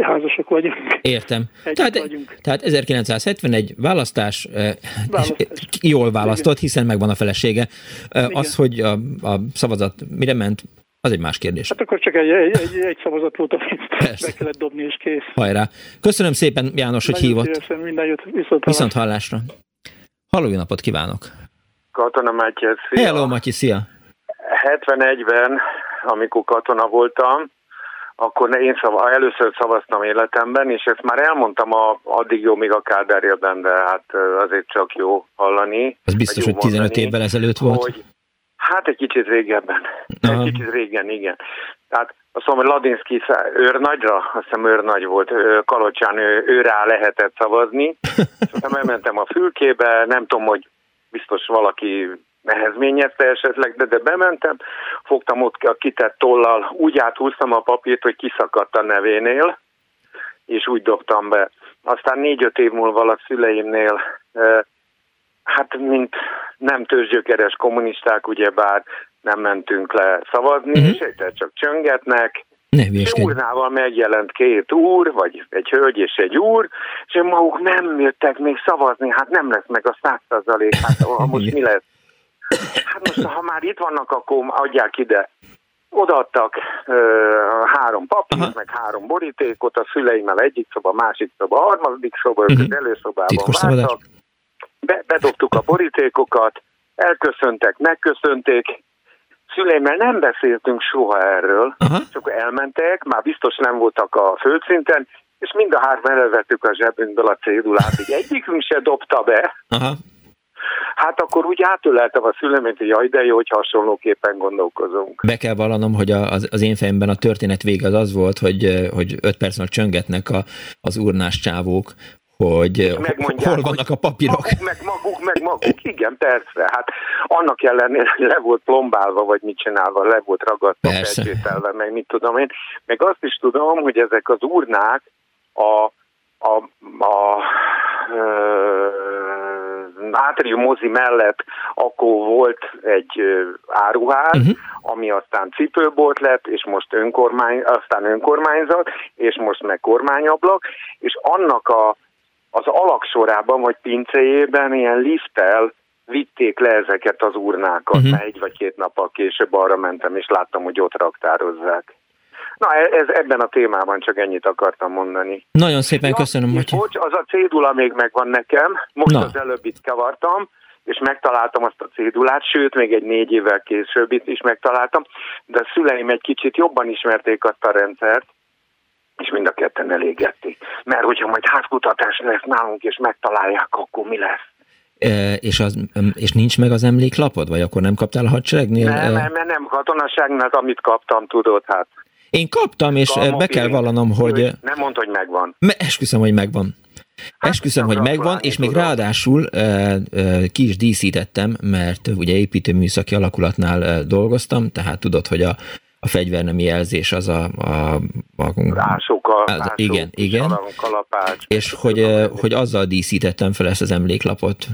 házasok vagyunk. Értem. tehát, vagyunk. tehát 1971 választás, választás, jól választott, hiszen megvan a felesége. Igen. Az, hogy a, a szavazat mire ment, az egy más kérdés. Hát akkor csak egy, egy, egy, egy szavazat volt, amit Persze. be kellett dobni, és kész. Hajrá. Köszönöm szépen, János, hogy Nagyon hívott. Szívesen, minden jött, viszont, viszont hallásra. Halló, jó napot kívánok! Katona Mátyás, szia! Hello, Matyi, szia! 71-ben, amikor katona voltam, akkor én szava, először szavaztam életemben, és ezt már elmondtam a, addig jó, míg a Kádár de hát azért csak jó hallani. Ez biztos, hogy 15 mondani, évvel ezelőtt volt? Hogy, hát egy kicsit régebben. Aha. Egy kicsit régen, igen. Tehát azt mondom, hogy Ladinszki őrnagyra, azt hiszem őrnagy volt, Kalocsán ő, őrá lehetett szavazni. Aztán elmentem a fülkébe, nem tudom, hogy biztos valaki nehezményezte esetleg, de, de bementem, fogtam ott a kitett tollal, úgy áthúztam a papírt, hogy kiszakadt a nevénél, és úgy dobtam be. Aztán négy-öt év múlva a szüleimnél, hát mint nem tőzsgyökeres kommunisták, ugyebár nem mentünk le szavazni, uh-huh. és egyszer csak csöngetnek, urnával megjelent két úr, vagy egy hölgy és egy úr, és maguk nem jöttek még szavazni, hát nem lesz meg a száz százalék, hát most mi lesz? Hát most, ha már itt vannak, akkor adják ide. Odaadtak uh, három papírt, Aha. meg három borítékot, a szüleimmel egyik szoba, másik szoba, harmadik szoba, uh-huh. az előszobában vártak. Be, bedobtuk a borítékokat, elköszöntek, megköszönték, szüleimmel nem beszéltünk soha erről, Aha. csak elmentek, már biztos nem voltak a földszinten, és mind a három elővettük a zsebünkből a cédulát, így egyikünk se dobta be. Aha. Hát akkor úgy átöleltem a szüleményt, hogy jaj, de jó, hogy hasonlóképpen gondolkozunk. Be kell vallanom, hogy az, az én fejemben a történet vége az az volt, hogy, hogy öt percnél csöngetnek a, az urnás csávók, hogy hol vannak a papírok. Maguk, meg maguk, meg maguk, igen, persze. Hát annak ellenére, hogy le volt plombálva, vagy mit csinálva, le volt ragadva, feltételve, meg mit tudom én. Meg azt is tudom, hogy ezek az urnák a, a, a, a Átrium mozi mellett akkor volt egy áruház, uh-huh. ami aztán cipőbolt lett, és most önkormány, aztán önkormányzat, és most meg kormányablak, és annak a az alaksorában vagy pincéjében ilyen lifttel vitték le ezeket az urnákat, uh-huh. egy vagy két nappal később arra mentem, és láttam, hogy ott raktározzák. Na, e- ez ebben a témában csak ennyit akartam mondani. Nagyon szépen ja, köszönöm, hogy... Bocs, az a cédula még megvan nekem, most Na. az előbb itt kavartam, és megtaláltam azt a cédulát, sőt, még egy négy évvel később itt is megtaláltam, de a szüleim egy kicsit jobban ismerték azt a rendszert, és mind a ketten elégették. Mert hogyha majd házkutatás lesz nálunk, és megtalálják, akkor mi lesz? E, és, az, és nincs meg az emléklapod, vagy akkor nem kaptál a hadseregnél? Nem, nem, nem, nem katonaságnál, amit kaptam, tudod, hát. Én kaptam, és Kalmopin, be kell vallanom, hogy... Nem mondd, hogy megvan. Me, esküszöm, hogy megvan. Hát, Esküszöm, hogy megvan, és még tudom. ráadásul e, e, ki is díszítettem, mert ugye építőműszaki alakulatnál e, dolgoztam, tehát tudod, hogy a a fegyvernemi jelzés az a... a, a Rásokkal, az, rások, igen, igen. Kalapács, és hogy, hogy azzal díszítettem fel ezt az emléklapot.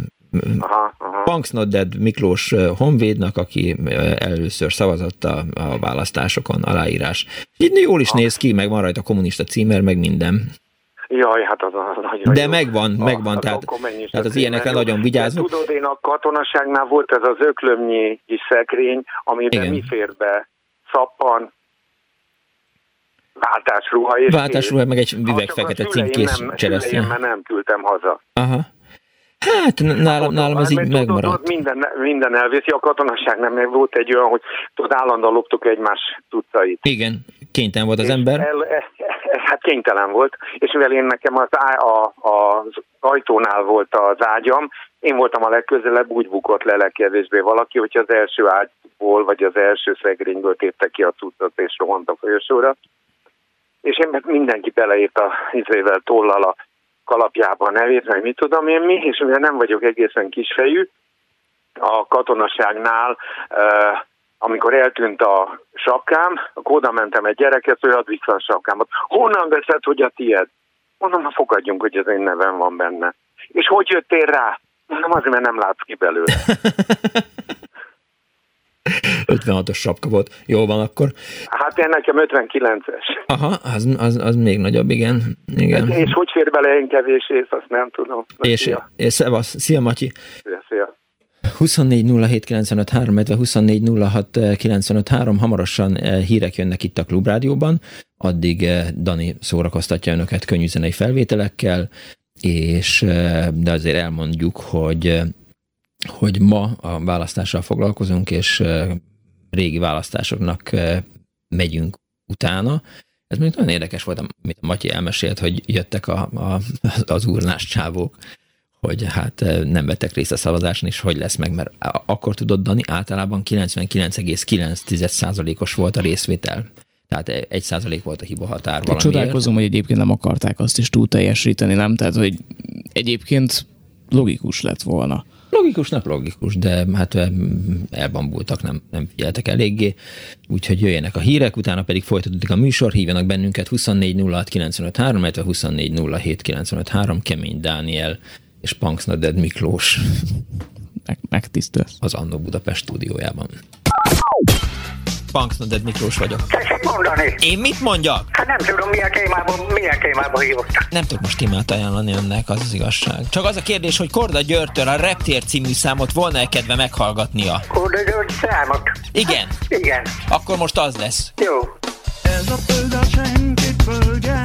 Aha, aha. Punks Not Dead Miklós Honvédnak, aki először szavazott a, a választásokon, aláírás. Így jól is aha. néz ki, meg van rajta kommunista címer, meg minden. Jaj, hát az, az nagyon De jó. megvan, ah, megvan, hát tehát, tehát az ilyenekre nagyon vigyázunk. Tudod, én a katonaságnál volt ez az öklömnyi kis szekrény, amiben Igen. mi fér be? szappan, váltásruha. És váltásruha, meg egy üveg fekete címkész cseresznye. Én nem küldtem haza. Aha. Hát nálam, nálam ez így megmaradt. Tudod, minden, minden elvészi, a katonaság nem volt egy olyan, hogy tudod, állandóan loptuk egymás tudcait. Igen, kénytelen volt az ember. El, el, el, hát kénytelen volt, és mivel én nekem az, á, a, az ajtónál volt az ágyam, én voltam a legközelebb, úgy bukott le legkevésbé valaki, hogyha az első ágyból, vagy az első szegrényből tépte ki a cuccot, és rohant a folyosóra. És én mindenki beleírt a izével, tollal a kalapjába a nevét, meg mit tudom én mi, és mivel nem vagyok egészen kisfejű, a katonaságnál, amikor eltűnt a sapkám, akkor oda mentem egy gyereket, hogy add vissza a sapkámat. Honnan veszed, hogy a tied? Mondom, ha fogadjunk, hogy az én nevem van benne. És hogy jöttél rá? Nem azért, mert nem látsz ki belőle. 56-os sapka volt. Jó van akkor. Hát én nekem 59-es. Aha, az, az, az még nagyobb, igen. igen. És hogy fér bele én kevés ész, azt nem tudom. Na, és, szia. és szevasz. Szia, Matyi. Szia, szia. 24 illetve 24 hamarosan eh, hírek jönnek itt a Klubrádióban, addig eh, Dani szórakoztatja önöket könnyű zenei felvételekkel, és de azért elmondjuk, hogy hogy ma a választással foglalkozunk, és régi választásoknak megyünk utána. Ez még nagyon érdekes volt, amit Matyi elmesélt, hogy jöttek a, a, az urnás csávók, hogy hát nem vettek részt a szavazáson, és hogy lesz meg, mert akkor tudod, Dani, általában 99,9%-os volt a részvétel. Tehát egy százalék volt a hiba határ valamiért. Csodálkozom, hogy egyébként nem akarták azt is túl teljesíteni, nem? Tehát, hogy egyébként logikus lett volna. Logikusnak logikus, de hát elbambultak, nem, nem figyeltek eléggé. Úgyhogy jöjjenek a hírek, utána pedig folytatódik a műsor, hívjanak bennünket 24 06 illetve 24 Kemény Dániel és Punks Dead Miklós. Meg, megtisztelsz. Az Annó Budapest stúdiójában. Punksnoded Miklós vagyok. Tessék mondani. Én mit mondjak? Hát nem tudom, milyen témában, milyen témában hívottak. Nem tudok most témát ajánlani önnek, az az igazság. Csak az a kérdés, hogy Korda Györgytől a Reptér című számot volna-e kedve meghallgatnia? Korda György számot? Igen. Igen. Akkor most az lesz. Jó. Ez a föld a senkit földje,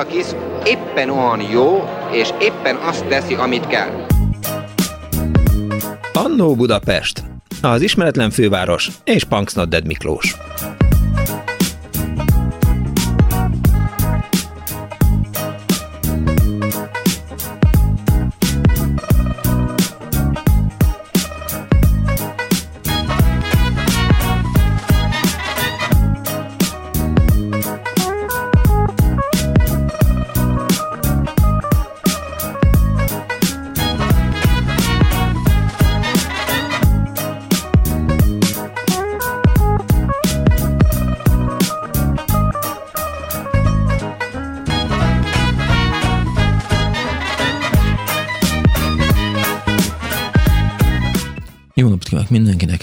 Mert ez a kis éppen olyan jó, és éppen azt teszi, amit kell. Annó Budapest, az ismeretlen főváros és Punksnodded Miklós.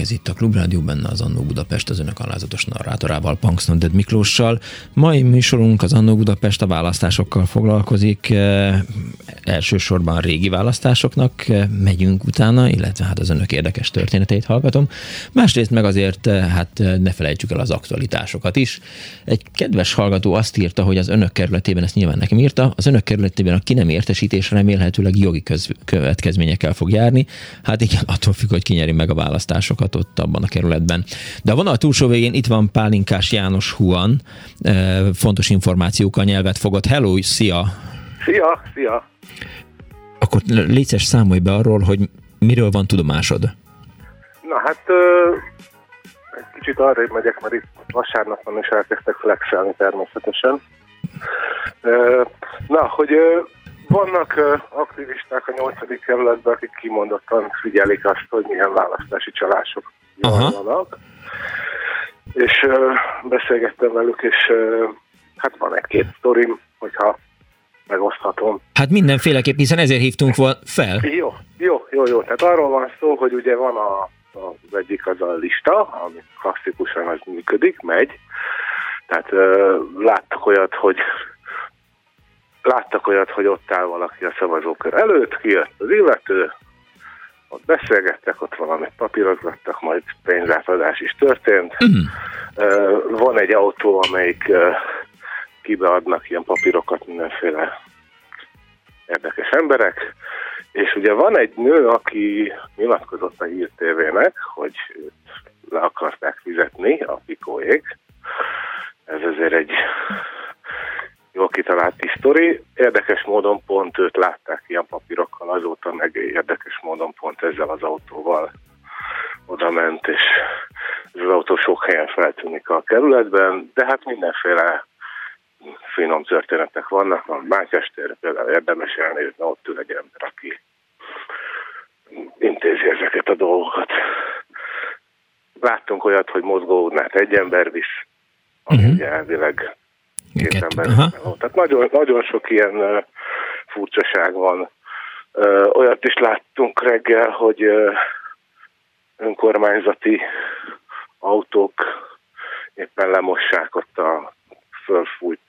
Ez itt a Klubrádió, benne az Annó Budapest, az önök alázatos narrátorával, Punksnodded Miklóssal. Mai műsorunk az Annó Budapest a választásokkal foglalkozik, e, elsősorban régi választásoknak e, megyünk utána, illetve hát az önök érdekes történeteit hallgatom. Másrészt meg azért, e, hát ne felejtsük el az aktualitásokat is. Egy kedves hallgató azt írta, hogy az önök kerületében, ezt nyilván nekem írta, az önök kerületében a ki nem értesítés remélhetőleg jogi köz, következményekkel fog járni. Hát igen, attól függ, hogy ki nyeri meg a választásokat ott abban a kerületben. De a vonal túlsó végén itt van Pálinkás János Huan, eh, fontos információkkal nyelvet fogott. Hello, szia! Szia, szia! Akkor létszes számolj be arról, hogy miről van tudomásod. Na hát egy kicsit arra megyek, mert itt vasárnap van és elkezdtek flexelni természetesen. Na, hogy vannak ö, aktivisták a 8. kerületben, akik kimondottan figyelik azt, hogy milyen választási csalások vannak. És ö, beszélgettem velük, és ö, hát van egy-két sztorim, hogyha megoszthatom. Hát mindenféleképp, hiszen ezért hívtunk vol- fel. Jó, jó, jó, jó. Tehát arról van szó, hogy ugye van a, a, az egyik az a lista, ami klasszikusan az működik, megy. Tehát ö, láttak olyat, hogy láttak olyat, hogy ott áll valaki a szavazókör előtt, kijött az illető, ott beszélgettek, ott valamit papírozgattak, majd pénzátadás is történt. Ö, Van egy autó, amelyik kibeadnak ilyen papírokat mindenféle érdekes emberek, és ugye van egy nő, aki nyilatkozott a Hír TV-nek, hogy őt le akarták fizetni a pikóék. Ez azért egy jól kitalált sztori. Érdekes módon pont őt látták ilyen papírokkal, azóta meg érdekes módon pont ezzel az autóval oda ment, és ez az autó sok helyen feltűnik a kerületben, de hát mindenféle finom történetek vannak, van Mátyás tér, például érdemes elnézni, ott ül egy ember, aki intézi ezeket a dolgokat. Láttunk olyat, hogy mozgóudnát egy ember visz, ami uh-huh. elvileg két ember. Tehát nagyon, nagyon sok ilyen furcsaság van. Olyat is láttunk reggel, hogy önkormányzati autók éppen lemossák ott a fölfújt,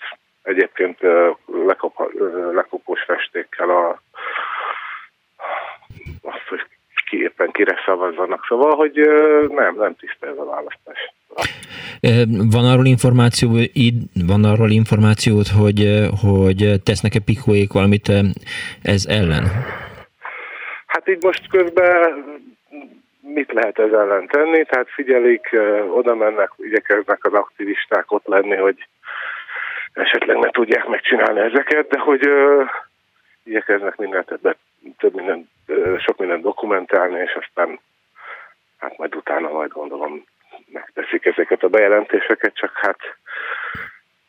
egyébként lekop, lekopós festékkel a szavazzanak. Szóval, hogy nem, nem tiszta ez a választás. Van arról információ, van arról információt, hogy, hogy tesznek-e pikóék valamit ez ellen? Hát így most közben mit lehet ez ellen tenni? Tehát figyelik, oda mennek, igyekeznek az aktivisták ott lenni, hogy esetleg ne tudják megcsinálni ezeket, de hogy igyekeznek mindent, több minden, sok mindent dokumentálni, és aztán hát majd utána majd gondolom megteszik ezeket a bejelentéseket, csak hát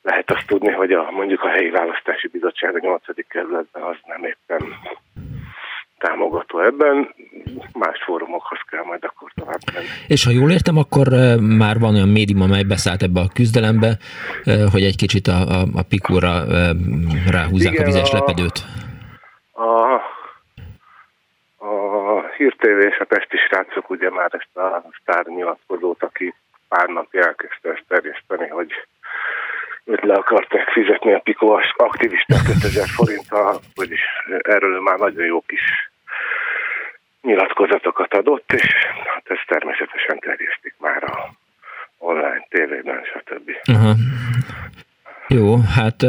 lehet azt tudni, hogy a, mondjuk a helyi választási bizottság a 8. kerületben az nem éppen támogató ebben, más fórumokhoz kell majd akkor tovább menni. És ha jól értem, akkor már van olyan médium, amely beszállt ebbe a küzdelembe, hogy egy kicsit a, a, a pikóra ráhúzzák Igen, a vizes lepedőt. A, a Hír TV és a Pesti srácok ugye már ezt a sztár nyilatkozót, aki pár napja elkezdte ezt terjeszteni, hogy őt le akarták fizetni a Pikó aktivisták 5000 forinttal, vagyis erről már nagyon jó kis nyilatkozatokat adott, és hát ezt természetesen terjesztik már a online tévében, stb. Aha. Jó, hát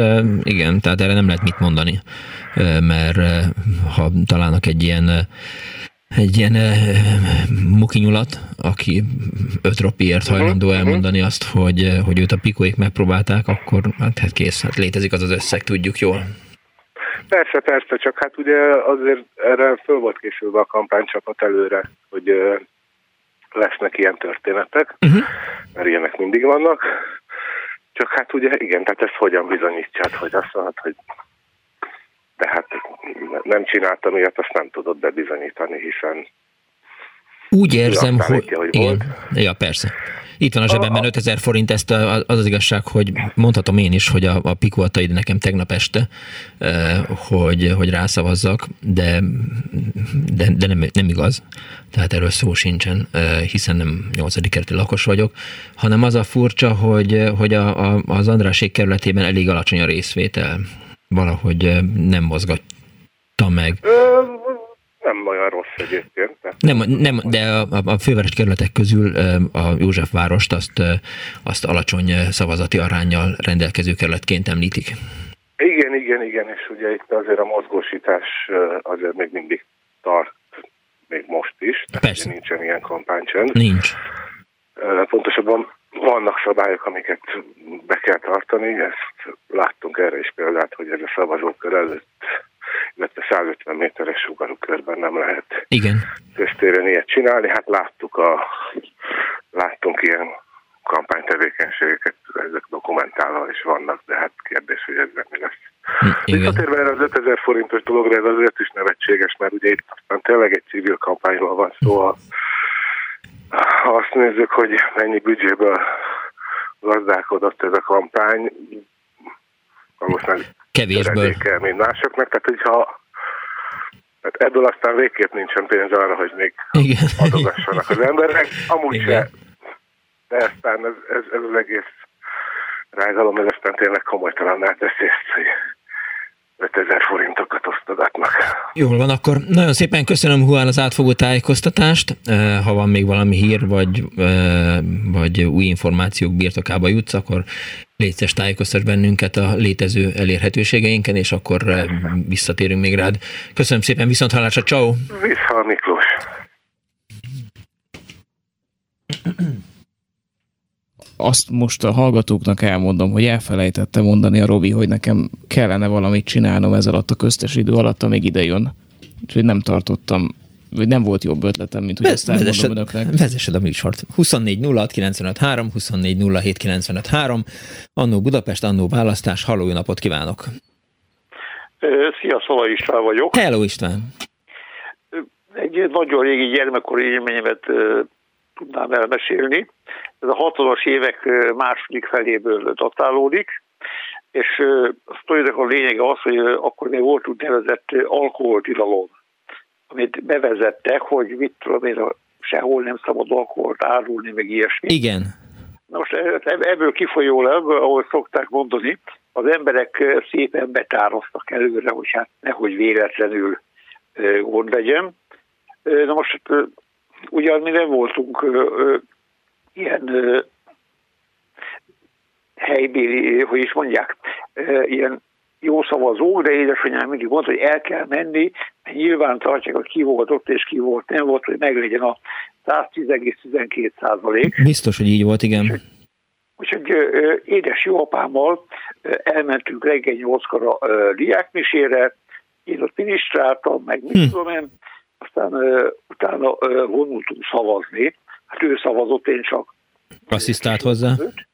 igen, tehát erre nem lehet mit mondani, mert ha találnak egy ilyen egy ilyen mukinyulat, aki öt ropiért mhm, hajlandó uh-huh. elmondani azt, hogy, hogy őt a pikóik megpróbálták, akkor hát, hát kész, hát létezik az az összeg, tudjuk jól. Persze, persze, csak hát ugye azért erre föl volt készülve a kampánycsapat előre, hogy lesznek ilyen történetek, uh-huh. mert ilyenek mindig vannak. Csak hát ugye igen, tehát ezt hogyan bizonyítsát, hogy azt mondod, hogy de hát nem csináltam ilyet, azt nem tudod bebizonyítani, hiszen úgy érzem, hogy... hogy igen. Volt. Ja, persze. Itt van a zsebemben 5000 forint, ezt a, az az igazság, hogy mondhatom én is, hogy a, a adta ide nekem tegnap este, hogy, hogy rászavazzak, de, de, de nem, nem igaz. Tehát erről szó sincsen, hiszen nem 8. kerületi lakos vagyok, hanem az a furcsa, hogy, hogy a, a, az Andrásék kerületében elég alacsony a részvétel. Valahogy nem mozgatta meg. Ö- nem olyan rossz egyébként. Nem, nem, de a, a főváros kerületek közül a József várost azt, azt alacsony szavazati arányjal rendelkező kerületként említik. Igen, igen, igen, és ugye itt azért a mozgósítás azért még mindig tart, még most is. Persze. Nincsen ilyen kampánycsend. Nincs. Pontosabban vannak szabályok, amiket be kell tartani, ezt láttunk erre is példát, hogy ez a szavazókör előtt illetve 150 méteres sugarú körben nem lehet Igen. köztéren ilyet csinálni. Hát láttuk a, láttunk ilyen kampánytevékenységeket, ezek dokumentálva is vannak, de hát kérdés, hogy ez mi lesz. Visszatérve erre az 5000 forintos dologra, ez azért is nevetséges, mert ugye itt aztán tényleg egy civil kampányról van szó. Ha azt nézzük, hogy mennyi büdzséből gazdálkodott ez a kampány, valószínűleg kevésből. Kell, mint másoknak, tehát hogyha tehát ebből aztán végképp nincsen pénz arra, hogy még Igen. adogassanak az emberek. Amúgy Igen. se. De aztán ez, ez, ez az egész rágalom, ez aztán tényleg komolytalanná teszi ezt, hogy 5000 forintokat osztogatnak. Jól van, akkor nagyon szépen köszönöm Huán az átfogó tájékoztatást. Ha van még valami hír, vagy, vagy új információk birtokába jutsz, akkor létszes tájékoztass bennünket a létező elérhetőségeinken, és akkor visszatérünk még rád. Köszönöm szépen, viszont hallásra, ciao. Vissza Miklós. Azt most a hallgatóknak elmondom, hogy elfelejtette mondani a Robi, hogy nekem kellene valamit csinálnom ez alatt a köztes idő alatt, amíg ide jön. Úgyhogy nem tartottam vagy nem volt jobb ötletem, mint hogy ezt elmondom önöknek. Vezessed a műsort. 24 06 95 3, 24 07 95 3, annó Budapest, annó választás, halló, jó napot kívánok! Szia, Szala István vagyok. Hello István! Egy nagyon régi gyermekkori élményemet tudnám elmesélni. Ez a 60-as évek második feléből datálódik, és a sztorinak a lényege az, hogy akkor még volt úgynevezett alkoholtilalom, amit bevezettek, hogy mit tudom én, sehol nem szabad alkoholt árulni, meg ilyesmi. Igen. Most ebből kifolyólag, ahogy szokták mondani, az emberek szépen betároztak előre, hogy hát nehogy véletlenül gond legyen. Na most ugyan mi nem voltunk ö, ilyen ö, helybéli, hogy is mondják, ö, ilyen jó szavazók, de édesanyám mindig mondta, hogy el kell menni, nyilván tartják, hogy ki volt ott és ki volt nem volt, hogy meglegyen a 110,12 százalék. Biztos, hogy így volt, igen. Úgyhogy édes jóapámmal elmentünk reggel nyolckor a diákmisére, én ott minisztráltam, meg mit hm. tudom én, aztán utána vonultunk szavazni. Hát ő szavazott, én csak. Asszisztált hozzá? Őt.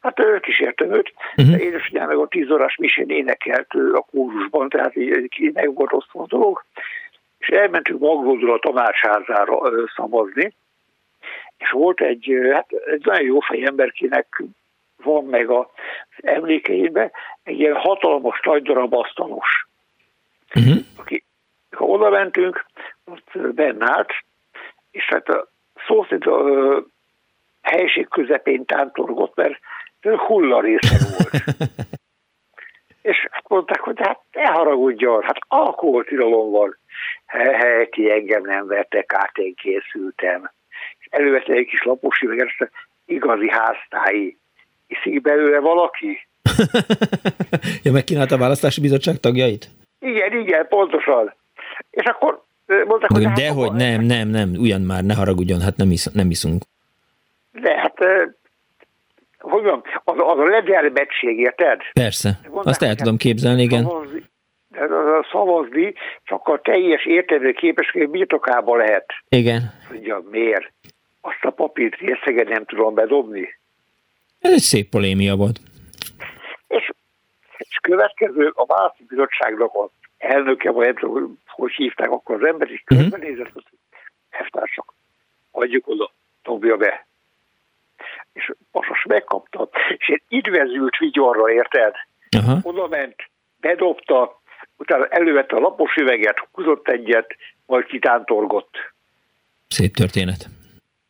Hát kísértem őt. Uh-huh. Édesanyám meg a tíz órás misén énekelt a kórusban, tehát így volt osztva a dolog. És elmentünk Magrodról a tanácsházára szavazni. És volt egy, hát egy nagyon jó fej emberkinek van meg az emlékeimben, egy ilyen hatalmas nagy darab asztalos. Uh-huh. Aki, ha oda mentünk, ott benne állt, és hát a szó szerint a helység közepén tántorgott, mert hullarésze volt. és hát mondták, hogy hát ne haragudjon, hát alkoholtilalom van. Heti engem nem vettek át, én készültem. És elővette egy kis lapos üveget, igazi háztái. Iszik belőle valaki? ja, megkínálta a választási bizottság tagjait? Igen, igen, pontosan. És akkor mondták, hogy... Hát dehogy, nem, nem, nem, ugyan már, ne haragudjon, hát nem, isz, nem iszunk. De hát hogy mondjam, az, az a legyelmegység, érted? Persze, Mondták, azt el tudom képzelni, igen. Szavazni, a szavazni csak a teljes értelmű képesség birtokába lehet. Igen. Mondja, miért? Azt a papírt részegen nem tudom bedobni. Ez egy szép polémia volt. És, és következő a választó bizottságnak az elnöke, vagy nem tudom, hogy hívták akkor az ember, és uh-huh. körbenézett, hogy elvtársak, adjuk oda, dobja be és Pasas megkapta, és egy idvezült vigyorra, érted? Aha. Oda ment, bedobta, utána elővette a lapos üveget, húzott egyet, majd kitántorgott. Szép történet.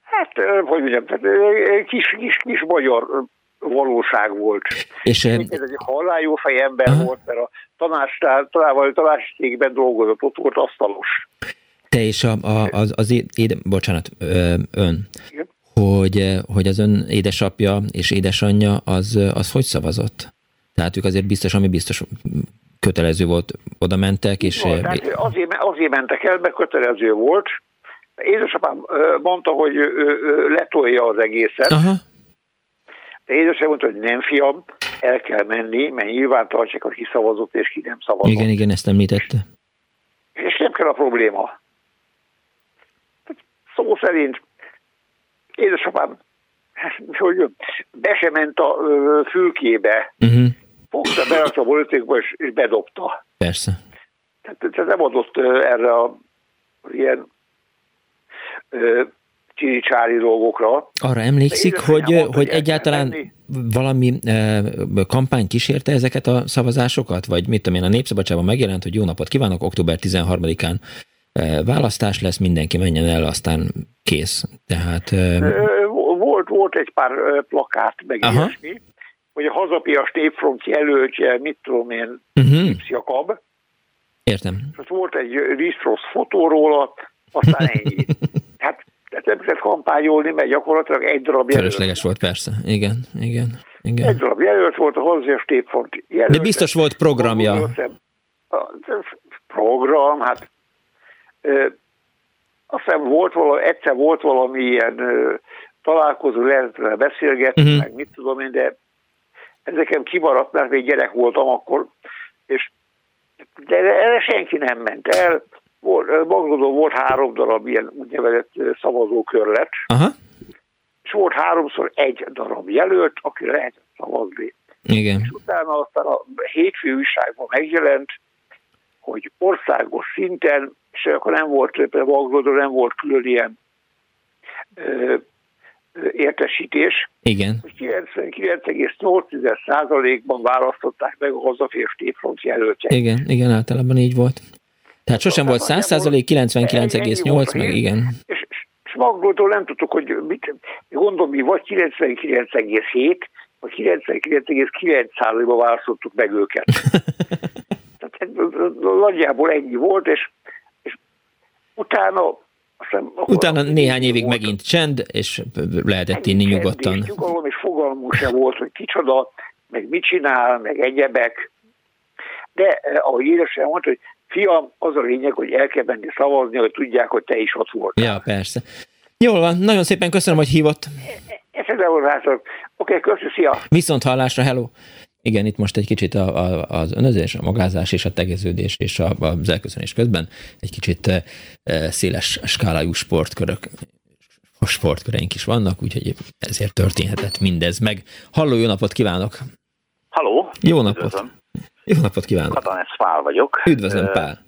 Hát, hogy mondjam, kis, kis, kis magyar valóság volt. És ez egy halláljó fej ember Aha. volt, mert a tanács, talán tanácstégben dolgozott, ott volt asztalos. Te és a, a, az, az éde, bocsánat, ön, Igen? hogy, eh, hogy az ön édesapja és édesanyja az, eh, az hogy szavazott? Tehát ők azért biztos, ami biztos kötelező volt, oda mentek, és... Volt, eh, azért, azért mentek el, mert kötelező volt. Édesapám mondta, hogy letolja az egészet. Aha. De édesapám mondta, hogy nem fiam, el kell menni, mert nyilván tartsák, hogy ki szavazott és ki nem szavazott. Igen, igen, ezt említette. És nem kell a probléma. Szó szerint édesapám, hogy be se ment a fülkébe, uh-huh. fogta be a bolítékba és, és bedobta. Persze. Tehát, tehát nem adott erre a ilyen csiricsári dolgokra. Arra emlékszik, hogy, hogy, hogy egyáltalán menni. valami e, kampány kísérte ezeket a szavazásokat? Vagy mit tudom én, a Népszabadságban megjelent, hogy jó napot kívánok, október 13-án választás lesz, mindenki menjen el, aztán kész. Tehát... Volt, volt egy pár plakát, meg Aha. ilyesmi, hogy a hazapias népfront jelöltje, mit tudom én, uh-huh. Jakab. Értem. Volt egy rossz fotó róla, aztán ennyi. hát nem kellett kampányolni, mert gyakorlatilag egy darab jelölt. Felesleges volt, persze. Igen, igen, igen. Egy darab jelölt volt, a hazapias népfront jelölt. De biztos volt programja. Program, hát azt hiszem volt valami, egyszer volt valami ilyen találkozó, lehet beszélgetni, uh-huh. meg mit tudom én, de ezeken kimaradt, mert még gyerek voltam akkor, és de erre senki nem ment el. Volt, volt három darab ilyen úgynevezett szavazókörlet, uh-huh. és volt háromszor egy darab jelölt, aki lehet szavazni. Igen. És utána aztán a hétfő újságban megjelent, hogy országos szinten és akkor nem volt, például nem volt külön ilyen ö, értesítés. Igen. 99,8%-ban választották meg a hazaférs tévfront jelöltjeit. Igen, igen, általában így volt. Tehát sosem volt 100 százalék, 99,8 meg igen. És, és Magdótól nem tudtuk, hogy mit, gondolom mi vagy 99,7 vagy 99,9 százalékban választottuk meg őket. Tehát nagyjából ennyi volt, és Utána Aztán, Utána néhány évig volt. megint csend, és lehetett inni nyugodtan. És nyugalom, és fogalmunk sem volt, hogy kicsoda, meg mit csinál, meg egyebek. De eh, ahogy édesem mondta, hogy fiam, az a lényeg, hogy el kell menni szavazni, hogy tudják, hogy te is ott voltál. Ja, persze. Jól van, nagyon szépen köszönöm, hogy hívott. Ezt Oké, okay, köszönöm, szia! Viszont hallásra, hello! Igen, itt most egy kicsit a, a, az önözés, a magázás és a tegeződés és a, az elköszönés közben egy kicsit e, széles skálájú sportkörök, sportköreink is vannak, úgyhogy ezért történhetett mindez meg. Halló, jó napot kívánok! Halló! Jó napot! Üdvözlöm. Jó napot kívánok! Katanesz Pál vagyok. Üdvözlöm, Pál!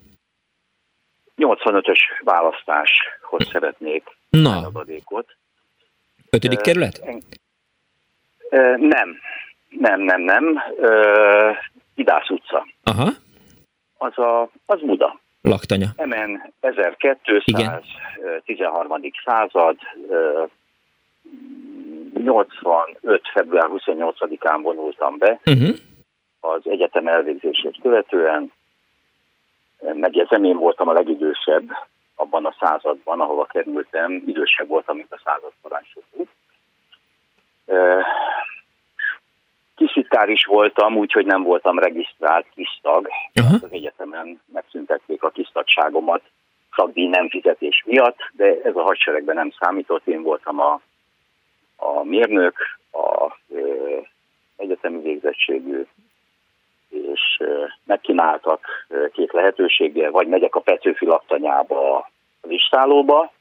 85-ös választáshoz szeretnék Na. adadékot. Ötödik kerület? Nem, nem, nem, nem. Idász utca. Aha. Az, a, az Buda. Laktanya. MN 1213. század, 85. február 28-án vonultam be uh-huh. Az egyetem elvégzését követően. Megjegyzem, én voltam a legidősebb abban a században, ahova kerültem, idősebb voltam, mint a század parancsnokú. Kiszitkár is voltam, úgyhogy nem voltam regisztrált kisztag. Uh-huh. Az egyetemen megszüntették a kisztagságomat szakdíj nem fizetés miatt, de ez a hadseregben nem számított. Én voltam a, a mérnök, a ö, egyetemi végzettségű, és megkínáltak két lehetőséggel, vagy megyek a Petőfi laktanyába a listálóba,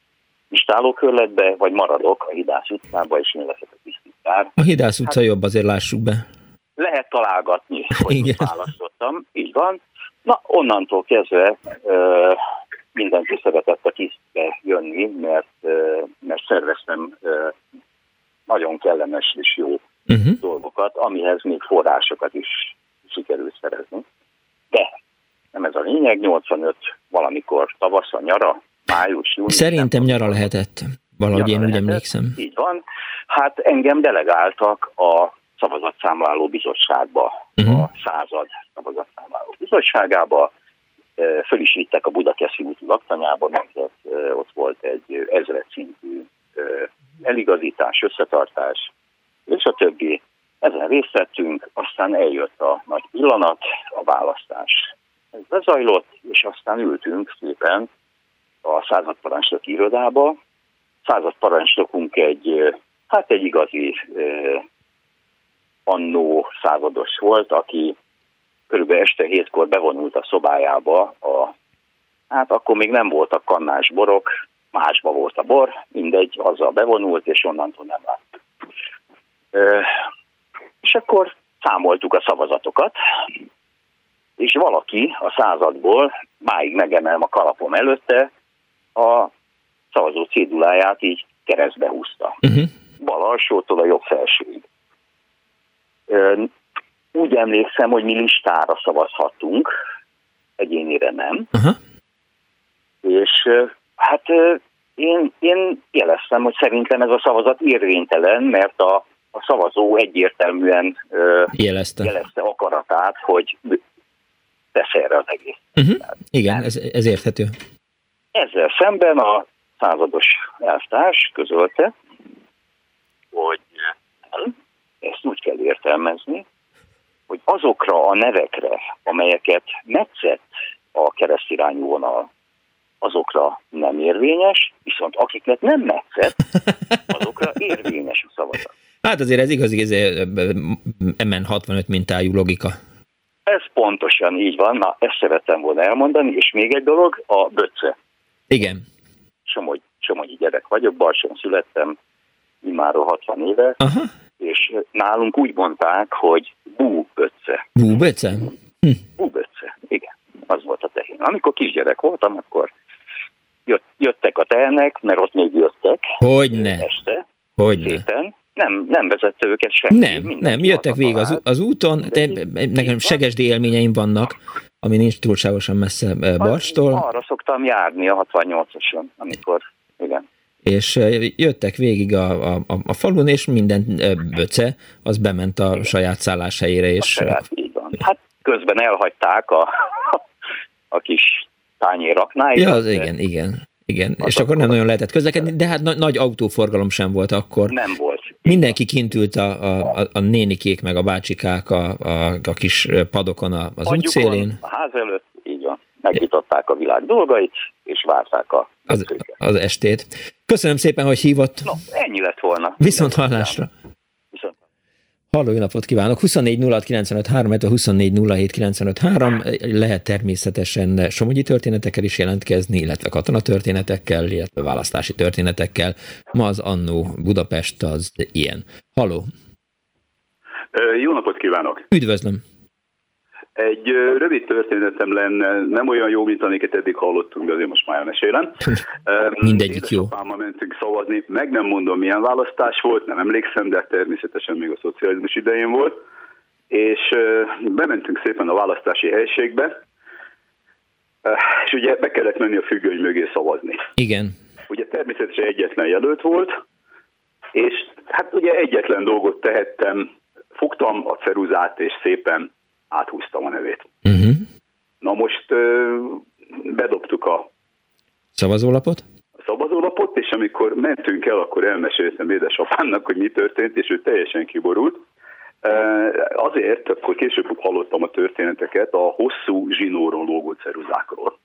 listálókörletbe, vagy maradok a Hidász utcába, és én leszek a tisztítár. A Hidász utca hát, jobb, azért lássuk be. Lehet találgatni, hogy Igen. választottam, így van. Na, onnantól kezdve ö, mindenki szeretett a tisztbe jönni, mert, ö, mert szerveztem ö, nagyon kellemes és jó uh-huh. dolgokat, amihez még forrásokat is sikerült szerezni. De nem ez a lényeg, 85 valamikor tavaszon, nyara, május, június. Szerintem nyara lehetett, valahogy nyara én úgy emlékszem. Így van. Hát engem delegáltak a szavazatszámláló bizottságba, uh-huh. a század szavazatszámláló bizottságába, föl is vittek a Budakeszi úti laktanyába, mert ott volt egy ezret szintű eligazítás, összetartás, és a többi. Ezen részt aztán eljött a nagy pillanat, a választás. Ez bezajlott, és aztán ültünk szépen a századparancsnok irodába. Századparancsnokunk egy, hát egy igazi annó százados volt, aki körülbelül este hétkor bevonult a szobájába, a, hát akkor még nem voltak kannás borok, másba volt a bor, mindegy, azzal bevonult, és onnantól nem lát. És akkor számoltuk a szavazatokat, és valaki a századból máig megemelem a kalapom előtte, a szavazó céduláját így keresztbe húzta. Uh-huh. Bal alsótól a jobb felsőig. Úgy emlékszem, hogy mi listára szavazhatunk, egyénire nem. Uh-huh. És hát én, én jeleztem, hogy szerintem ez a szavazat érvénytelen, mert a, a szavazó egyértelműen jelezte. jelezte akaratát, hogy tesz erre az egész. Uh-huh. Igen, ez, ez érthető. Ezzel szemben a százados elvtárs közölte, hogy ezt úgy kell értelmezni, hogy azokra a nevekre, amelyeket metszett a keresztirányú vonal, azokra nem érvényes, viszont akiknek nem metszett, azokra érvényes a szavazat. Hát azért ez igazi, ez MN 65 mintájú logika. Ez pontosan így van, na ezt szerettem volna elmondani, és még egy dolog, a böcce. Igen. Somogy, Somogyi gyerek vagyok, Balson születtem, immáról 60 éve, Aha. és nálunk úgy mondták, hogy bú böcce. Bú böcce? Hm. Bú böcce, igen, az volt a tehén. Amikor kisgyerek voltam, akkor jött, jöttek a tehenek, mert ott még jöttek. Hogyne. Este. Hogyne. Szépen. Nem, nem vezette őket semmi. Nem, nem, jöttek végig az, az úton, de nekem segesdi élményeim vannak, ami nincs túlságosan messze Barstól. Arra szoktam járni a 68-oson, amikor, igen. És jöttek végig a, a, a falun, és minden böce, az bement a saját szálláshelyére. És... A saját, így van. Hát közben elhagyták a, a kis tányéraknáit. Ja, az igen, igen. Igen, hát és akkor nem nagyon lehetett közlekedni, de hát nagy, nagy autóforgalom sem volt akkor. Nem volt. Mindenki kint ült a, a, a nénikék, meg a bácsikák a, a, a kis padokon az útszélén. A ház előtt, így van. Megvitatták a világ dolgait, és várták a az, az estét. Köszönöm szépen, hogy hívott. No, ennyi lett volna. Viszont hallásra. Halló, jó napot kívánok! 24 06 95 3, 24 07 95 3. Lehet természetesen somogyi történetekkel is jelentkezni, illetve katonatörténetekkel, illetve választási történetekkel. Ma az Annó Budapest az ilyen. Halló! Jó napot kívánok! Üdvözlöm! Egy rövid történetem lenne, nem olyan jó, mint amiket eddig hallottunk, de azért most már elmesélem. Mindegyik jó. Apámmal mentünk szavazni, meg nem mondom, milyen választás volt, nem emlékszem, de természetesen még a szocializmus idején volt. És bementünk szépen a választási helységbe, és ugye be kellett menni a függöny mögé szavazni. Igen. Ugye természetesen egyetlen jelölt volt, és hát ugye egyetlen dolgot tehettem, fogtam a ceruzát, és szépen áthúztam a nevét. Uh-huh. Na most bedobtuk a szavazólapot? A szavazólapot, és amikor mentünk el, akkor elmeséltem édesapámnak, hogy mi történt, és ő teljesen kiborult. Azért, akkor később hallottam a történeteket a hosszú zsinóron lógó ceruzákról.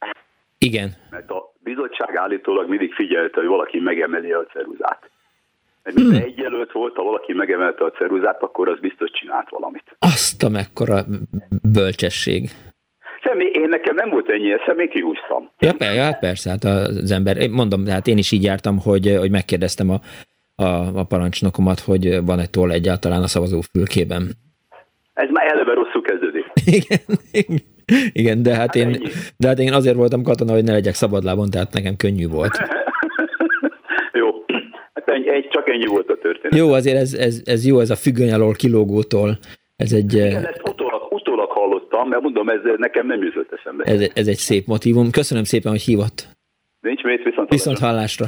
Igen. Mert a bizottság állítólag mindig figyelte, hogy valaki megemeli a ceruzát. Mert hmm. egy jelölt volt, ha valaki megemelte a ceruzát, akkor az biztos csinált valamit. Azt a mekkora bölcsesség. Személy, én nekem nem volt ennyi eszem, én kihúztam. Ja, ja, hát persze, hát az ember, mondom, hát én is így jártam, hogy, hogy megkérdeztem a, a, a parancsnokomat, hogy van egy toll egyáltalán a szavazófülkében. Ez már eleve rosszul kezdődik. Igen, igen de, hát hát én, de hát én azért voltam katona, hogy ne legyek szabadlábon, tehát nekem könnyű volt. Egy, csak ennyi volt a történet. Jó, azért ez, ez, ez jó, ez a függöny alól kilógótól. Ez egy... Igen, ezt utólag, utólag hallottam, mert mondom, ez nekem nem jutott eszembe. Ez, ez egy szép motivum. Köszönöm szépen, hogy hívott. Nincs mit, viszont, viszont hallásra.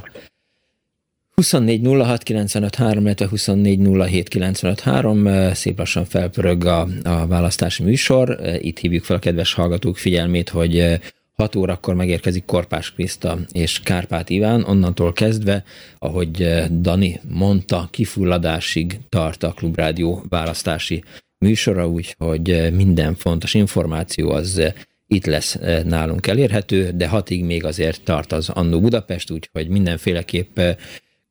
24 06 95 3, illetve 24 07 95 3, szép lassan felpörög a, a választási műsor. Itt hívjuk fel a kedves hallgatók figyelmét, hogy 6 órakor megérkezik Korpás Kriszta és Kárpát Iván, onnantól kezdve, ahogy eh, Dani mondta, kifulladásig tart a Klubrádió választási műsora, úgyhogy eh, minden fontos információ az eh, itt lesz nálunk elérhető, de hatig még azért tart az Annó Budapest, úgyhogy mindenféleképp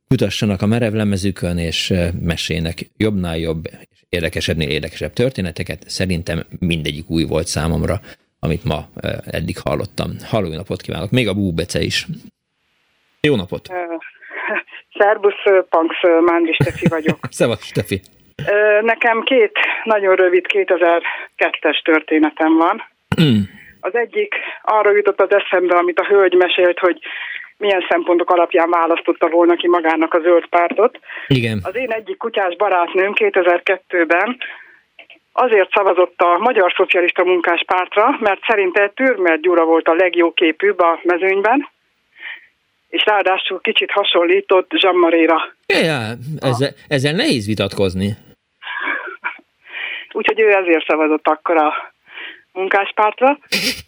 kutassanak a merevlemezükön, és mesének jobbnál jobb, és érdekesebbnél érdekesebb történeteket. Szerintem mindegyik új volt számomra amit ma eddig hallottam. Halló napot kívánok, még a búbece is. Jó napot! Szerbusz, Panks, Mándis Stefi vagyok. Szevasz, Stefi! Nekem két nagyon rövid 2002-es történetem van. Mm. Az egyik arra jutott az eszembe, amit a hölgy mesélt, hogy milyen szempontok alapján választotta volna ki magának a zöld pártot. Igen. Az én egyik kutyás barátnőm 2002-ben azért szavazott a Magyar Szocialista Munkáspártra, mert szerinte Türmer Gyura volt a legjóképűbb a mezőnyben, és ráadásul kicsit hasonlított Jean Maréra. Ja, ezzel, ezzel nehéz vitatkozni. Úgyhogy ő ezért szavazott akkor a munkáspártra.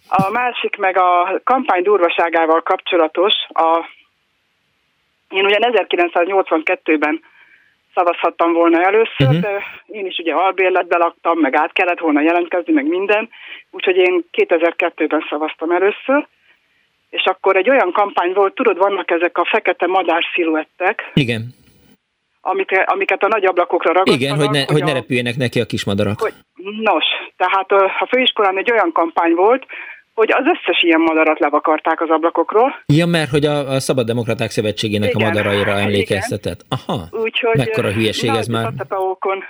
A másik meg a kampány durvaságával kapcsolatos. A, én ugyan 1982-ben szavazhattam volna először, uh-huh. de én is ugye albérletbe laktam, meg át kellett volna jelentkezni, meg minden, úgyhogy én 2002-ben szavaztam először, és akkor egy olyan kampány volt, tudod, vannak ezek a fekete madár sziluettek. Igen. Amik, amiket a nagy ablakokra ragasztanak. Igen, hogy ne, hogy, hogy ne repüljenek neki a kis madarak. Hogy, nos, tehát a főiskolán egy olyan kampány volt, hogy az összes ilyen madarat levakarták az ablakokról. Ja, mert hogy a, a Szabad Demokraták Szövetségének igen, a madaraira emlékeztetett. Aha, Úgyhogy mekkora hülyeség ez már. Tacepaókon,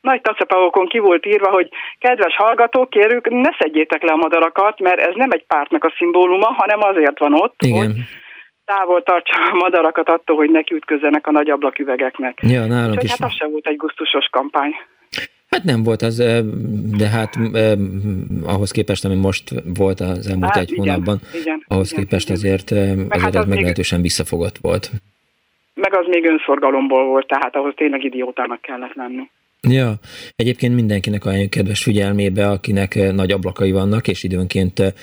nagy tacepaókon ki volt írva, hogy kedves hallgatók, kérjük, ne szedjétek le a madarakat, mert ez nem egy pártnak a szimbóluma, hanem azért van ott, igen. hogy távol tartsa a madarakat attól, hogy nekiütközzenek a nagy ablaküvegeknek. Ja, nálunk Úgyhogy is. Hát az sem volt egy gusztusos kampány. Hát nem volt az, de hát ahhoz képest, ami most volt az elmúlt hát, egy igen, hónapban, igen, ahhoz igen, képest igen. azért, azért hát ez meglehetősen visszafogott volt. Meg az még önszorgalomból volt, tehát ahhoz tényleg idiótának kellett lenni. Ja, egyébként mindenkinek a kedves figyelmébe, akinek nagy ablakai vannak, és időnként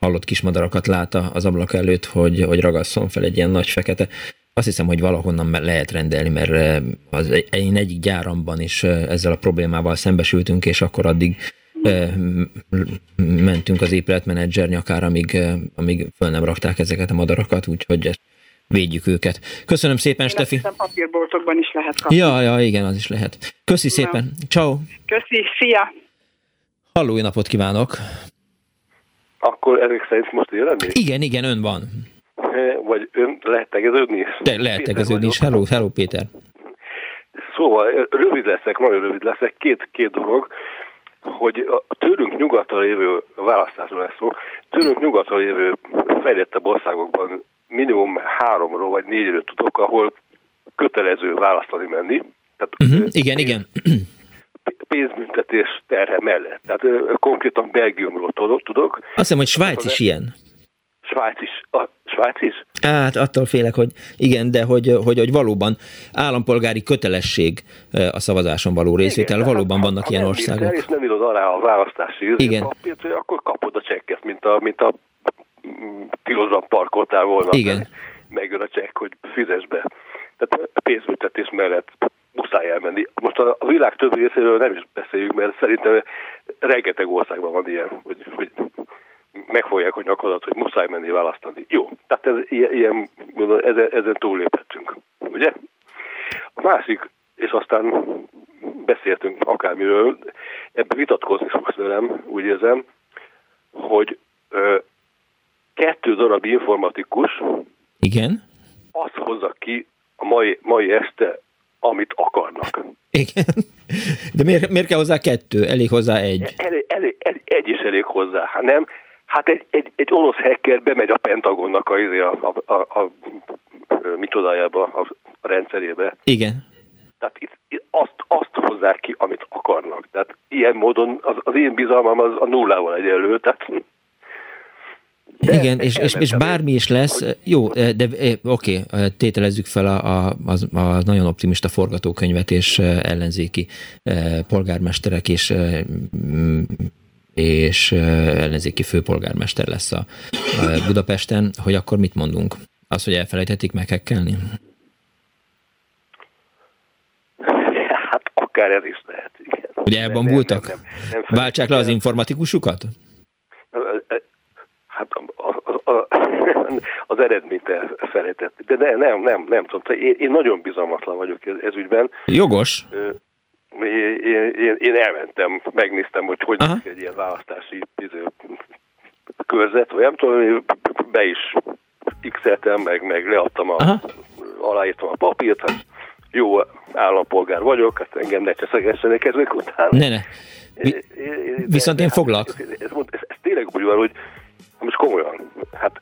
hallott kismadarakat lát az ablak előtt, hogy, hogy ragasszon fel egy ilyen nagy fekete. Azt hiszem, hogy valahonnan lehet rendelni, mert az én egyik gyáramban is ezzel a problémával szembesültünk, és akkor addig mentünk az épületmenedzser nyakára, amíg, amíg föl nem rakták ezeket a madarakat, úgyhogy védjük őket. Köszönöm szépen, Én Stefi. papírboltokban is lehet kapni. Ja, ja, igen, az is lehet. Köszi Na. szépen. Ciao. Köszi, szia. Halló, napot kívánok. Akkor ezek szerint most él Igen, igen, ön van. Vagy ön lehet tegeződni is? De lehet tegeződni is. Hello, hello Péter. Szóval rövid leszek, nagyon rövid leszek. Két, két dolog hogy a tőlünk nyugatra lévő választásról lesz szó, tőlünk nyugatra lévő fejlettebb országokban minimum háromról vagy négyről tudok, ahol kötelező választani menni. Tehát, uh-huh, igen, igen. Pénzbüntetés terhe mellett. Tehát konkrétan Belgiumról tudok. Azt hiszem, hogy Svájc is ilyen. Svájc is. A Svájc is? Hát attól félek, hogy igen, de hogy, hogy, hogy valóban állampolgári kötelesség a szavazáson való részvétel, igen, valóban hát, vannak ha ilyen országok. Ha nem írod alá a választási igen. papírt, akkor kapod a csekket, mint a, mint a tilosban parkoltál volna. Igen. Megjön a csekk, hogy fizes be. Tehát pénzbüntetés mellett muszáj elmenni. Most a, a világ többi részéről nem is beszéljük, mert szerintem rengeteg országban van ilyen, hogy, hogy megfogják a nyakadat, hogy muszáj menni választani. Jó, tehát ez, ilyen, ezen, ezen túlléphetünk, ugye? A másik, és aztán beszéltünk akármiről, ebben vitatkozni fogsz velem, úgy érzem, hogy ö, kettő darab informatikus Igen? azt hozza ki a mai, mai este, amit akarnak. Igen. De miért, miért kell hozzá kettő? Elég hozzá egy. Elég, elég, egy, egy is elég hozzá. Hát nem, Hát egy, egy, egy orosz hacker bemegy a Pentagonnak a, izé, a, a, a, a, a micsodájába, a, a rendszerébe. Igen. Tehát itt, itt azt, azt hozzák ki, amit akarnak. Tehát ilyen módon az, az én bizalmam az a nullával egyenlő. Tehát de Igen, és, és, és bármi is lesz, hogy... jó, de oké, tételezzük fel a, a, a, a nagyon optimista forgatókönyvet és ellenzéki polgármesterek és és ellenzéki főpolgármester lesz a Budapesten, hogy akkor mit mondunk? Az, hogy elfelejthetik meghekkelni? Hát akár ez is lehet, igen. Ugye elbambultak? Nem, nem, nem Váltsák le az informatikusukat? Hát az, az, az eredményt elfelejtett. De nem, nem, nem, nem tudom. Én, én nagyon bizalmatlan vagyok ez, ez ügyben. Jogos én, én, én elmentem, megnéztem, hogy hogy néz egy ilyen választási izé, körzet, vagy nem tudom, be is x meg, meg leadtam, a, aláírtam a papírt, hát jó állampolgár vagyok, hát engem ne cseszegessenek ezek után. Ne, ne. Vi- viszont én foglak. Ez, ez, ez, ez, ez tényleg úgy van, hogy most komolyan, hát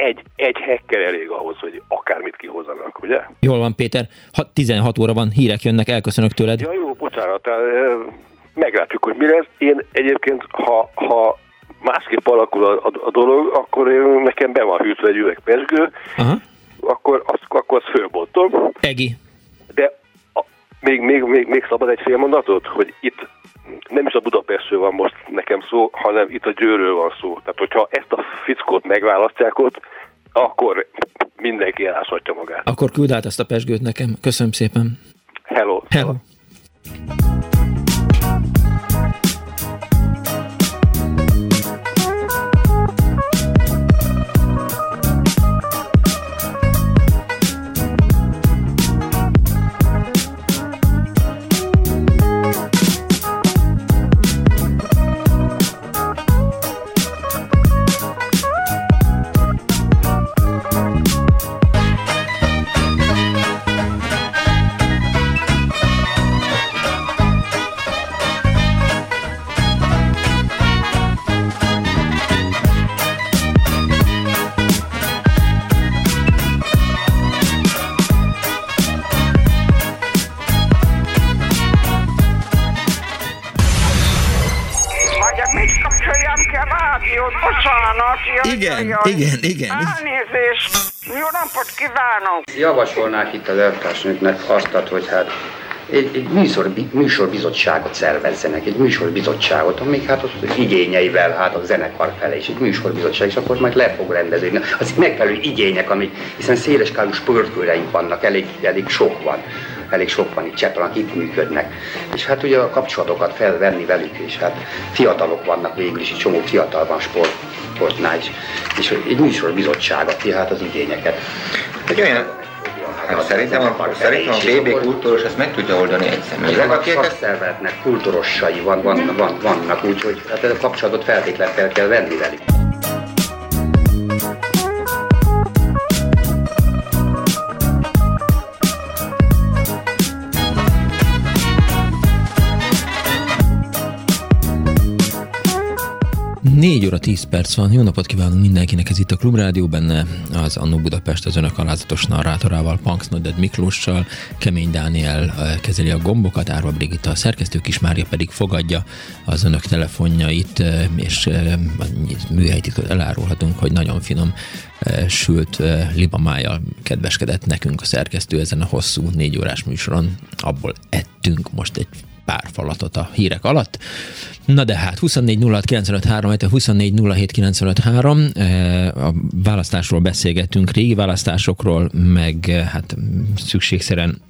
egy, egy hacker elég ahhoz, hogy akármit kihozzanak, ugye? Jól van, Péter. Ha 16 óra van, hírek jönnek, elköszönök tőled. Ja, jó, bocsánat. Meglátjuk, hogy mi lesz. Én egyébként, ha, ha másképp alakul a, a, a dolog, akkor én, nekem be van hűtve egy üveg pesgő, Aha. akkor azt, akkor azt fölbontom. Egi. Még, még, még, még szabad egy fél mondatot, hogy itt nem is a Budapestről van most nekem szó, hanem itt a Győről van szó. Tehát, hogyha ezt a fickót megválasztják ott, akkor mindenki eláshatja magát. Akkor küld át ezt a pesgőt nekem. Köszönöm szépen. Hello. Hello. Igen, igen, igen. Elnézést! Jó napot kívánok! Javasolnák itt az eltársnőknek azt, hogy hát egy, egy műsor, műsorbizottságot szervezzenek, egy műsorbizottságot, amik hát az igényeivel, hát a zenekar fele is egy műsorbizottság, és akkor majd le fog rendezni. Az megfelelő igények, amik, hiszen széleskálú sportkőreink vannak, elég, elég sok van elég sok van itt Csepel, akik működnek. És hát ugye a kapcsolatokat felvenni velük, és hát fiatalok vannak végül is, egy csomó fiatal van sport, sportnál is. És egy műsorbizottság adja hát az igényeket. Egy olyan Hát szerintem a, szerintem a BB kultúros ezt meg tudja oldani egy személy. Ezek a szakszervezetnek kultúrossai van, van, van, vannak, úgyhogy hát a kapcsolatot feltétlenül fel kell venni velük. 4 óra 10 perc van. Jó napot kívánunk mindenkinek, ez itt a Klubrádió, benne az Annó Budapest az önök alázatos narrátorával, Punks Nodded Miklóssal, Kemény Dániel kezeli a gombokat, Árva Brigitta a szerkesztő, Kismária pedig fogadja az önök telefonjait, és műhelytitkot elárulhatunk, hogy nagyon finom sült libamájjal kedveskedett nekünk a szerkesztő ezen a hosszú négy órás műsoron. Abból ettünk most egy pár falatot a hírek alatt. Na de hát 24 06 24 a választásról beszélgettünk, régi választásokról, meg hát szükségszerűen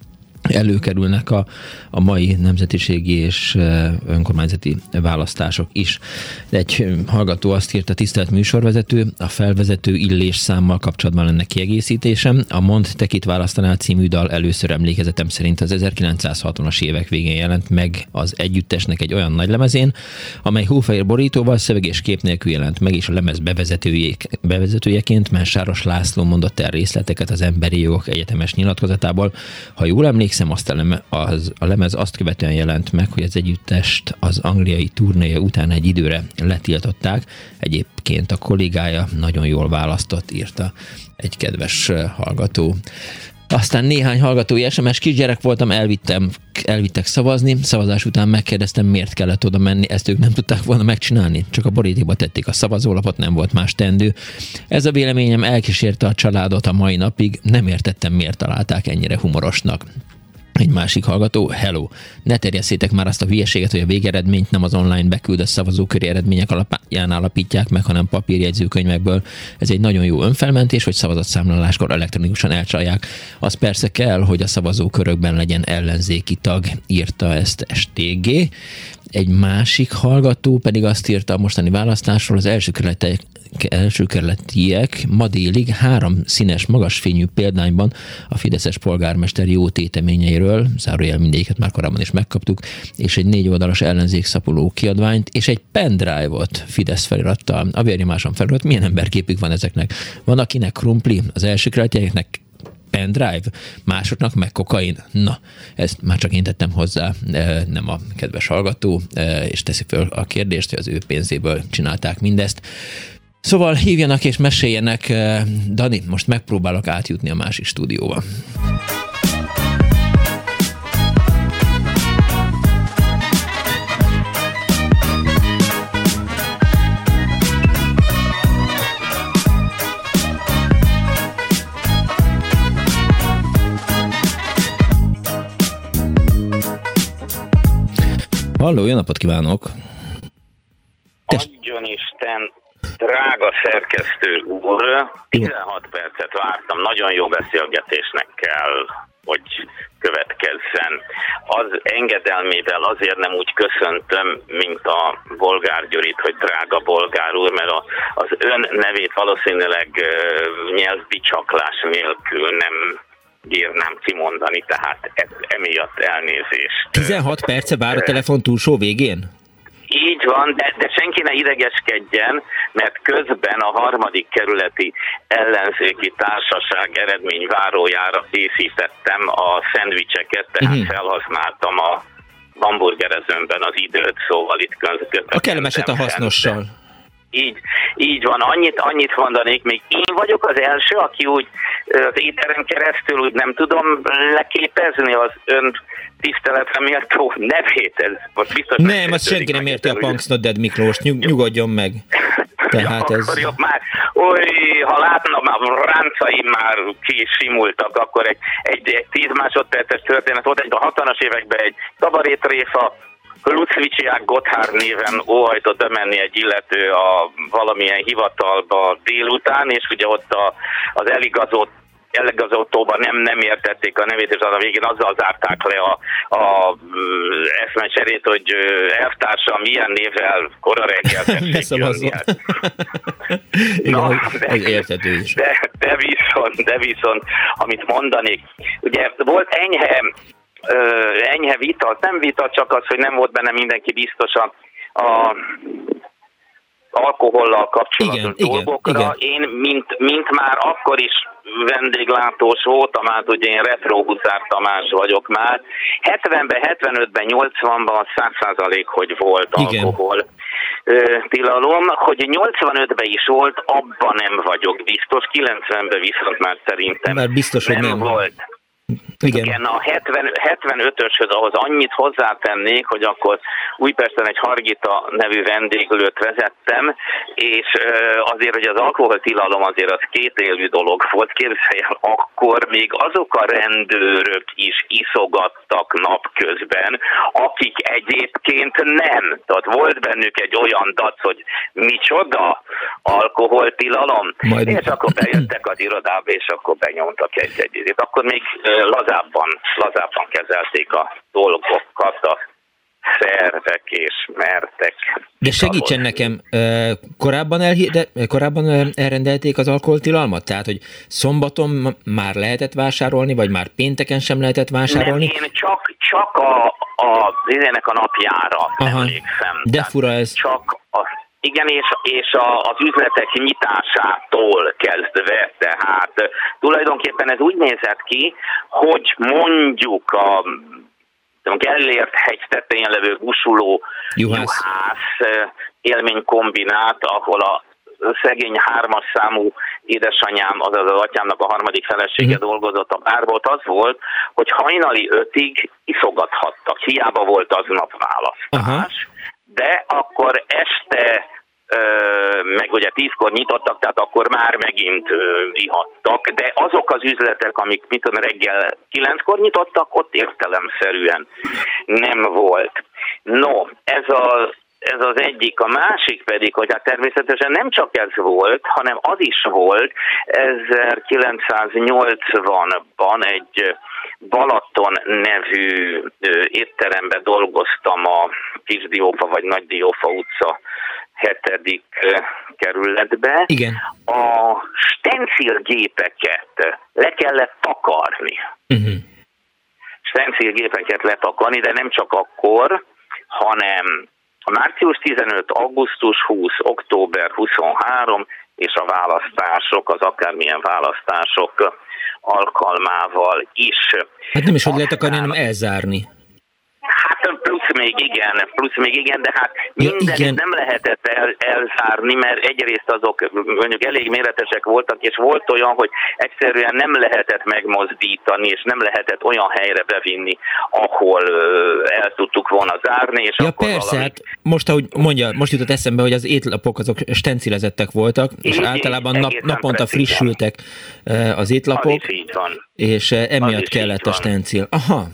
előkerülnek a, a mai nemzetiségi és önkormányzati választások is. Egy hallgató azt írta, tisztelt műsorvezető, a felvezető illés számmal kapcsolatban lenne kiegészítésem. A Mond Tekit választanál című dal először emlékezetem szerint az 1960-as évek végén jelent meg az együttesnek egy olyan nagy lemezén, amely hófehér borítóval, szöveg és kép nélkül jelent meg, és a lemez bevezetőjeként Mensáros László mondott el részleteket az Emberi Jogok Egyetemes nyilatkozatából. Ha jól emlékszem, emlékszem, azt a, az, a lemez azt követően jelent meg, hogy az együttest az angliai turnéja után egy időre letiltották. Egyébként a kollégája nagyon jól választott, írta egy kedves hallgató. Aztán néhány hallgatói SMS kisgyerek voltam, elvittem, elvittek szavazni, szavazás után megkérdeztem, miért kellett oda menni, ezt ők nem tudták volna megcsinálni, csak a borítékba tették a szavazólapot, nem volt más tendő. Ez a véleményem elkísérte a családot a mai napig, nem értettem, miért találták ennyire humorosnak. Egy másik hallgató, hello, ne terjesszétek már azt a hülyeséget, hogy a végeredményt nem az online beküldött szavazóköri eredmények alapján állapítják meg, hanem papírjegyzőkönyvekből. Ez egy nagyon jó önfelmentés, hogy szavazatszámlaláskor elektronikusan elcsalják. Az persze kell, hogy a szavazókörökben legyen ellenzéki tag, írta ezt STG. Egy másik hallgató pedig azt írta a mostani választásról, az első kerületek első kerületiek ma délig három színes, magasfényű példányban a Fideszes polgármester jó téteményeiről, zárójel mindegyiket már korábban is megkaptuk, és egy négy oldalas ellenzékszapuló kiadványt, és egy pendrive-ot Fidesz felirattal. A vérnyomáson felirat, milyen emberképük van ezeknek? Van, akinek krumpli, az első kerületieknek pendrive, másoknak meg kokain. Na, ezt már csak én tettem hozzá, nem a kedves hallgató, és teszi föl a kérdést, hogy az ő pénzéből csinálták mindezt. Szóval hívjanak és meséljenek. Eh, Dani, most megpróbálok átjutni a másik stúdióba. Halló, jó napot kívánok! Adjon Isten Drága szerkesztő úr, 16 percet vártam, nagyon jó beszélgetésnek kell, hogy következzen. Az engedelmével azért nem úgy köszöntöm, mint a Bolgár Gyurit, hogy drága Bolgár úr, mert a, az ön nevét valószínűleg nyelvbicsaklás nélkül nem bírnám kimondani, tehát ez, emiatt elnézést. 16 perce vár a telefon túlsó végén? Így van, de, de senki ne idegeskedjen, mert közben a harmadik kerületi ellenzéki társaság eredményvárójára készítettem a szendvicseket, tehát uh-huh. felhasználtam a hamburgerezőmben az időt, szóval itt közben. A kellemeset a hasznossal. Így, így van, annyit, annyit mondanék, még én vagyok az első, aki úgy az éteren keresztül úgy nem tudom leképezni az ön tiszteletre méltó nevét. Ez most biztos nem, azt senki nem érti a Punks Not Dead Miklós, nyug, nyugodjon meg. Tehát ez... Jobb, már oly, ha látnám, a ráncaim már kisimultak, akkor egy, egy, egy 10 másodperces történet volt, egy a 60-as években egy kabarétréfa, Lucviciák Gotthard néven óhajtott bemenni egy illető a valamilyen hivatalba délután, és ugye ott a, az eligazott elegazoltóban nem, nem értették a nevét, és az a végén azzal zárták le a, a eszmecserét, hogy elvtársam milyen névvel kora reggel Igen, ez értető is. De, de, viszont, de viszont, amit mondanék, ugye volt enyhe, enyhe vita, nem vita, csak az, hogy nem volt benne mindenki biztosan a alkohollal kapcsolatos igen, dolgokra. Igen, igen. Én, mint, mint már akkor is vendéglátós voltam, hát ugye én retro Huszár Tamás vagyok már. 70-ben, 75-ben, 80-ban 100% hogy volt Igen. alkohol tilalom, hogy 85-ben is volt, abban nem vagyok biztos, 90-ben viszont már szerintem már biztos, nem, hogy nem volt. Igen. Igen, a 70, 75-öshöz ahhoz annyit hozzátennék, hogy akkor Újpesten egy Hargita nevű vendéglőt vezettem, és azért, hogy az alkoholtilalom azért az két élő dolog volt, képzelj akkor még azok a rendőrök is iszogattak napközben, akik egyébként nem. Tehát volt bennük egy olyan dac, hogy micsoda alkoholtilalom, Majd... és akkor bejöttek az irodába, és akkor benyomtak egy-egy. Akkor még lazábban, lazábban kezelték a dolgokat a szervek és mertek. De segítsen nekem, korábban, elhide, korábban elrendelték az alkoholtilalmat? Tehát, hogy szombaton már lehetett vásárolni, vagy már pénteken sem lehetett vásárolni? Nem, én csak, csak a, a, a napjára Aha, emlékszem. De fura ez. Csak a, igen, és, és a, az üzletek nyitásától kezdve, tehát tulajdonképpen ez úgy nézett ki, hogy mondjuk a Gellért hegy tetején levő gusuló juhász, juhász élménykombinát, ahol a szegény hármas számú édesanyám, azaz az atyámnak a harmadik felesége mm. dolgozott a bárból, az volt, hogy hajnali ötig iszogathattak. Hiába volt aznap választás. Aha de akkor este meg ugye tízkor nyitottak, tehát akkor már megint ihattak, de azok az üzletek, amik mit tudom, reggel kilenckor nyitottak, ott értelemszerűen nem volt. No, ez az ez az egyik, a másik pedig, hogy hát természetesen nem csak ez volt, hanem az is volt, 1980-ban egy Balaton nevű étteremben dolgoztam a Kisdiófa vagy Nagydiófa utca hetedik kerületbe. Igen. A stencilgépeket le kellett takarni. Uh-huh. Stencilgépeket letakarni, de nem csak akkor, hanem a március 15, augusztus 20, október 23 és a választások, az akármilyen választások alkalmával is. Hát nem is hogy lehet akarni, hanem elzárni. Hát plusz még igen, plusz még igen, de hát mindent ja, nem lehetett el, elzárni, mert egyrészt azok mondjuk elég méretesek voltak, és volt olyan, hogy egyszerűen nem lehetett megmozdítani, és nem lehetett olyan helyre bevinni, ahol el tudtuk volna zárni. És ja akkor persze, valami... hát most ahogy mondja, most jutott eszembe, hogy az étlapok azok stencilezettek voltak, és így, általában nap, naponta frissültek az étlapok, és emiatt kellett a stencil. Aha,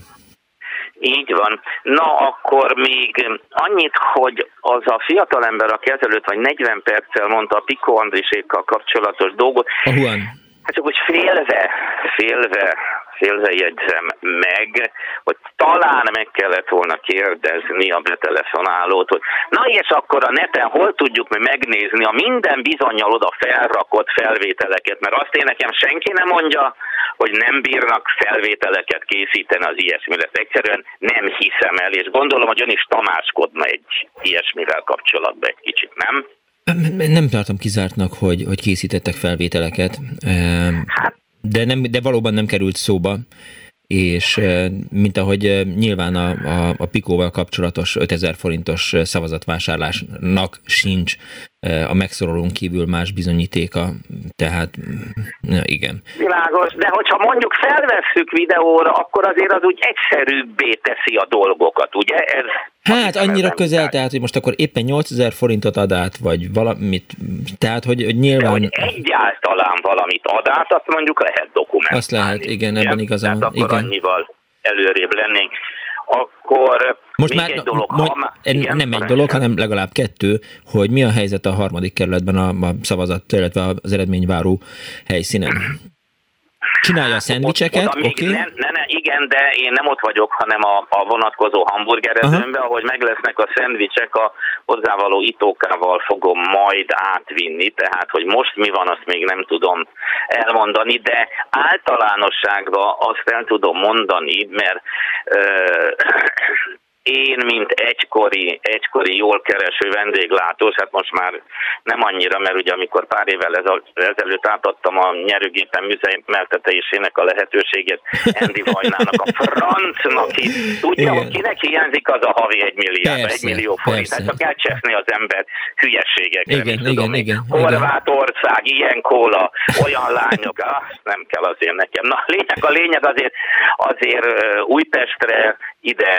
így van. Na, akkor még annyit, hogy az a fiatalember, aki ezelőtt vagy 40 perccel mondta a Piko Andrisékkal kapcsolatos dolgot, a Juan. Hát csak úgy félve, félve félve jegyzem meg, hogy talán meg kellett volna kérdezni a betelefonálót, hogy na és akkor a neten hol tudjuk mi megnézni a minden bizonyal oda felrakott felvételeket, mert azt én nekem senki nem mondja, hogy nem bírnak felvételeket készíteni az ilyesmire. Egyszerűen nem hiszem el, és gondolom, hogy ön is tamáskodna egy ilyesmivel kapcsolatban egy kicsit, nem? Nem tartom kizártnak, hogy, hogy készítettek felvételeket. Hát de, nem, de valóban nem került szóba, és mint ahogy nyilván a, a, a Pikóval kapcsolatos 5000 forintos szavazatvásárlásnak sincs a megszorolón kívül más bizonyítéka, tehát ja, igen. Világos, de hogyha mondjuk felvesszük videóra, akkor azért az úgy egyszerűbbé teszi a dolgokat, ugye? Ez Hát annyira közel, tehát hogy most akkor éppen 8000 forintot ad át, vagy valamit, tehát hogy, hogy nyilván... De hogy egyáltalán valamit ad át, azt mondjuk lehet dokumentálni. Azt lehet, igen, ebben igazán. Tehát akkor igen. annyival előrébb lennénk. Akkor most már egy dolog, ma, ha, igen, nem egy dolog, hanem legalább kettő, hogy mi a helyzet a harmadik kerületben a, a szavazat, illetve az eredményváró helyszínen. Csinálja a szendvicseket, oké? Okay. Ne, ne, ne, igen, de én nem ott vagyok, hanem a, a vonatkozó hamburgerezőmbe, ahogy meg lesznek a szendvicsek, a hozzávaló itókával fogom majd átvinni, tehát hogy most mi van, azt még nem tudom elmondani, de általánosságban azt el tudom mondani, mert én, mint egykori, egykori jól kereső vendéglátós, hát most már nem annyira, mert ugye amikor pár évvel ezelőtt átadtam a nyerőgépen műzemeltetésének a lehetőséget Andy Vajnának, a francnak. Tudja, hogy kinek hiányzik az a havi egy milliárd, persze, egy millió forint. Hát csak elcseszni az ember hülyességekre. Igen, igen, tudom, igen, Horvátország, ilyen kóla, olyan lányok, ah, nem kell azért nekem. Na, lényeg a lényeg azért, azért Újpestre, ide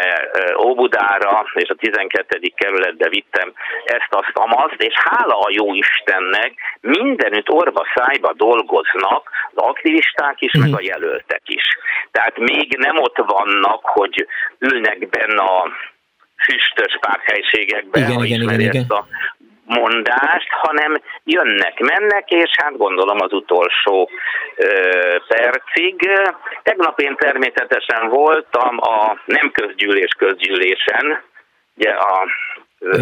Óbudára és a 12. kerületbe vittem ezt, azt, amazt, és hála a jó Istennek mindenütt orva szájba dolgoznak az aktivisták is, meg a jelöltek is. Tehát még nem ott vannak, hogy ülnek benne a füstös párthelységekben, igen, ha igen, igen, igen. a mondást, hanem jönnek, mennek, és hát gondolom az utolsó ö, percig. Tegnap én természetesen voltam a nem közgyűlés közgyűlésen, ugye a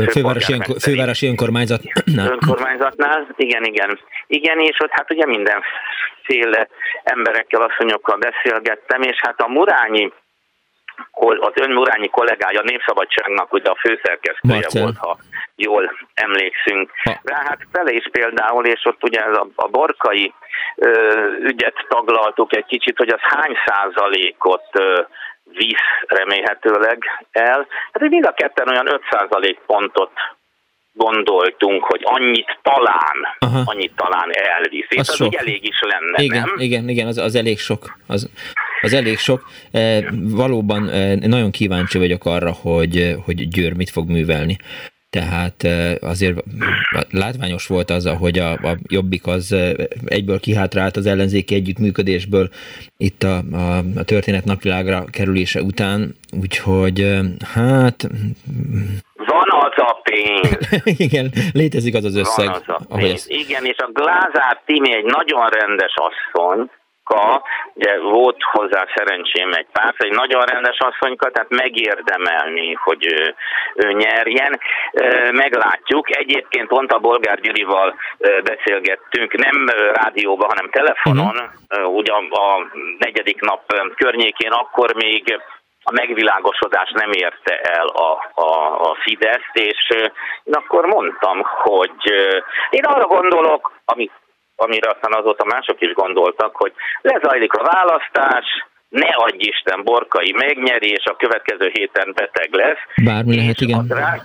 Fővárosi, önkor, fővárosi önkormányzat. Önkormányzatnál, igen, igen. Igen, és ott hát ugye mindenféle emberekkel, asszonyokkal beszélgettem, és hát a Murányi az ön Murányi kollégája a Népszabadságnak ugye a főszerkesztője Marcel. volt, ha jól emlékszünk rá. Hát fele is például, és ott ugye a, a borkai ö, ügyet taglaltuk egy kicsit, hogy az hány százalékot ö, visz remélhetőleg el. Hát mind a ketten olyan 5 százalék pontot gondoltunk, hogy annyit talán, Aha. annyit talán elvisz. És az, az úgy elég is lenne, igen, nem? Igen, igen, az, az elég sok. Az, az elég sok. E, valóban e, nagyon kíváncsi vagyok arra, hogy, hogy Győr mit fog művelni. Tehát e, azért látványos volt az, hogy a, a Jobbik az egyből kihátrált az ellenzéki együttműködésből itt a, a, a történet napvilágra kerülése után, úgyhogy hát... Van az a pénz. Igen, létezik az az összeg. Van az a pénz. Ezt... Igen, és a Glázár Timi egy nagyon rendes asszony, Ka, ugye volt hozzá szerencsém egy pár, egy nagyon rendes asszonyka, tehát megérdemelni, hogy ő, ő nyerjen. Meglátjuk. Egyébként pont a Bolgár Gyurival beszélgettünk, nem rádióban, hanem telefonon, uh-huh. ugye a negyedik nap környékén, akkor még a megvilágosodás nem érte el a, a, a Fideszt, és én akkor mondtam, hogy én arra gondolok, amit amire aztán azóta mások is gondoltak, hogy lezajlik a választás, ne adj Isten, Borkai megnyeri, és a következő héten beteg lesz. Bármi lehet, igen. A drág,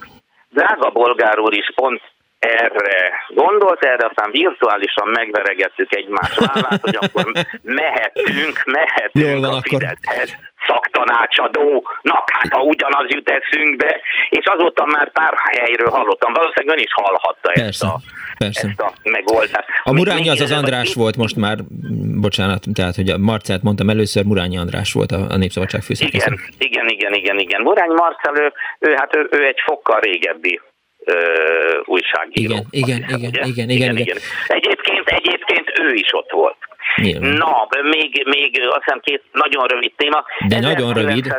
drága bolgár úr is pont erre gondolt, erre aztán virtuálisan megveregettük egymás vállát, hogy akkor mehetünk, mehetünk Jól van, a Fideszhez szaktanácsadónak, hát ha ugyanaz jut eszünkbe, és azóta már pár helyről hallottam, valószínűleg ön is hallhatta persze, ezt, a, persze. ezt a megoldást. A Murányi az az András volt most már, bocsánat, tehát hogy a Marcelt mondtam először, Murányi András volt a, a Népszabadság főszerkesztő. Igen, igen, igen, igen, igen. Murányi Marcel, ő, ő, hát ő, ő egy fokkal régebbi újságíró. Igen, igen, igen, igen, igen, igen, igen. Egyébként, egyébként ő is ott volt. Nyilván. Na, még, még azt hiszem két nagyon rövid téma. De nagyon rövid.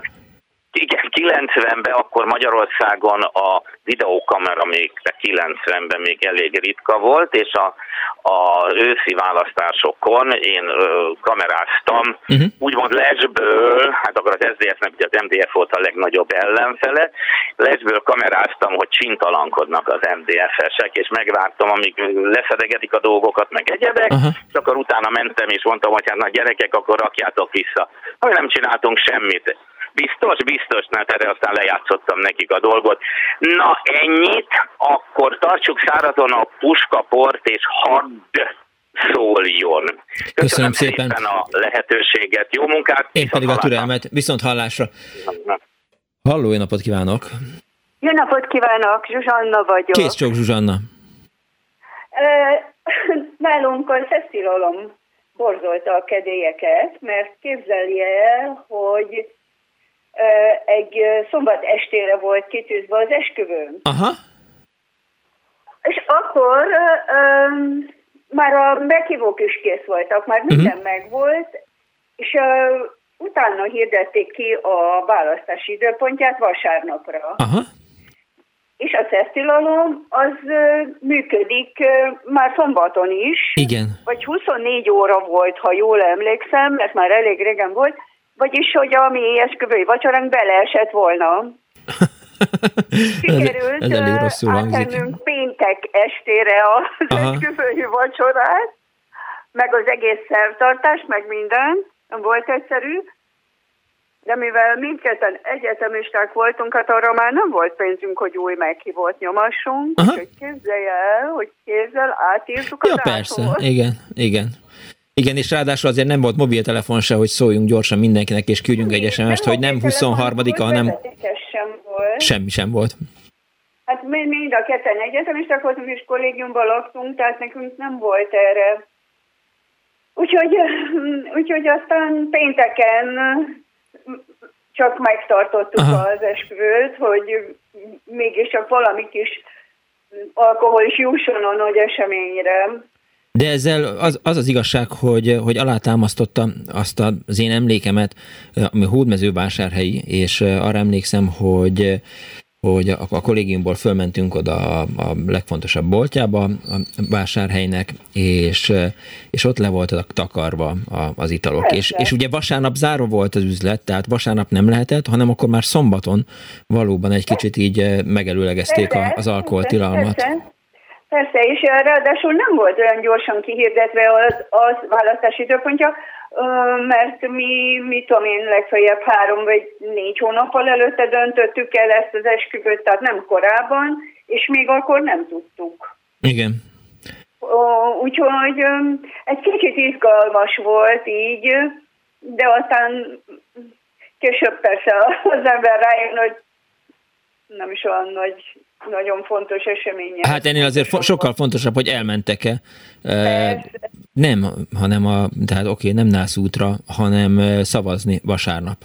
Igen, 90-ben akkor Magyarországon a videókamera még 90-ben még elég ritka volt, és a, a őszi választásokon én ö, kameráztam, uh-huh. úgymond lesből, hát akkor az SZDF-nek ugye az MDF volt a legnagyobb ellenfele, lesből kameráztam, hogy csintalankodnak az MDF-esek, és megvártam, amíg leszedegetik a dolgokat, meg egyebek, uh-huh. és akkor utána mentem, és mondtam, hogy hát na gyerekek, akkor rakjátok vissza. Ha nem csináltunk semmit Biztos, biztos, mert erre aztán lejátszottam nekik a dolgot. Na ennyit, akkor tartsuk szárazon a puskaport, és hadd szóljon. Köszönöm, Köszönöm szépen. szépen a lehetőséget, jó munkát! Én pedig a türelmet. Viszont hallásra. Halló, jó napot kívánok! Jó napot kívánok, Zsuzsanna vagyok. Kész csók Zsuzsanna. Ö, Nálunk a szesztilalom borzolta a kedélyeket, mert képzelje el, hogy egy szombat estére volt kitűzve az esküvőn. Aha. És akkor ö, már a meghívók is kész voltak, már minden uh-huh. megvolt, és ö, utána hirdették ki a választási időpontját vasárnapra. Aha. És a szesztilalom az ö, működik ö, már szombaton is, Igen. vagy 24 óra volt, ha jól emlékszem, mert már elég régen volt, vagyis, hogy a mi esküvői vacsoránk beleesett volna. Sikerült ez elég ö, rosszul áttennünk péntek estére az Aha. esküvői vacsorát, meg az egész szertartás, meg minden, volt egyszerű, de mivel mindketten egyetemisták voltunk, hát arra már nem volt pénzünk, hogy új meghívót nyomassunk, Aha. úgyhogy képzelje el, hogy kézzel átírtuk Ja, az persze. átomot. Igen, igen. Igen, és ráadásul azért nem volt mobiltelefon se, hogy szóljunk gyorsan mindenkinek, és küldjünk egy SMS-t, hogy nem 23-a, hanem sem volt. semmi sem volt. Hát mi mind a ketten egyetemisták voltunk, és kollégiumban laktunk, tehát nekünk nem volt erre. Úgyhogy, úgyhogy aztán pénteken csak megtartottuk Aha. az esküvőt, hogy mégiscsak valami kis alkohol is jusson a nagy eseményre. De ezzel az az, az igazság, hogy, hogy alátámasztotta azt az én emlékemet, ami hódmezővásárhelyi, és arra emlékszem, hogy hogy a, a kollégiumból fölmentünk oda a, a legfontosabb boltjába a vásárhelynek, és, és ott le voltak takarva a, az italok. És, és ugye vasárnap zárva volt az üzlet, tehát vasárnap nem lehetett, hanem akkor már szombaton valóban egy kicsit így megelőlegezték a, az alkoholtilalmat. Persze, persze, és ráadásul nem volt olyan gyorsan kihirdetve az, az választási időpontja, mert mi, mit tudom én, legfeljebb három vagy négy hónappal előtte döntöttük el ezt az esküvőt, tehát nem korábban, és még akkor nem tudtuk. Igen. Úgyhogy egy kicsit izgalmas volt így, de aztán később persze az ember rájön, hogy nem is olyan nagy, nagyon fontos esemény. Hát ennél azért fo- sokkal fontosabb, hogy elmentek-e. E, nem, hanem a, tehát oké, nem nász útra, hanem e, szavazni vasárnap.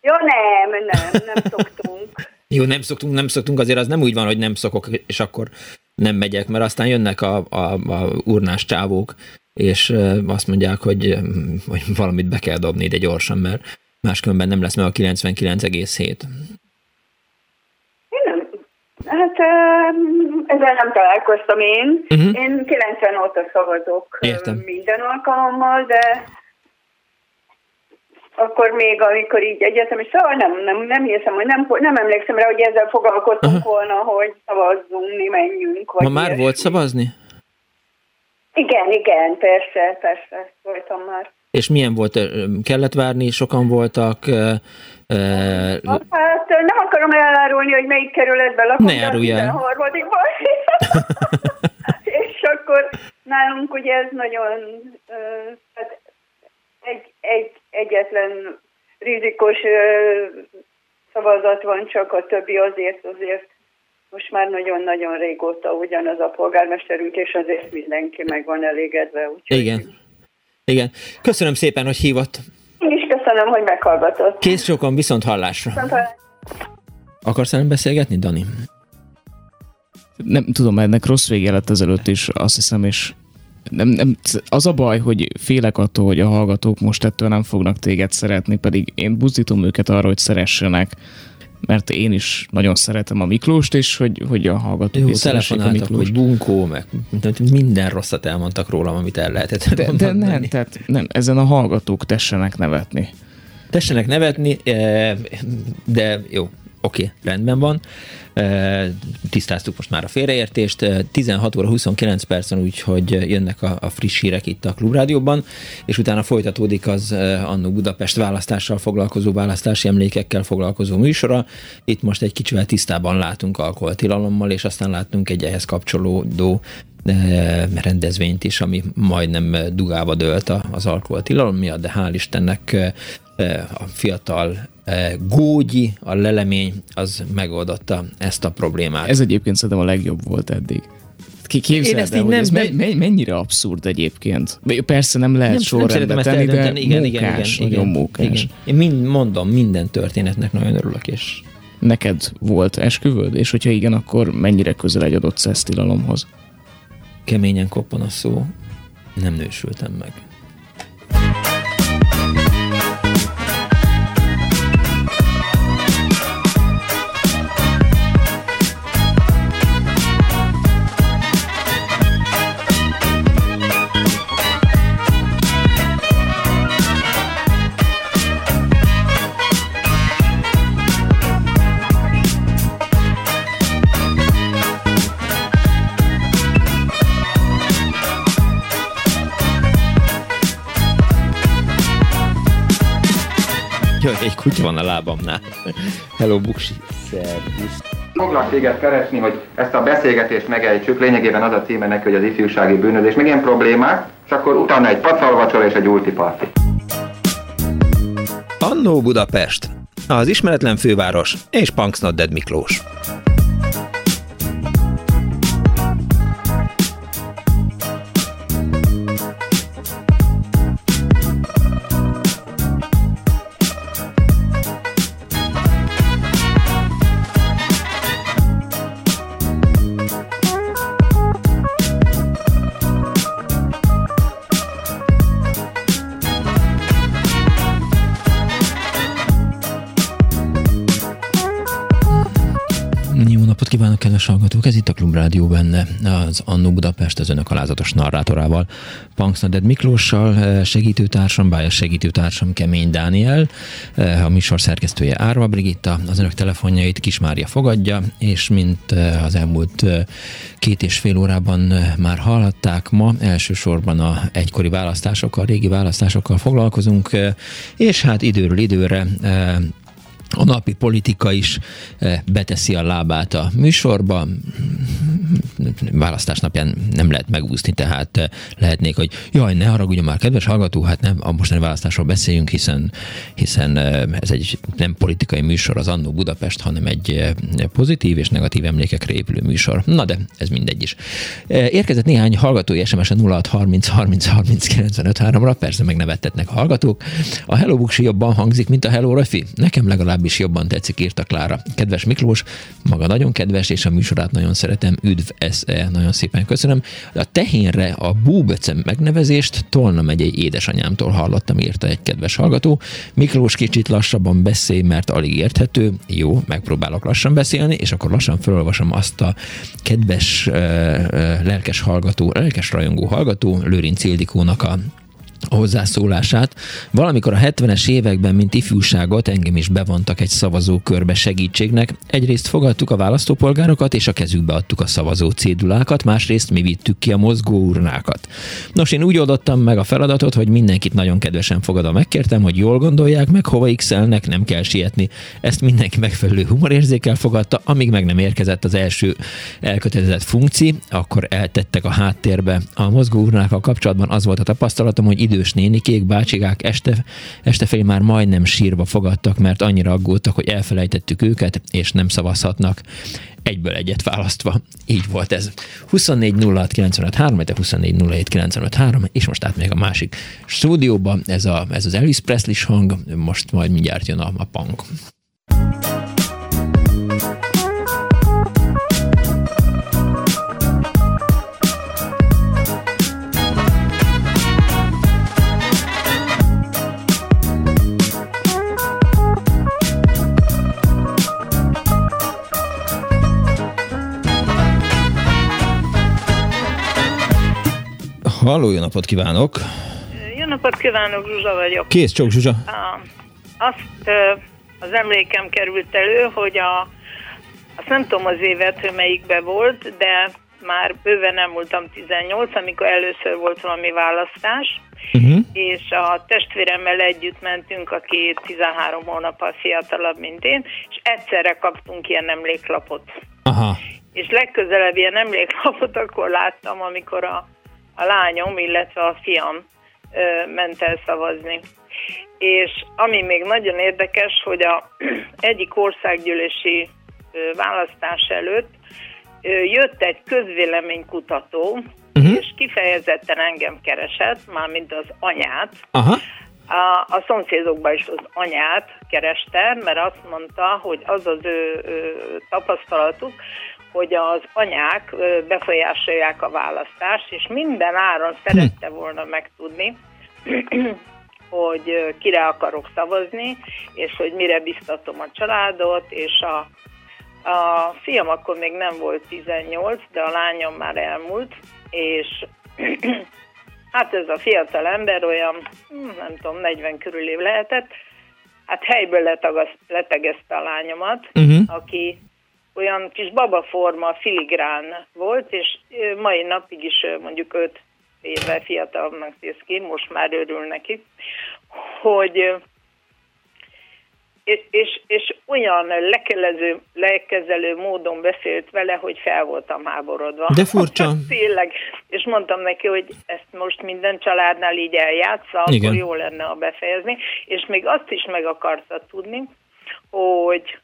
Ja, nem, nem, nem szoktunk. Jó, nem szoktunk, nem szoktunk, azért az nem úgy van, hogy nem szokok, és akkor nem megyek, mert aztán jönnek a, a, a urnás csávók, és e, azt mondják, hogy, hogy valamit be kell dobni ide gyorsan, mert máskülönben nem lesz meg a 99,7. Hát ezzel nem találkoztam én. Uh-huh. Én 90 óta szavazok Értem. minden alkalommal, de akkor még, amikor így egyetem, szóval nem, nem, nem hiszem, hogy nem, nem emlékszem rá, hogy ezzel foglalkoztunk uh-huh. volna, hogy szavazzunk, mi menjünk. Vagy Ma már ilyesmi. volt szavazni? Igen, igen, persze, persze, voltam már. És milyen volt? Kellett várni, sokan voltak? Hát nem akarom elárulni, hogy melyik kerületben lakom, Ne de a árulj el. 13 És akkor nálunk ugye ez nagyon, hát egy, egy, egyetlen rizikos szavazat van, csak a többi azért, azért most már nagyon-nagyon régóta ugyanaz a polgármesterünk, és azért mindenki meg van elégedve. Úgyhogy igen. Igen. Köszönöm szépen, hogy hívott. Én is köszönöm, hogy meghallgatott. Kész sokan, viszont hallásra. Akarsz velem beszélgetni, Dani? Nem tudom, ennek rossz vége lett ezelőtt is, azt hiszem, és nem, nem, az a baj, hogy félek attól, hogy a hallgatók most ettől nem fognak téged szeretni, pedig én buzdítom őket arra, hogy szeressenek, mert én is nagyon szeretem a Miklóst, és hogy, hogy a hallgatók Jó, is szeressék a telefonáltak, Miklóst. hogy bunkó, meg minden rosszat elmondtak rólam, amit el lehetett De, de nem, tehát nem, ezen a hallgatók tessenek nevetni. Tessenek nevetni, eh, de jó, Oké, okay, rendben van. Tisztáztuk most már a félreértést. 16 óra 29 percen úgy, hogy jönnek a, a friss hírek itt a Klubrádióban, és utána folytatódik az Annó Budapest választással foglalkozó, választási emlékekkel foglalkozó műsora. Itt most egy kicsivel tisztában látunk alkoholtilalommal, és aztán látunk egy ehhez kapcsolódó rendezvényt is, ami majdnem dugába dölt az alkoholtilalom miatt, de hál' Istennek a fiatal Gógyi, a lelemény, az megoldotta ezt a problémát. Ez egyébként szerintem a legjobb volt eddig. Képzeld el, hogy nem, ez nem, mennyire abszurd egyébként. Persze nem lehet nem, sorrendbe tenni, de igen, mókás, igen, nagyon igen, mókás. Igen. Én mind, mondom, minden történetnek nagyon örülök, és neked volt esküvőd, és hogyha igen, akkor mennyire közel egy adott szesztilalomhoz? Keményen koppan a szó, nem nősültem meg. Jaj, egy kutya van a lábamnál. Hello, Buksi. Szervusz. Foglak téged keresni, hogy ezt a beszélgetést megejtsük, lényegében az a címe neki, hogy az ifjúsági bűnözés, meg ilyen problémák, és akkor utána egy pacalvacsora és egy ultiparti. Annó Budapest, az ismeretlen főváros és Punksnodded Miklós. Hallgatók, ez itt a Klubrádió benne, az Annó Budapest, az önök alázatos narrátorával, Punksnaded Miklóssal, eh, segítőtársam, bájas segítőtársam Kemény Dániel, eh, a műsor szerkesztője Árva Brigitta, az önök telefonjait Kismária fogadja, és mint eh, az elmúlt két és fél órában már hallhatták, ma elsősorban a egykori választásokkal, régi választásokkal foglalkozunk, és hát időről időre a napi politika is eh, beteszi a lábát a műsorba. Választás napján nem lehet megúszni, tehát eh, lehetnék, hogy jaj, ne haragudjon már, kedves hallgató, hát nem a mostani választásról beszéljünk, hiszen, hiszen eh, ez egy nem politikai műsor az Annó Budapest, hanem egy pozitív és negatív emlékekre épülő műsor. Na de, ez mindegy is. Érkezett néhány hallgatói SMS a 0630 30 30 95 3-ra, persze megnevettetnek a hallgatók. A Hello Buksi jobban hangzik, mint a Hello Rafi. Nekem legalább is jobban tetszik, írta Klára. Kedves Miklós, maga nagyon kedves, és a műsorát nagyon szeretem. Üdv, SE, nagyon szépen köszönöm. A tehénre a búböcem megnevezést Tolna megyei édesanyámtól hallottam, írta egy kedves hallgató. Miklós kicsit lassabban beszélj, mert alig érthető. Jó, megpróbálok lassan beszélni, és akkor lassan felolvasom azt a kedves, lelkes hallgató, lelkes rajongó hallgató, Lőrinc Ildikónak a hozzászólását. Valamikor a 70-es években, mint ifjúságot engem is bevontak egy szavazókörbe segítségnek. Egyrészt fogadtuk a választópolgárokat, és a kezükbe adtuk a szavazó cédulákat, másrészt mi vittük ki a mozgó urnákat. Nos, én úgy oldottam meg a feladatot, hogy mindenkit nagyon kedvesen fogadva megkértem, hogy jól gondolják meg, hova x nem kell sietni. Ezt mindenki megfelelő humorérzékkel fogadta, amíg meg nem érkezett az első elkötelezett funkci, akkor eltettek a háttérbe. A mozgó urnákkal kapcsolatban az volt a tapasztalatom, hogy idő idős nénikék, bácsigák este, este felé már majdnem sírva fogadtak, mert annyira aggódtak, hogy elfelejtettük őket, és nem szavazhatnak egyből egyet választva. Így volt ez. 24 06 95 3, 24 07 95 3, és most át még a másik stúdióba. Ez, a, ez az Elvis Presley hang, most majd mindjárt jön a, a punk. Halló, jó napot kívánok! Jó napot kívánok, Zsuzsa vagyok. Kész, csak Zsuzsa. Azt az emlékem került elő, hogy a, azt nem tudom az évet, hogy melyikbe volt, de már bőven nem voltam 18, amikor először volt valami választás, uh-huh. és a testvéremmel együtt mentünk, aki 13 hónappal fiatalabb, mint én, és egyszerre kaptunk ilyen emléklapot. Aha. És legközelebb ilyen emléklapot akkor láttam, amikor a, a lányom, illetve a fiam ment el szavazni. És ami még nagyon érdekes, hogy a egyik országgyűlési választás előtt jött egy közvéleménykutató, uh-huh. és kifejezetten engem keresett, mármint az anyát, Aha. a, a szomszédokban is az anyát kereste, mert azt mondta, hogy az az ő, ő tapasztalatuk, hogy az anyák befolyásolják a választást, és minden áron szerette volna megtudni, hogy kire akarok szavazni, és hogy mire biztatom a családot, és a, a fiam akkor még nem volt 18, de a lányom már elmúlt, és hát ez a fiatal ember olyan, hm, nem tudom, 40 körül év lehetett, hát helyből letagaszt, letegezte a lányomat, Uh-huh. aki olyan kis babaforma, filigrán volt, és mai napig is mondjuk 5 éve fiatalabbnak néz ki, most már örül neki, hogy és, és, és olyan lekelező, lekezelő módon beszélt vele, hogy fel voltam háborodva. De furcsa. Tényleg. És mondtam neki, hogy ezt most minden családnál így eljátsza, Igen. akkor jó lenne, ha befejezni. És még azt is meg akarta tudni, hogy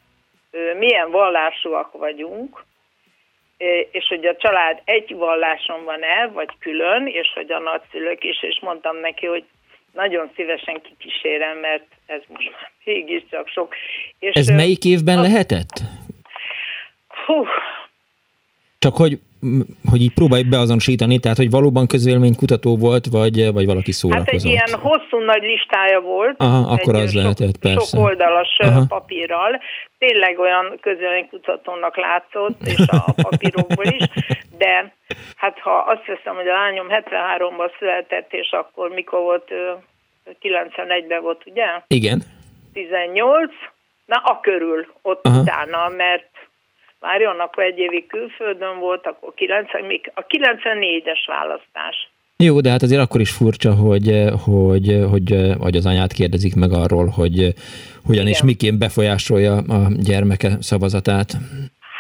milyen vallásúak vagyunk, és hogy a család egy valláson van el, vagy külön, és hogy a nagyszülők is, és mondtam neki, hogy nagyon szívesen kikísérem, mert ez most már mégiscsak sok. És, Ez ö, melyik évben lehetett? Hú, Csak hogy, hogy így próbálj beazonosítani, tehát hogy valóban közvéleménykutató volt, vagy, vagy valaki hát egy szórakozott. ilyen hosszú nagy listája volt, Aha, akkor az sok, lehetett, persze. sok oldalas Aha. papírral. Tényleg olyan közvéleménykutatónak látszott, és a papírokból is, de hát ha azt veszem, hogy a lányom 73-ban született, és akkor mikor volt, ö, 91-ben volt, ugye? Igen. 18, na a körül ott Aha. utána, mert várjon, akkor egy évig külföldön volt, akkor 90, még a 94-es választás. Jó, de hát azért akkor is furcsa, hogy, hogy, hogy, hogy az anyát kérdezik meg arról, hogy hogyan és miként befolyásolja a gyermeke szavazatát.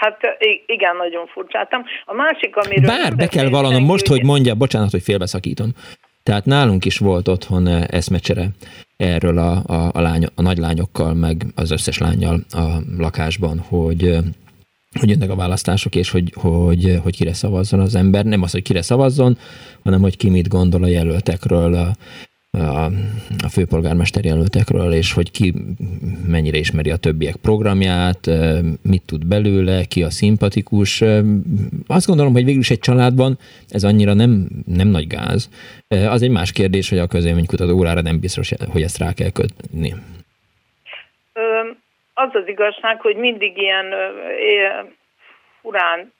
Hát igen, nagyon furcsáltam. A másik, amiről... Bár be kell vallanom most, hogy mondja, bocsánat, hogy félbeszakítom. Tehát nálunk is volt otthon eh, eszmecsere erről a, a, a, lány, a nagylányokkal, meg az összes lányjal a lakásban, hogy eh, hogy jönnek a választások, és hogy, hogy, hogy kire szavazzon az ember. Nem az, hogy kire szavazzon, hanem hogy ki mit gondol a jelöltekről, a, a, a főpolgármester jelöltekről, és hogy ki mennyire ismeri a többiek programját, mit tud belőle, ki a szimpatikus. Azt gondolom, hogy végül is egy családban ez annyira nem, nem nagy gáz. Az egy más kérdés, hogy a közélménykutató órára nem biztos, hogy ezt rá kell kötni. Az az igazság, hogy mindig ilyen furán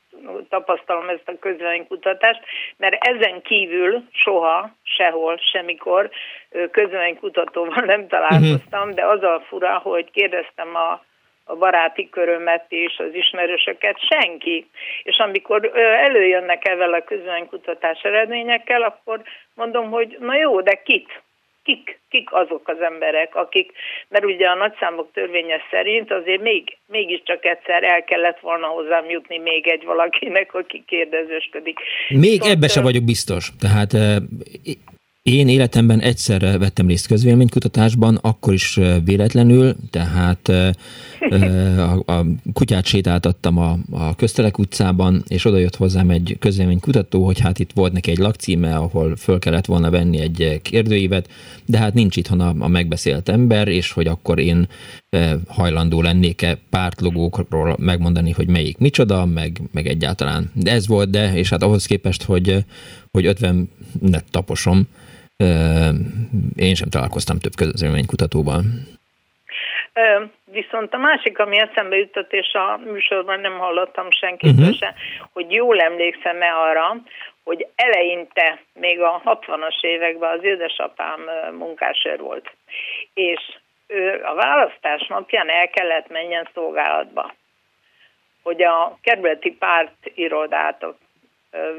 tapasztalom ezt a közvéleménykutatást, mert ezen kívül soha, sehol, semmikor ö, közvéleménykutatóval nem találkoztam, de az a fura, hogy kérdeztem a a baráti körömet és az ismerősöket, senki. És amikor előjönnek ezzel a közvéleménykutatás eredményekkel, akkor mondom, hogy na jó, de kit? Kik, kik azok az emberek, akik, mert ugye a nagyszámok törvénye szerint azért még, mégiscsak egyszer el kellett volna hozzám jutni még egy valakinek, aki kérdezősködik. Még ebbe se vagyok biztos. Tehát eh, én életemben egyszer vettem részt közvéleménykutatásban, akkor is véletlenül, tehát eh, eh, a, a kutyát sétáltattam a, a Köztelek utcában, és oda jött hozzám egy közvéleménykutató, hogy hát itt volt neki egy lakcíme, ahol föl kellett volna venni egy kérdőívet, de hát nincs itthon a, a megbeszélt ember, és hogy akkor én hajlandó lennék-e pártlogókról megmondani, hogy melyik micsoda, meg, meg egyáltalán. De ez volt, de, és hát ahhoz képest, hogy, hogy 50 net taposom, én sem találkoztam több közvéleménykutatóval. Ö, Viszont a másik, ami eszembe jutott, és a műsorban nem hallottam senkitől Mhm. se, hogy jól emlékszem-e arra, hogy eleinte, még a 60-as években az édesapám munkásőr volt. És a választás napján el kellett menjen szolgálatba, hogy a kerületi párt irodát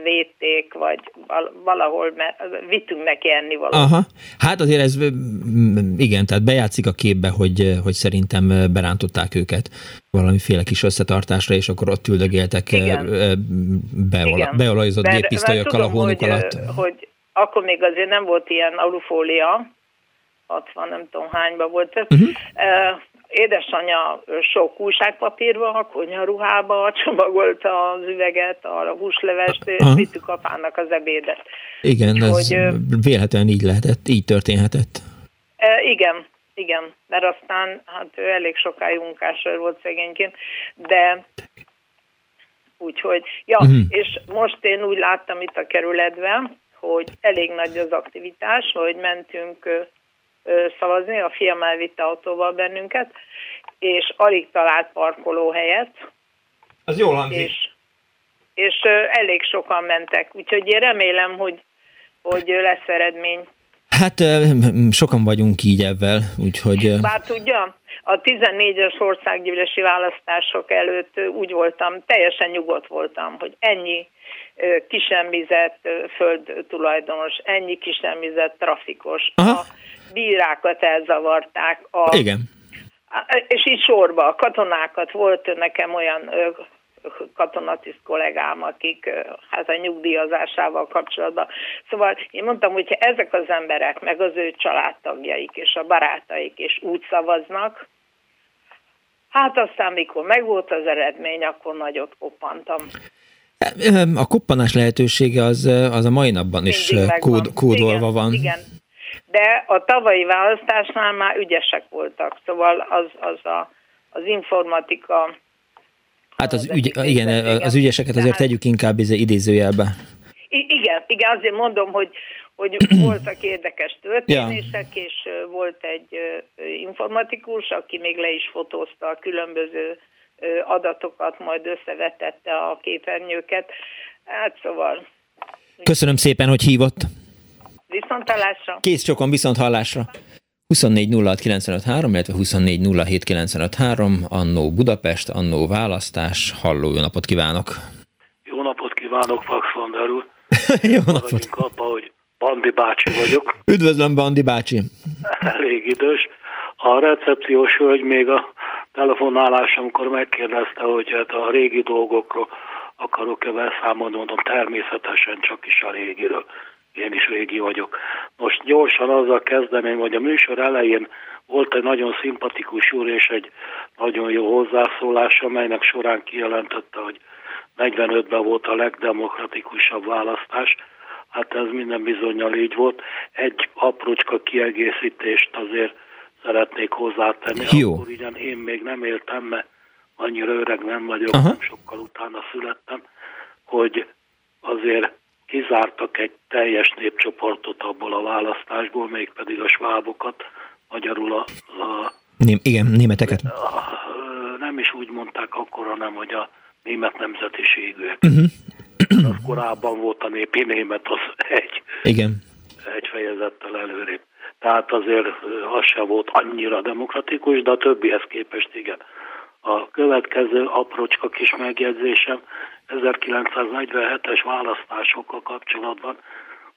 védték, vagy valahol vittünk neki enni valamit. Aha. Hát azért ez, igen, tehát bejátszik a képbe, hogy, hogy szerintem berántották őket valamiféle kis összetartásra, és akkor ott üldögéltek beola, beolajozott géppisztolyokkal a hónuk hogy, alatt. hogy akkor még azért nem volt ilyen alufólia, 60 nem tudom hányban volt. Uh-huh édesanyja sok újságpapírba, konyaruhába csomagolta az üveget, a húslevest, és Aha. vittük apának az ebédet. Igen, Úgy, ez hogy, véletlenül így lehetett, így történhetett. E, igen, igen, mert aztán hát ő elég sokáig munkásra volt szegényként, de úgyhogy, ja, uh-huh. és most én úgy láttam itt a kerületben, hogy elég nagy az aktivitás, hogy mentünk szavazni, a fiam elvitte autóval bennünket, és alig talált parkolóhelyet. Az jól hangzik. És, és elég sokan mentek, úgyhogy én remélem, hogy, hogy lesz eredmény. Hát sokan vagyunk így ebben, úgyhogy... Bár tudja, a 14-es országgyűlési választások előtt úgy voltam, teljesen nyugodt voltam, hogy ennyi kisembizett földtulajdonos, ennyi kisembizett trafikos, Aha. a bírákat elzavarták. A, Igen. És így sorba a katonákat volt nekem olyan katonatiszt kollégám, akik hát a nyugdíjazásával kapcsolatban. Szóval én mondtam, hogy ezek az emberek, meg az ő családtagjaik és a barátaik és úgy szavaznak, hát aztán mikor megvolt az eredmény, akkor nagyot koppantam. A koppanás lehetősége az, az a mai napban is kód, kódolva igen, van. Igen, de a tavalyi választásnál már ügyesek voltak, szóval az, az a, az informatika... Hát az, ügy, igen, az ügyeseket azért tegyük inkább idézőjelbe. Igen, igen, azért mondom, hogy, hogy voltak érdekes történések, ja. és volt egy informatikus, aki még le is fotózta a különböző adatokat, majd összevetette a képernyőket. Hát szóval... Köszönöm szépen, hogy hívott. Viszont hallásra. Kész csokon, viszont hallásra. 24 illetve 24 annó Budapest, annó választás. Halló, jó napot kívánok! Jó napot kívánok, Fax Vander úr! jó napot! Kappa, hogy Bandi bácsi vagyok. Üdvözlöm, Bandi bácsi! Elég idős. A recepciós hölgy még a telefonálásomkor megkérdezte, hogy hát a régi dolgokról akarok-e beszámolni, mondom természetesen csak is a régiről én is régi vagyok. Most gyorsan azzal kezdeném, hogy a műsor elején volt egy nagyon szimpatikus úr és egy nagyon jó hozzászólás, amelynek során kijelentette, hogy 45-ben volt a legdemokratikusabb választás. Hát ez minden bizonyal így volt. Egy aprócska kiegészítést azért szeretnék hozzátenni. Jó. Akkor ugyan én még nem éltem, mert annyira öreg nem vagyok, Aha. sokkal utána születtem, hogy azért kizártak egy teljes népcsoportot abból a választásból, mégpedig a svábokat, magyarul a... a Ném, igen, németeket. A, nem is úgy mondták akkor, hanem hogy a német nemzetiségűek. Uh-huh. Az korábban volt a népi német, az egy, igen. egy fejezettel előrébb. Tehát azért az sem volt annyira demokratikus, de a többihez képest igen. A következő aprócska kis megjegyzésem, 1947-es választásokkal kapcsolatban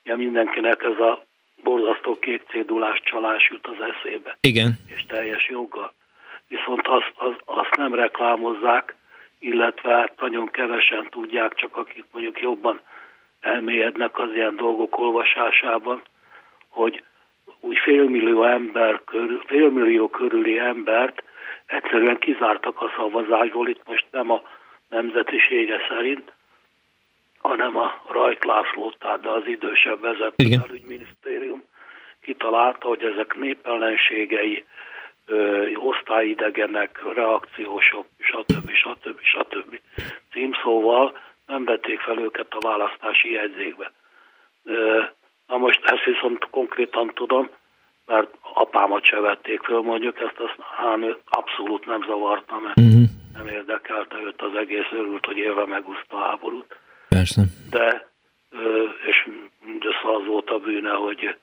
ugye mindenkinek ez a borzasztó kék cédulás csalás jut az eszébe. Igen. És teljes joggal. Viszont azt, azt, azt nem reklámozzák, illetve hát nagyon kevesen tudják, csak akik mondjuk jobban elmélyednek az ilyen dolgok olvasásában, hogy úgy félmillió ember körül, félmillió körüli embert egyszerűen kizártak a szavazásból, itt most nem a nemzetisége szerint, hanem a Rajk László, tehát az idősebb vezető belügyminisztérium kitalálta, hogy ezek népellenségei, ö, osztályidegenek, reakciósok, stb. stb. stb. címszóval nem vették fel őket a választási jegyzékbe. Ö, na most ezt viszont konkrétan tudom, mert apámat se vették föl, mondjuk ezt azt abszolút nem zavarta, mert uh-huh nem érdekelte őt az egész, örült, hogy élve megúszta a háborút. Persze. De, és mindössze az volt a bűne, hogy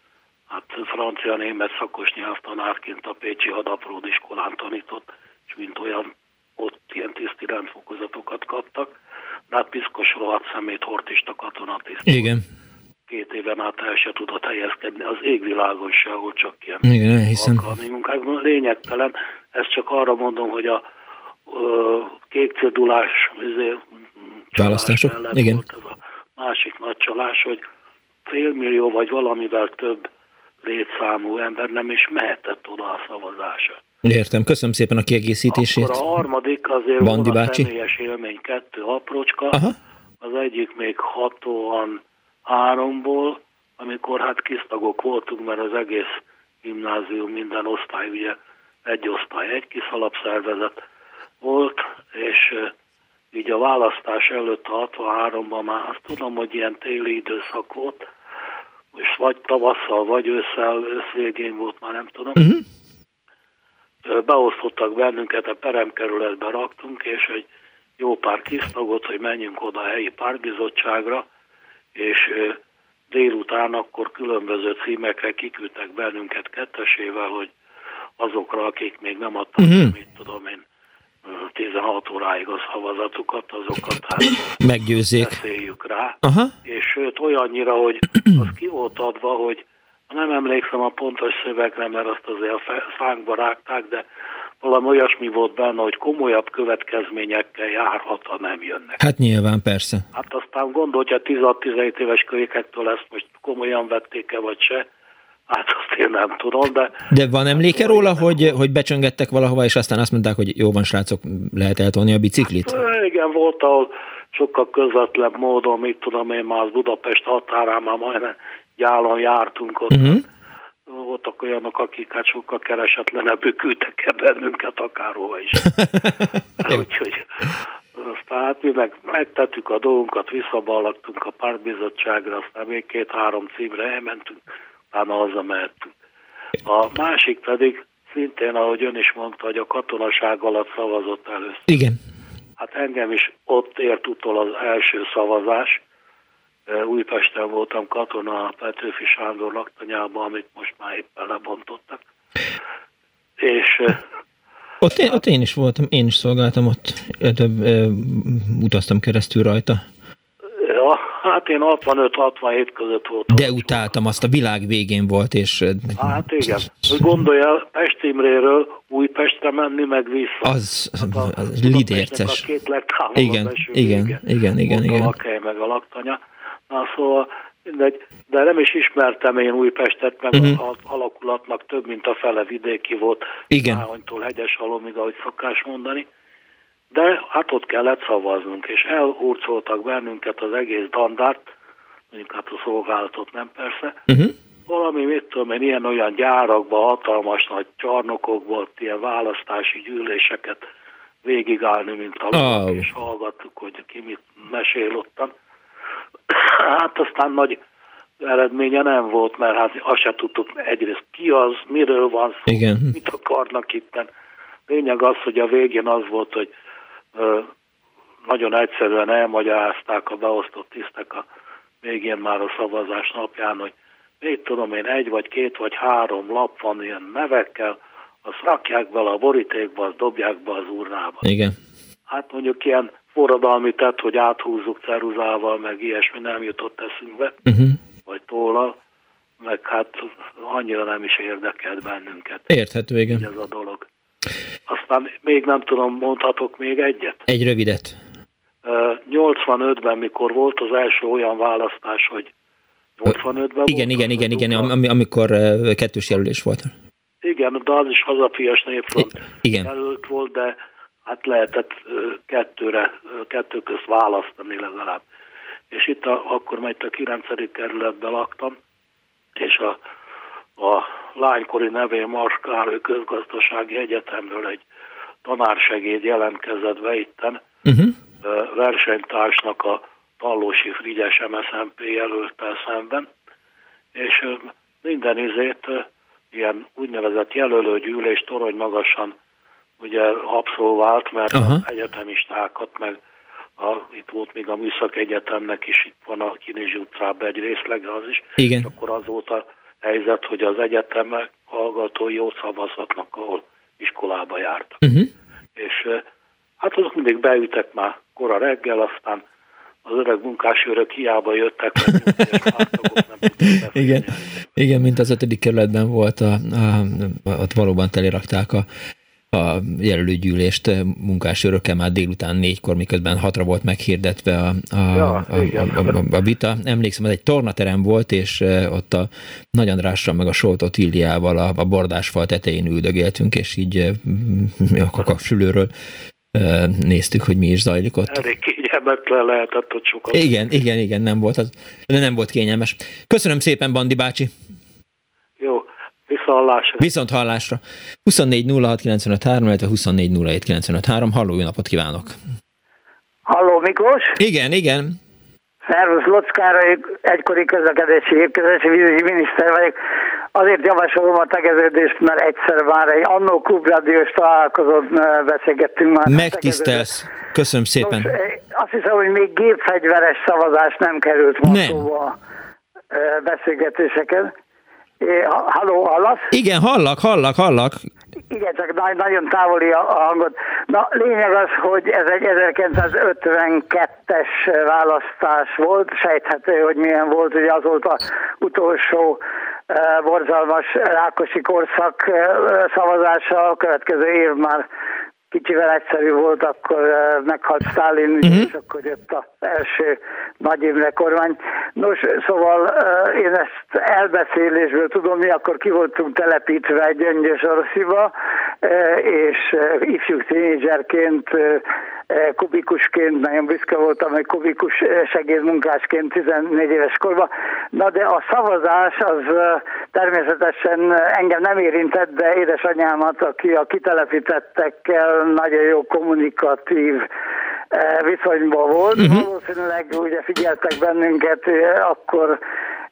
hát francia-német szakos nyelvtanárként a Pécsi Hadapród iskolán tanított, és mint olyan ott ilyen tiszti rendfokozatokat kaptak. De hát piszkos rohadt szemét hortista katonatiszt. Igen. Két éven át el se tudott helyezkedni az ahol csak ilyen Igen, elhiszem. alkalmi munkákban. Lényegtelen, ezt csak arra mondom, hogy a ö, kék cédulás izé, Választások? Igen. volt ez a másik nagy csalás, hogy félmillió vagy valamivel több létszámú ember nem is mehetett oda a szavazásra. Értem, köszönöm szépen a kiegészítését. Akkor a harmadik azért Bandi volna bácsi. személyes élmény, kettő aprócska. Aha. Az egyik még 63-ból, amikor hát kisztagok voltunk, mert az egész gimnázium, minden osztály, ugye egy osztály, egy kis alapszervezet volt, és így a választás előtt a 63-ban már azt tudom, hogy ilyen téli időszak volt, és vagy tavasszal, vagy ősszel, ősz végén volt, már nem tudom. Ö, Beosztottak bennünket, a peremkerületbe raktunk, és egy jó pár kisztagot, hogy menjünk oda a helyi pártbizottságra, és délután akkor különböző címekre kiküldtek bennünket kettesével, hogy azokra, akik még nem adtak, Mhm. mit tudom én, ö, 16 óráig a szavazatukat, azokat hát Meggyőzzék. beszéljük rá. Aha. És sőt, olyannyira, hogy az ki volt adva, hogy nem emlékszem a pontos szövegre, mert azt azért a szánkba rágták, de valami olyasmi volt benne, hogy komolyabb következményekkel járhat, ha nem jönnek. Hát nyilván, persze. Hát aztán gondolj, hogy a 16-17 éves kölykektől ezt most komolyan vették-e vagy se, hát azt én nem tudom, de De van emléke róla, hogy, hogy becsöngettek valahova, és aztán azt mondták, hogy jó van, srácok, lehet eltolni a biciklit? Ö, Igen, volt, ahol sokkal közvetlenebb módon, mit tudom én, már az Budapest határán már majdnem gyálon jártunk ott. Uh-huh. Voltak olyanok, akik hát sokkal keresetlenebbük küldtek el bennünket akárhova is. Úgyhogy aztán hát mi meg megtettük a dolgunkat, visszaballagtunk a pártbizottságra, aztán még két-három címre elmentünk, utána hazamehettünk. A másik pedig szintén, ahogy ön is mondta, hogy a katonaság alatt szavazott először. Igen. Hát engem is ott ért utol az első szavazás. Újpesten voltam katona a Petőfi Sándor laktanyában, amit most már éppen lebontottak. És Ott én, ott én is voltam, én is szolgáltam ott, ö, utaztam keresztül rajta. ja, hát én 65-67 között voltam. De utáltam, azt a világ végén volt, és Hát igen. Hogy gondolj el, Pest Imréről Újpestre menni, meg vissza. az, az Budapestnek lidérces. A két legtávolabb Igen, igen, vége. igen, igen, Ott a igen. lakhely, meg a laktanya. Na szóval mindegy, de nem is ismertem én Újpestet, meg uh-huh. az alakulatnak több, mint a fele vidéki volt. Igen. Náhonytól hegyes halomig, ahogy szokás mondani. De hát ott kellett szavaznunk, és elhurcoltak bennünket az egész dandárt, mondjuk hát a szolgálatot nem persze, Uh-huh. valami, mit tudom én, ilyen-olyan gyárakban, hatalmas nagy csarnokokban, ott ilyen választási gyűléseket végigállni, mint a oh. és hallgattuk, hogy ki mit mesél ottan. Hát aztán nagy eredménye nem volt, mert hát azt se tudtuk egyrészt ki az, miről van szó, Igen. mit akarnak itten. Lényeg az, hogy a végén az volt, hogy ö, nagyon egyszerűen elmagyarázták a beosztott tisztek a végén már a szavazás napján, hogy mit tudom én, egy vagy két vagy három lap van ilyen nevekkel, azt rakják bele a borítékba, azt dobják be az urnába. Igen. Hát mondjuk ilyen forradalmi tett, hogy áthúzzuk ceruzával, meg ilyesmi nem jutott eszünkbe, Uh-huh. vagy tollal, meg hát annyira nem is érdekelt bennünket. Érthető, igen. Ez a dolog. Aztán még nem tudom, mondhatok még egyet. Egy rövidet. Ö, 85-ben, mikor volt az első olyan választás, hogy 85-ben Igen, volt, igen, igen, igen, am- amikor kettős jelölés volt. Igen, de az is hazafias népfront Igen. jelölt volt, de hát lehetett kettőre, kettő közt választani legalább. És itt a, akkor majd a 9. kerületben laktam, és a, a lánykori nevén Mars Károly közgazdasági egyetemről egy tanársegéd jelentkezett be itten, Uh-huh. versenytársnak a Tallósi Frigyes MSZMP jelöltel szemben, és minden izét ilyen úgynevezett jelölőgyűlés torony magasan ugye abszolvált, mert Aha. az egyetemistákat, meg a, itt volt még a Műszak Egyetemnek is, itt van a Kinizsi utcában egy részlege az is, Igen. és akkor azóta helyzet, hogy az egyetemek hallgatói jó szavazhatnak, ahol iskolába jártak. Uh-huh. És eh, hát azok mindig beütek már kora reggel, aztán az öreg munkásőrök hiába jöttek, Igen, igen, mint az ötödik kerületben volt, a, a, ott valóban telirakták a, a jelölőgyűlést munkásőrökkel már délután négykor, miközben hatra volt meghirdetve a, a, Ja, a, a, a, a vita. Emlékszem, ez egy tornaterem volt, és ott a Nagy Andrással meg a Soltot Illiával a, a bordásfal tetején üldögéltünk, és így mm, a eh, néztük, hogy mi is zajlik ott. elég kényelmetlen lehetett ott sokat. Igen, igen, igen, nem volt az, de nem volt kényelmes. Köszönöm szépen, Bandi bácsi. Jó, viszontlásra. Viszont hallásra. 24 06 95 3, illetve 24 07 95 3. Halló, jó napot kívánok! Halló Miklós? Igen, igen. Szervusz, Lockára, egykori közlekedési vízügyi miniszter vagyok. Azért javasolom a tegeződést, mert egyszer már egy annó klubrádiós találkozón beszélgettünk már. Megtisztelsz. Köszönöm szépen. Nos, eh, azt hiszem, hogy még gépfegyveres szavazás nem került ma Nem. beszélgetéseken. Halló, hallasz? Igen, hallak, hallak, hallak. Igen, csak na- nagyon távoli a hangod. Na, lényeg az, hogy ez egy 1952-es választás volt, sejthető, hogy milyen volt, ugye az volt az utolsó eh, borzalmas Rákosi korszak eh, szavazása, a következő év már kicsivel egyszerű volt, akkor eh, meghalt Stalin, uh-huh. és akkor jött az első Nagy Imre kormány. Nos, szóval eh, én ezt elbeszélésből tudom, mi akkor ki voltunk telepítve egy gyöngyös orosziba, eh, és ifjú tínédzserként kubikusként, nagyon büszke voltam, hogy kubikus eh, segédmunkásként 14 éves korban. Na de a szavazás az eh, természetesen engem nem érintett, de édesanyámat, aki a kitelepítettekkel nagyon jó kommunikatív eh, viszonyban volt. Uh-huh. Valószínűleg ugye figyeltek bennünket, eh, akkor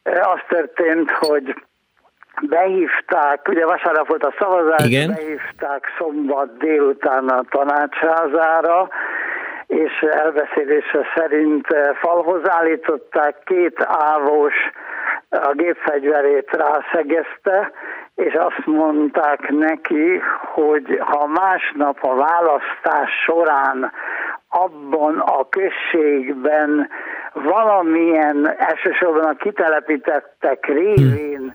eh, az történt, hogy behívták, ugye vasárnap volt a szavazás, Igen. behívták szombat délután a tanácsházára, és elbeszélése szerint eh, falhoz állították, két ávós a gépfegyverét rászegezte, és azt mondták neki, hogy ha másnap a választás során abban a községben valamilyen elsősorban a kitelepítettek révén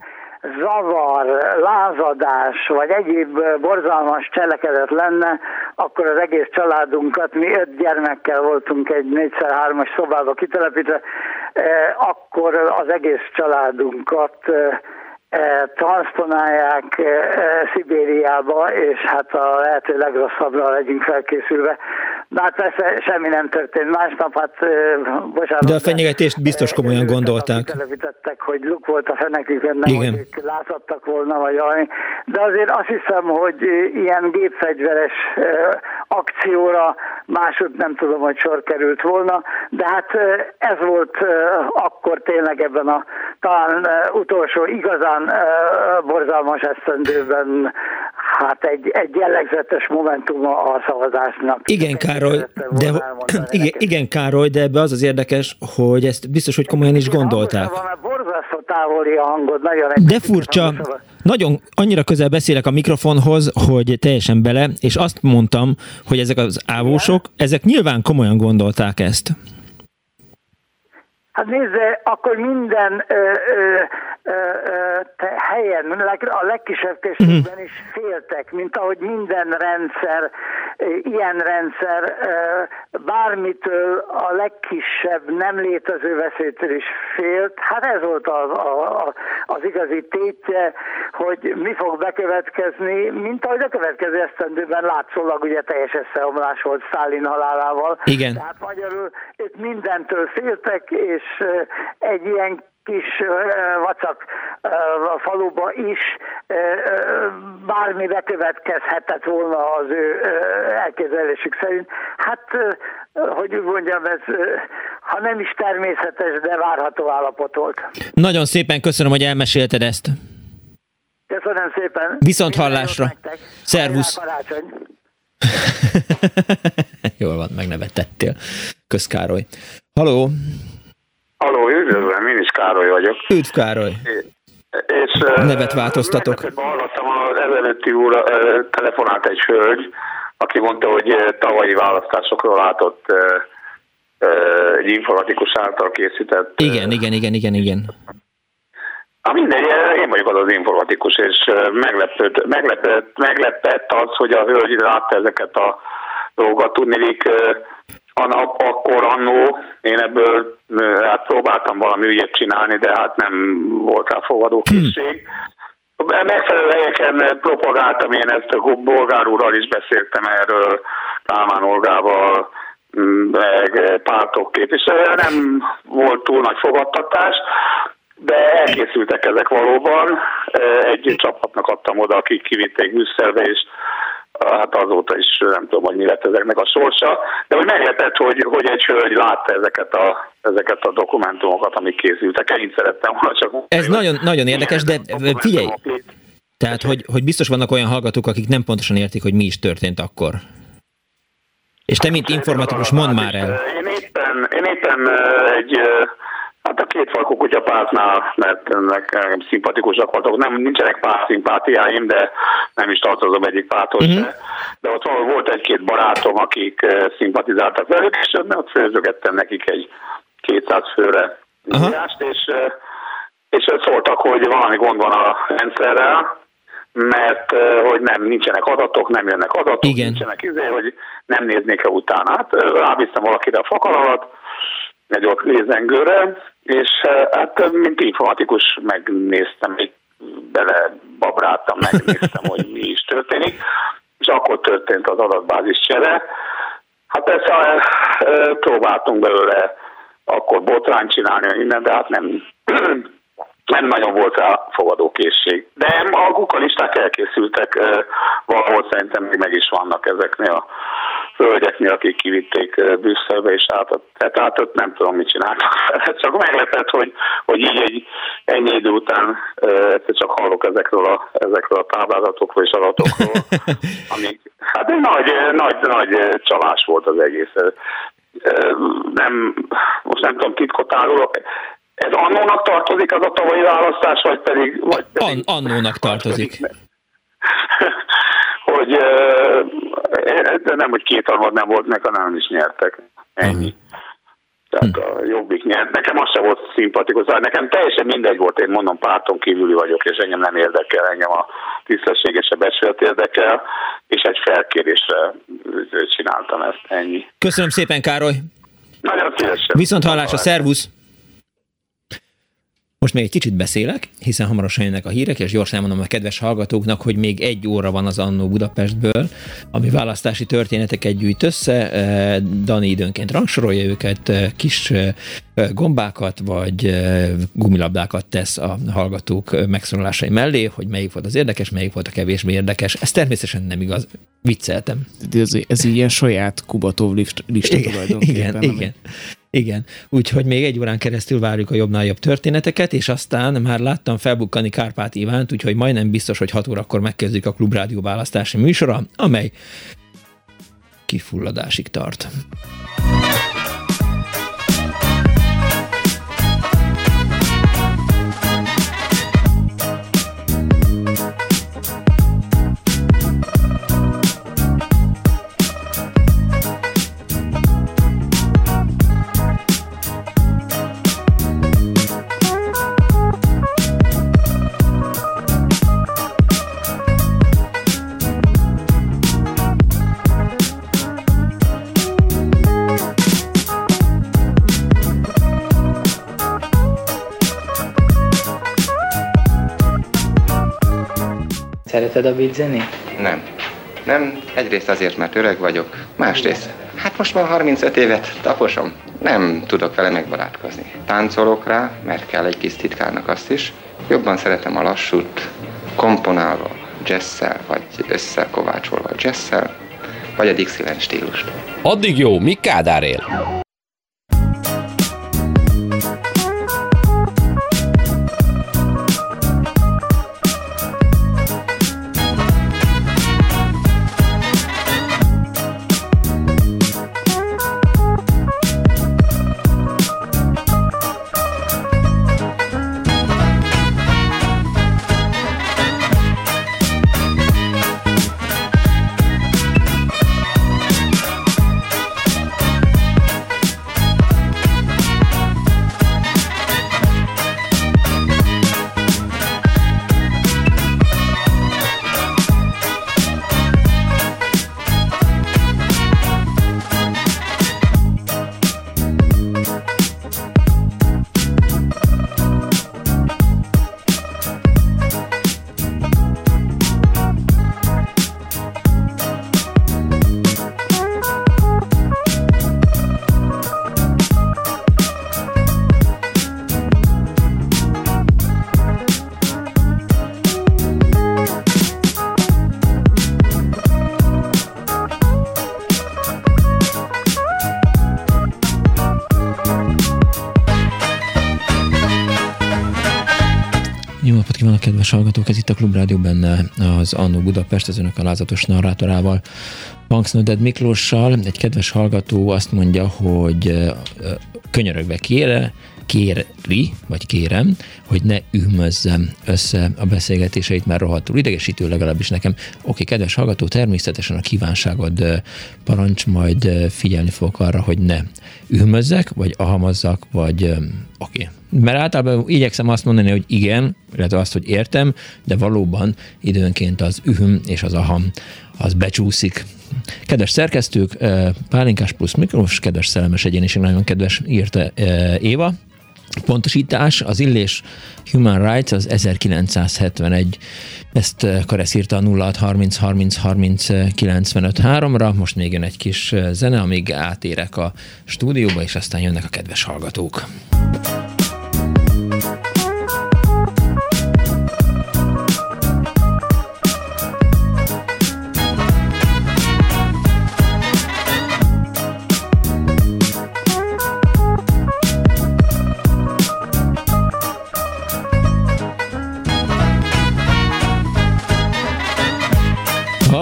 zavar, lázadás vagy egyéb borzalmas cselekedet lenne, akkor az egész családunkat, mi öt gyermekkel voltunk egy 4x3-as szobába kitelepítve, akkor az egész családunkat eh, transponálják eh, eh, Szibériába, és hát a lehető legrosszabbra legyünk felkészülve. De hát persze semmi nem történt. Másnap, hát bocsánat. De a fenyegetést biztos komolyan gondolták. Telepítettek, hogy luk volt a fenekükön, nem Igen. hogy láthattak volna, vagy valami. De azért azt hiszem, hogy ilyen gépfegyveres akcióra másod nem tudom, hogy sor került volna, de hát ez volt akkor tényleg ebben a talán utolsó igazán borzalmas esztendőben hát egy, egy jellegzetes momentuma a szavazásnak. Igen, Károly, de, igen, igen, Károly, de ebbe az az érdekes, hogy ezt biztos, hogy komolyan is gondolták. Van, mert borzasztó távoli a hangod, nagyon De furcsa, nagyon annyira közel beszélek a mikrofonhoz, hogy teljesen bele, és azt mondtam, hogy ezek az ávósok, ezek nyilván komolyan gondolták ezt. Hát nézd, akkor minden ö, ö, ö, ö, helyen, a legkisebb községben is féltek, mint ahogy minden rendszer, ilyen rendszer ö, bármitől a legkisebb nem létező veszélytől is félt. Hát ez volt az, a, az igazi tétje, hogy mi fog bekövetkezni, mint ahogy a következő esztendőben látszólag ugye teljes összeomlás volt Szálin halálával. Igen. Tehát magyarul ők mindentől féltek, és ö, egy ilyen kis vacak faluba is bármi bekövetkezhetett volna az ő elképzelésük szerint. Hát, hogy úgy mondjam, ez ha nem is természetes, de várható állapot volt. Nagyon szépen köszönöm, hogy elmesélted ezt. Köszönöm szépen. Viszont hallásra. Szervusz. Jól van, megnevetettél. Közkároly. Haló, Haló, üdvözlöm, én is Károly vagyok. üdv Károly. És... Nevet változtatok. Hallottam az ezelőtti úr, telefonált egy hölgy, aki mondta, hogy tavalyi választásokról látott egy informatikus által készített... Igen, igen, igen, igen, igen. A mindegy, én vagyok az az informatikus, és meglepett, meglepett, meglepett az, hogy a hölgy látta ezeket a dolgokat. Tudnélik, akkor annó én ebből hát próbáltam valami ügyet csinálni, de hát nem volt rá fogadókészség. Hmm. Megfelelő helyeken propagáltam én ezt, a bolgár úrral is beszéltem erről, Kálmán Olgával, meg pártok képviselője, nem volt túl nagy fogadtatás, de elkészültek ezek valóban. Egy csapatnak adtam oda, akik kivitték Brüsszelbe, és hát azóta is nem tudom, hogy mi lett ezeknek a sorsa, de hogy meglepett, hogy, hogy egy hölgy látta ezeket a, ezeket a dokumentumokat, amik készültek. Én szerettem volna csak... Ez nagyon, nagyon érdekes, de figyelj, tehát, hogy, hogy biztos vannak olyan hallgatók, akik nem pontosan értik, hogy mi is történt akkor. És te, mint informatikus, mondd már el. Én éppen, én éppen egy Hát a két falkú kutya pártnál, mert nekem szimpatikusak voltak. Nem, nincsenek párt szimpátiáim, de nem is tartozom egyik párthoz. Uh-huh. De, de ott volt egy-két barátom, akik eh, szimpatizáltak velük, és ott főzögettem nekik egy 200 főre uh-huh. és, eh, és szóltak, hogy valami gond van a rendszerrel, mert eh, hogy nem, nincsenek adatok, nem jönnek adatok, Igen. nincsenek izé, hogy nem néznék-e utána. Hát rábíztam valakire a fakalalat, egy ott lézengőre, és eh, hát mint informatikus megnéztem, egy bele babráltam, megnéztem, hogy mi is történik, és akkor történt az adatbázis csere. Hát persze eh, próbáltunk belőle akkor botrány csinálni minden, de hát nem, nem nagyon volt rá fogadókészség. De a Google listák elkészültek, eh, valahol szerintem még meg is vannak ezeknél a hölgyeknél, akik kivitték Brüsszelbe, és át, tehát át ott nem tudom, mit csináltak. Csak meglepett, hogy, hogy így egy ennyi idő után egyszer csak hallok ezekről a, ezekről a táblázatokról és adatokról, amik, hát egy nagy, nagy, nagy csalás volt az egész. Nem, most nem tudom, titkot árulok, ez annónak tartozik az a tavalyi választás, vagy pedig... Vagy pedig An- annónak tartozik. hogy de nem, hogy kétharmad nem volt meg, hanem nem is nyertek. Ennyi. Tehát a jobbik nyert. Nekem az sem volt szimpatikus. Nekem teljesen mindegy volt, én mondom, párton kívüli vagyok, és engem nem érdekel, engem a tisztességes a becsület érdekel, és egy felkérésre csináltam ezt, ennyi. Köszönöm szépen, Károly! Nagyon szívesen. Viszont hallásra, szervusz! Most még egy kicsit beszélek, hiszen hamarosan jönnek a hírek, és gyorsan mondom a kedves hallgatóknak, hogy még egy óra van az Annó Budapestből, ami választási történeteket gyűjt össze. Eh, Dani időnként rangsorolja őket, eh, kis eh, gombákat vagy gumilabdákat tesz a hallgatók megszólalásai mellé, hogy melyik volt az érdekes, melyik volt a kevésbé érdekes. Ez természetesen nem igaz. Vicceltem. Ez, ez ilyen saját Kubatov lista igen, tulajdonképpen. Igen, igen. Igen, úgyhogy még egy órán keresztül várjuk a jobbnál jobb történeteket, és aztán már láttam felbukkani Kárpát Ivánt, úgyhogy majdnem biztos, hogy 6 órakor megkezdjük a Klubrádió választási műsora, amely kifulladásig tart. Szereted a beat zenét? Nem. Nem, egyrészt azért, mert öreg vagyok, másrészt, hát most már 35 évet taposom, nem tudok vele megbarátkozni. Táncolok rá, mert kell egy kis titkárnak azt is, jobban szeretem a lassút, komponálva, jazzszel, vagy összekovácsolva jazzszel, vagy a Dixieland stílust. Addig jó, mi Kádár él? A Klubrádió benne az Annó Budapest, az önök alázatos narrátorával, Punksnoded Miklóssal. Egy kedves hallgató azt mondja, hogy könyörögve kére, kéri, vagy kérem, hogy ne ühmözzem össze a beszélgetéseit, mert rohadtul idegesítő legalábbis nekem. Oké, kedves hallgató, természetesen a kívánságod parancs, majd figyelni fogok arra, hogy ne ühmözzek, vagy ahamazzak, vagy oké. Mert általában igyekszem azt mondani, hogy igen, illetve azt, hogy értem, de valóban időnként az ühüm és az aham az becsúszik. Kedves szerkesztők, Pálinkás plusz Miklós, kedves szellemes egyéniség, nagyon kedves írta Éva, Pontosítás, az Illés Human Rights az 1971, ezt Karesz írta a 0630 30 30 95 3-ra, most még jön egy kis zene, amíg átérek a stúdióba, és aztán jönnek a kedves hallgatók.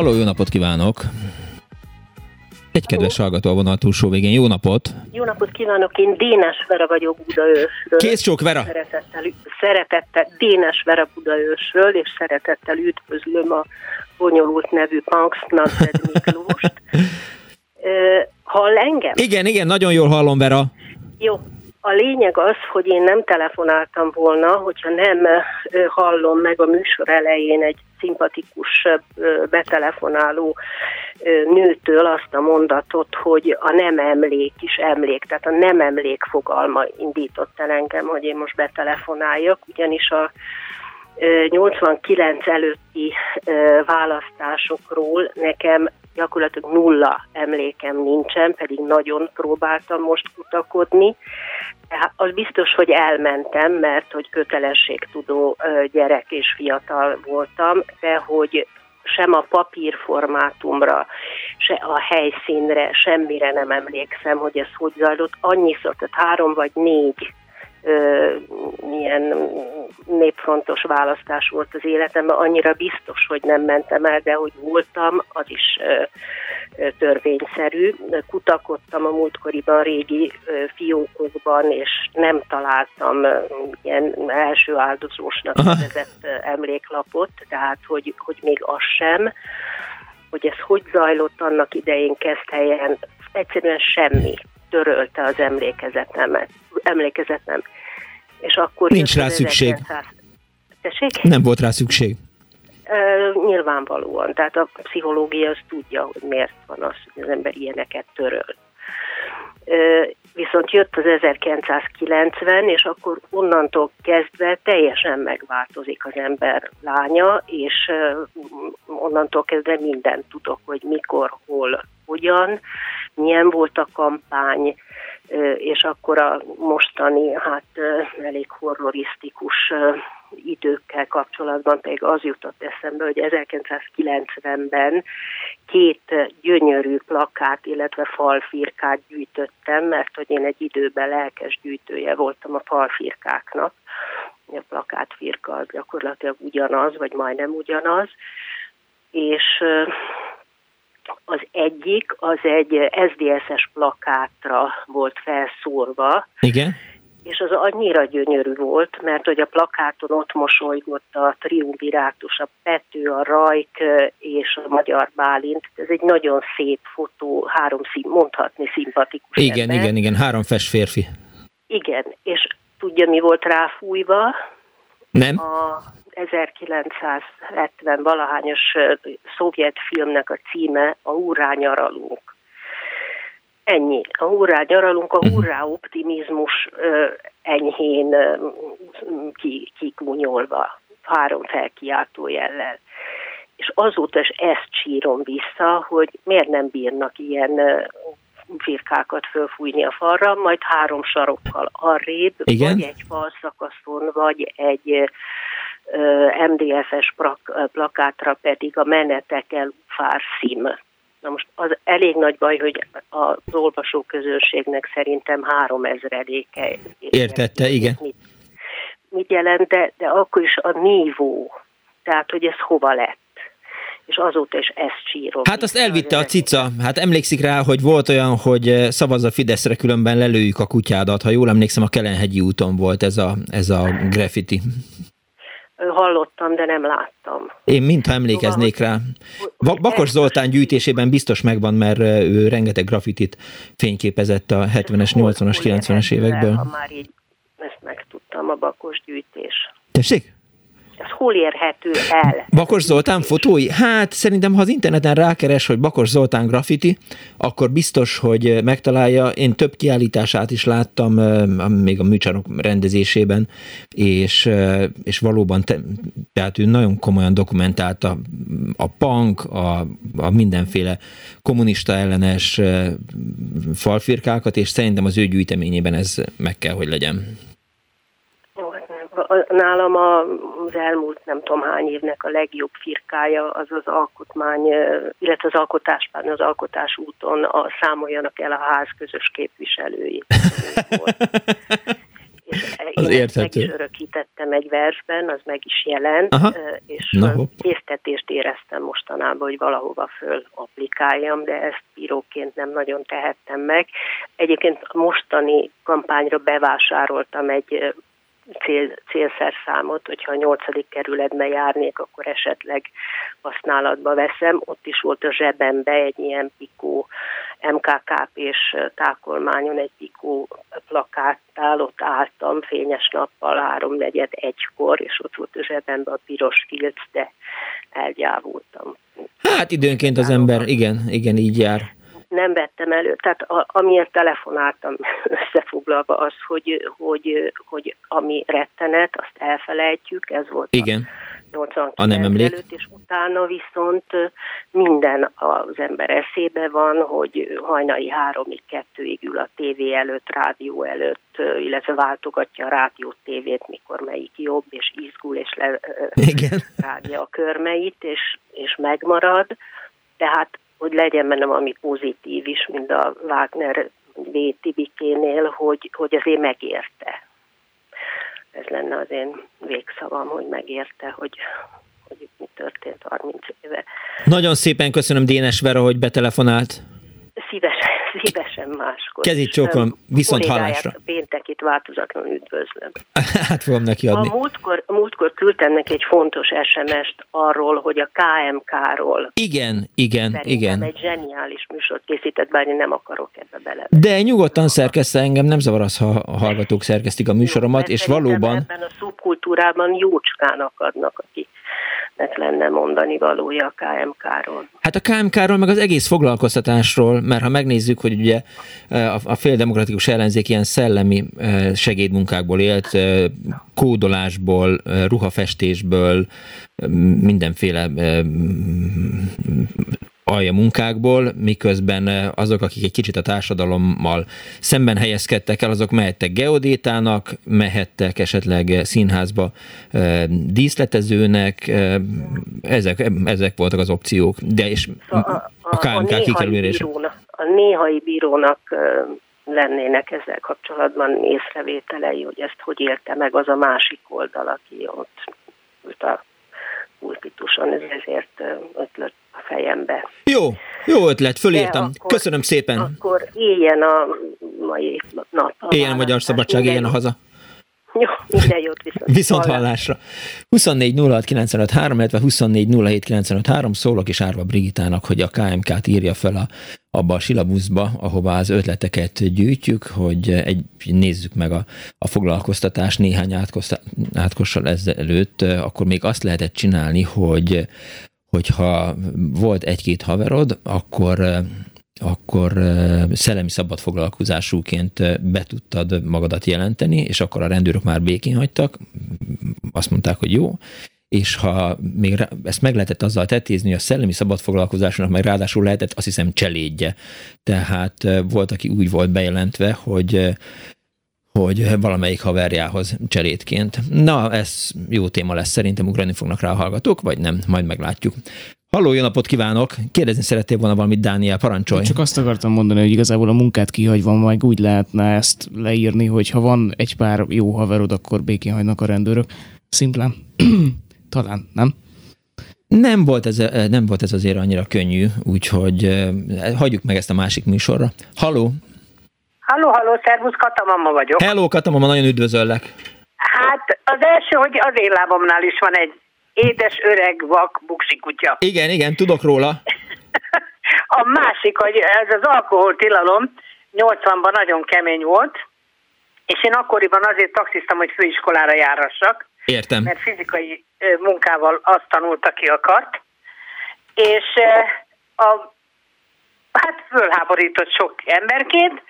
Halló, jó napot kívánok! Egy kedves hallgató a vonal túlsó végén. Jó napot! Jó napot kívánok, én Dénes Vera vagyok Budaörsről. Kész csók Vera! Szeretettel, szeretettel, Dénes Vera Budaörsről, és szeretettel üdvözlöm a bonyolult nevű Punksnak Miklóst. Hall engem? Igen, igen, nagyon jól hallom, Vera. Jó, a lényeg az, hogy én nem telefonáltam volna, hogyha nem hallom meg a műsor elején egy szimpatikus betelefonáló nőtől azt a mondatot, hogy a nem emlék is emlék, tehát a nem emlék fogalma indított el engem, hogy én most betelefonáljak, ugyanis a 89 előtti választásokról nekem gyakorlatilag nulla emlékem nincsen, pedig nagyon próbáltam most kutakodni. Hát az biztos, hogy elmentem, mert hogy kötelességtudó gyerek és fiatal voltam, de hogy sem a papírformátumra, se a helyszínre, semmire nem emlékszem, hogy ez hogy zajlott. Annyiszor, tehát három vagy négy milyen népfrontos választás volt az életemben, annyira biztos, hogy nem mentem el, de hogy voltam, az is törvényszerű. Kutakodtam a múltkoriban régi fiókokban, és nem találtam ilyen első áldozósnak nevezett emléklapot, tehát hogy, hogy még az sem, hogy ez hogy zajlott annak idején kezd helyen, egyszerűen semmi törölte az emlékezetemet, emlékezetem. És akkor Nincs rá szükség. 1900... Tessék? Nem volt rá szükség. Uh, nyilvánvalóan. Tehát a pszichológia az tudja, hogy miért van az, hogy az ember ilyeneket töröl. Uh, viszont jött az 1990, és akkor onnantól kezdve teljesen megváltozik az ember lánya, és onnantól kezdve mindent tudok, hogy mikor, hol, hogyan, milyen volt a kampány, és akkor a mostani, hát elég horrorisztikus időkkel kapcsolatban pedig az jutott eszembe, hogy 1990-ben két gyönyörű plakát, illetve falfirkát gyűjtöttem, mert hogy én egy időben lelkes gyűjtője voltam a falfirkáknak. A plakátfirka az gyakorlatilag ugyanaz, vagy majdnem ugyanaz, és az egyik az egy SDSS plakátra volt felszórva. Igen. És az annyira gyönyörű volt, mert hogy a plakáton ott mosolygott a triumvirátus, a Pető, a Rajk és a Magyar Bálint. Ez egy nagyon szép fotó, három szín, mondhatni szimpatikus Igen, ember. igen, igen, három fes férfi. Igen, és tudja, mi volt ráfújva? Nem? A 1970 valahányos szovjet filmnek a címe a Hurrá nyaralunk. Ennyi. A hurrá nyaralunk, a hurrá optimizmus enyhén kikúnyolva, három felkiáltó jellel. És azóta is ezt sírom vissza, hogy miért nem bírnak ilyen firkákat fölfújni a falra, majd három sarokkal arrébb, Igen? vagy egy falszakaszon, vagy egy MDF-es plakátra pedig a menetek fár szím. Na most az elég nagy baj, hogy az olvasóközönségnek szerintem három ezredéke. Értette, igen. mit jelent, de, de akkor is a nívó, tehát hogy ez hova lett és azóta is ezt sírom. Hát azt elvitte a cica. Hát emlékszik rá, hogy volt olyan, hogy eh, szavaz a Fideszre, különben lelőjük a kutyádat. Ha jól emlékszem, a Kelenhegyi úton volt ez a, ez a graffiti. Hallottam, de nem láttam. Én mintha emlékeznék rá. Bakos Zoltán gyűjtésében biztos megvan, mert ő rengeteg grafitit fényképezett a 70-es, 80-as, 90-es évekből. Ha már így ezt megtudtam, a Bakos gyűjtés. Tessék? Ez hol érhető el? Bakos Zoltán fotói? Hát szerintem, ha az interneten rákeres, hogy Bakos Zoltán graffiti, akkor biztos, hogy megtalálja. Én több kiállítását is láttam, még a műcsarnok rendezésében, és, és valóban, te, tehát ő nagyon komolyan dokumentálta a punk, a, a mindenféle kommunista ellenes falfirkákat, és szerintem az ő gyűjteményében ez meg kell, hogy legyen nálam az elmúlt nem tudom hány évnek a legjobb firkája az az alkotmány, illetve az alkotáspán, az alkotás úton a számoljanak el a ház közös képviselői. és az én érthető. meg is örökítettem egy versben, az meg is jelent, Aha. és Na, késztetést éreztem mostanában, hogy valahova föl applikáljam, de ezt bíróként nem nagyon tehettem meg. Egyébként a mostani kampányra bevásároltam egy cél, célszerszámot, hogyha a nyolcadik kerületben járnék, akkor esetleg használatba veszem. Ott is volt a zsebembe egy ilyen pikó MKKP és tákolmányon egy pikó plakáttal, ott álltam fényes nappal háromnegyed egykor, és ott volt a zsebembe a piros filc, de elgyávultam. Hát időnként az ember, igen, igen, így jár nem vettem elő. Tehát a, amiért telefonáltam összefoglalva az, hogy, hogy, hogy ami rettenet, azt elfelejtjük, ez volt Igen. a 89 a nem előtt, és utána viszont minden az ember eszébe van, hogy hajnali háromig, kettőig ül a tévé előtt, rádió előtt, illetve váltogatja a rádiót, tévét, mikor melyik jobb, és izgul, és le, Igen. rágja a körmeit, és, és megmarad. Tehát hogy legyen benne valami pozitív is, mint a Wagner V. Tibikénél, hogy, hogy azért megérte. Ez lenne az én végszavam, hogy megérte, hogy, hogy mi történt 30 éve. Nagyon szépen köszönöm Dénes Vera, hogy betelefonált. Szívesen, szívesen máskor. Kezit csókolom, viszont hallásra. Péntekit változatlanul üdvözlöm. Hát fogom neki adni. A múltkor, múltkor küldtem neki egy fontos SMS-t arról, hogy a KMK-ról. Igen, igen, Szerintem igen. egy zseniális műsort készített, bár én nem akarok ebbe bele. De nyugodtan szerkeszte engem, nem zavar az, ha a hallgatók szerkesztik a műsoromat, Jó, és valóban... Ebben a szubkultúrában jócskának adnak, akik nek lenne mondani valója a KMK-ról. Hát a KMK-ról, meg az egész foglalkoztatásról, mert ha megnézzük, hogy ugye a, a féldemokratikus ellenzék ilyen szellemi e, segédmunkákból élt, e, kódolásból, ruhafestésből, mindenféle alja munkákból, miközben eh, azok, akik egy kicsit a társadalommal szemben helyezkedtek el, azok mehettek geodétának, mehettek esetleg színházba eh, díszletezőnek, eh, ezek, ezek voltak az opciók. De és szóval a, a, a KMK kikerülésre. A néhai bírónak lennének ezzel kapcsolatban észrevételei, hogy ezt hogy érte meg az a másik oldal, aki ott ült a pulpituson, ez ezért ötlött a fejembe. Jó, jó ötlet, fölírtam. akkor, Köszönöm szépen. Akkor éljen a mai nap. Éljen a Magyar Szabadság, éljen a haza. Jó, minden jót viszont. Viszont hallásra. 24 06 illetve 24 07 szólok és Árva Brigitának, hogy a KMK-t írja fel a, abba a silabuszba, ahova az ötleteket gyűjtjük, hogy egy, nézzük meg a, a foglalkoztatás néhány átkossal ezelőtt, akkor még azt lehetett csinálni, hogy hogyha volt egy-két haverod, akkor akkor szellemi szabad foglalkozásúként be tudtad magadat jelenteni, és akkor a rendőrök már békén hagytak, azt mondták, hogy jó, és ha még ezt meg lehetett azzal tetézni, hogy a szellemi szabadfoglalkozásnak meg ráadásul lehetett, azt hiszem, cselédje. Tehát volt, aki úgy volt bejelentve, hogy hogy valamelyik haverjához cserétként. Na, ez jó téma lesz, szerintem ugrani fognak rá a hallgatók, vagy nem, majd meglátjuk. Halló, jó napot kívánok! Kérdezni szerettél volna valamit, Dániel, parancsolj. Csak azt akartam mondani, hogy igazából a munkát kihagyva meg úgy lehetne ezt leírni, hogy ha van egy pár jó haverod, akkor békén hagynak a rendőrök. Szimplán. Talán, nem? Nem volt, ez, nem volt ez azért annyira könnyű, úgyhogy eh, hagyjuk meg ezt a másik műsorra. Halló! Halló, halló, szervusz, Katamama vagyok. Hello, Katamama, nagyon üdvözöllek! Hát az első, hogy az én lábamnál is van egy édes, öreg, vak, buksi kutya. Igen, igen, tudok róla. A másik, hogy ez az alkoholtilalom 80-ban nagyon kemény volt, és én akkoriban azért taxiztam, hogy főiskolára járassak, Értem. mert fizikai munkával azt tanulta ki akart, és a, hát fölháborított sok emberként,